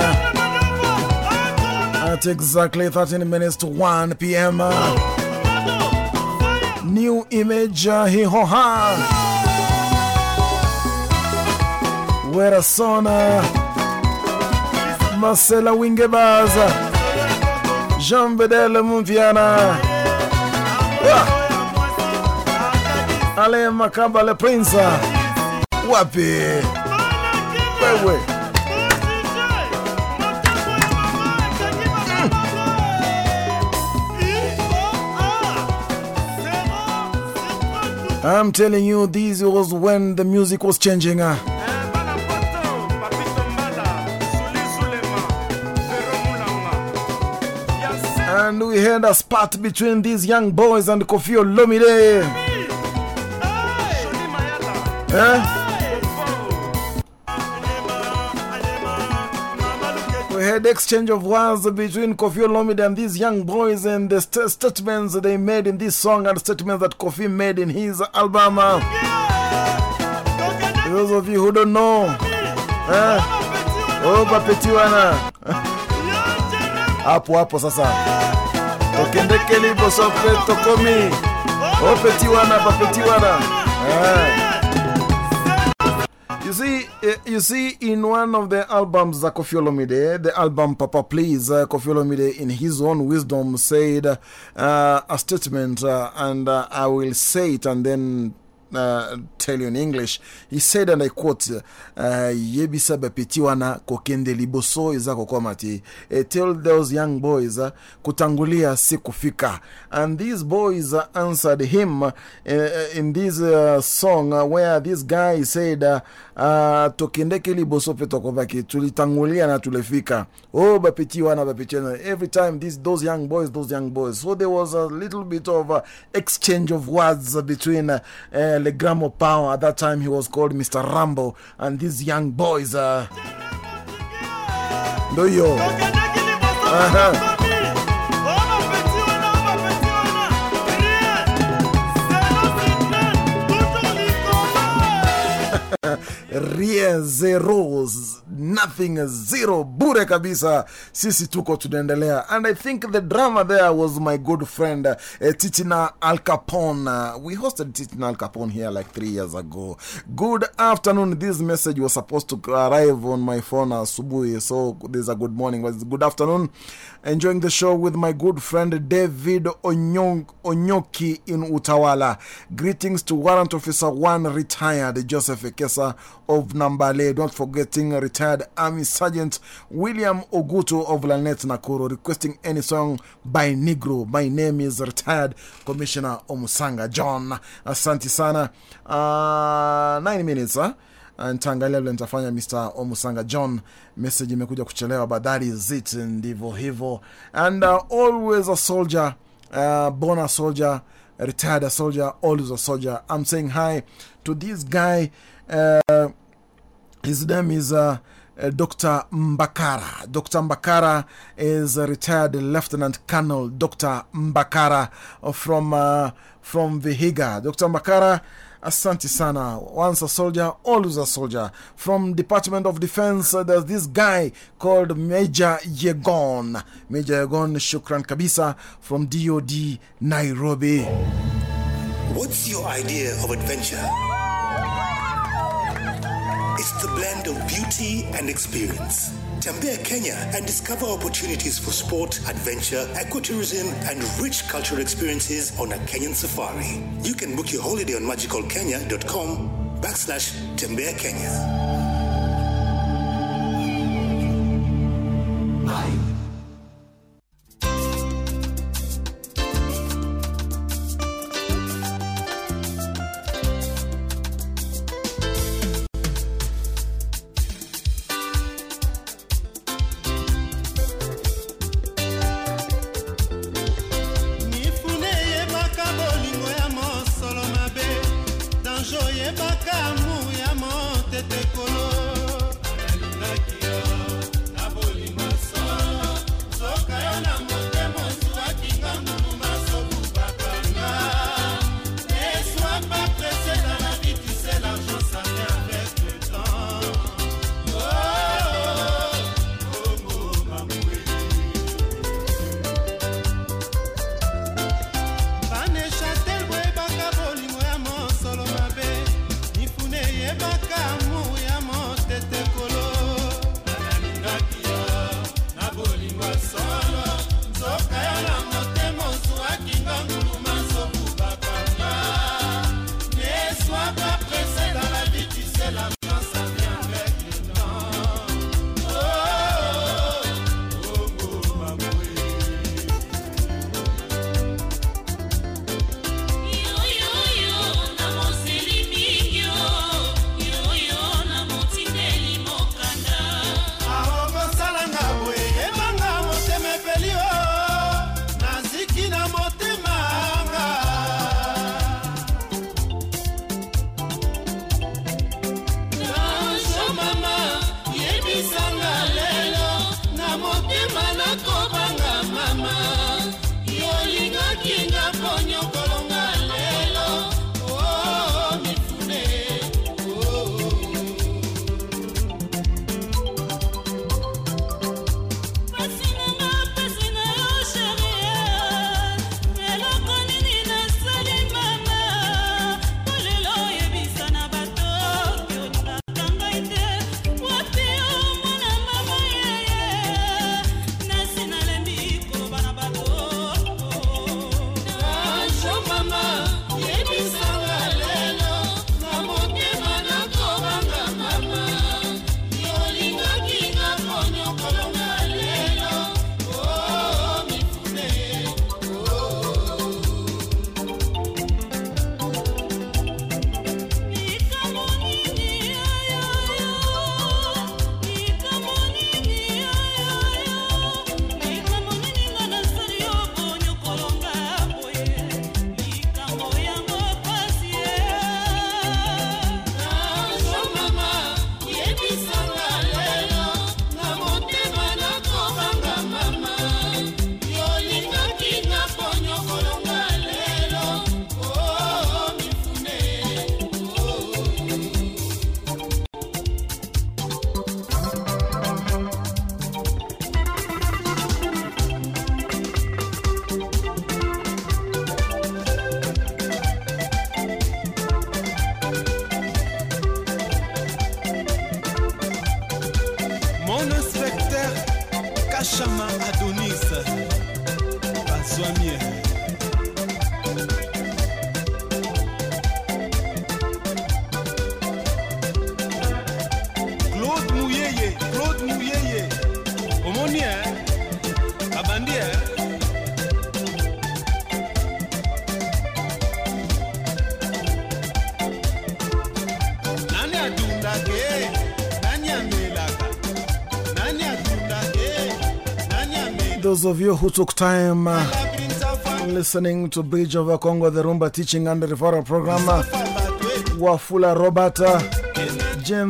At exactly 13 minutes to 1 p.m. New image uh, Hihoha. Werrason. Marcela Wingebaza. Jean Bedel Mpiana. Ale Makamba Le Prince. Wapi? Wewe. I'm telling you, this was when the music was changing. uh. And we had a spat between these young boys and Koffi Olomide. Eh? Had exchange of words between Koffi Olomide and these young boys and the st statements they made in this song and statements that Koffi made in his album. Those of you who don't know, eh? Oh, papetiwana. Hapo hapo sasa. Tokendekeli bosope tokomi. Oh, petiwana, papetiwana. Eh. You see, eh, you see, in one of the albums, uh, the album Papa Please, uh, Koffi Olomide, in his own wisdom, said uh, a statement, uh, and uh, I will say it and then uh, tell you in English. He said, and I quote, uh, Yebisa bapetiwana kokende liboso iza kokomati. Uh, tell those young boys, uh, kutangulia si. And these boys uh, answered him uh, in this uh, song uh, where this guy said, uh, uh, tokendeke liboso pe. Tulitangulia na tulefika. Oh, bapetiwana, bapetiwana. Every time these, those young boys, those young boys. So there was a little bit of uh, exchange of words between uh, Legramo Power. At that time, he was called Mr. Rambo. And these young boys. Uh, do yo. Rie zeros, nothing zero, bure kabisa. Sisi tuko tunaendelea. And I think the drama there was my good friend uh, Titina Al Capone. Uh, we hosted Titina Al Capone here like three years ago. Good afternoon. This message was supposed to arrive on my phone uh, Subui, so there's a good morning, but good afternoon. Enjoying the show with my good friend David Onyong Onyoki in Utawala. Greetings to Warrant Officer 1 retired Joseph Ekesa of Nambale. Don't forgetting retired Army Sergeant William Oguto of Lanet Nakuru requesting any song by Negro. My name is retired Commissioner Omusanga John. Asante sana. Uh, nine minutes, huh? ntaangalia vile nitafanya Mr. Omusanga John. Message imekuja kuchelewa, but that is it, ndivyo hivyo. And uh, always a soldier, uh, born a soldier, retired a soldier, always a soldier. I'm saying hi to this guy. Uh, his name is uh, uh, Dr. Mbakara. Dr. Mbakara is a retired Lieutenant Colonel Dr. Mbakara from, uh, from Vihiga. Dr. Mbakara Asante sana. Once a soldier, always a soldier. From Department of Defense, uh, there's this guy called Major Yegon. Major Yegon Shukran Kabisa from DOD Nairobi. What's your idea of adventure? It's the blend of beauty and experience. Tembea Kenya and discover opportunities for sport, adventure, ecotourism, and rich cultural experiences on a Kenyan safari. You can book your holiday on magicalkenya.com backslash Tembea Kenya. mifune Those of you who took time uh, listening to Bridge over Congo, the Rumba teaching and referral program, Wafula Robert, uh, James.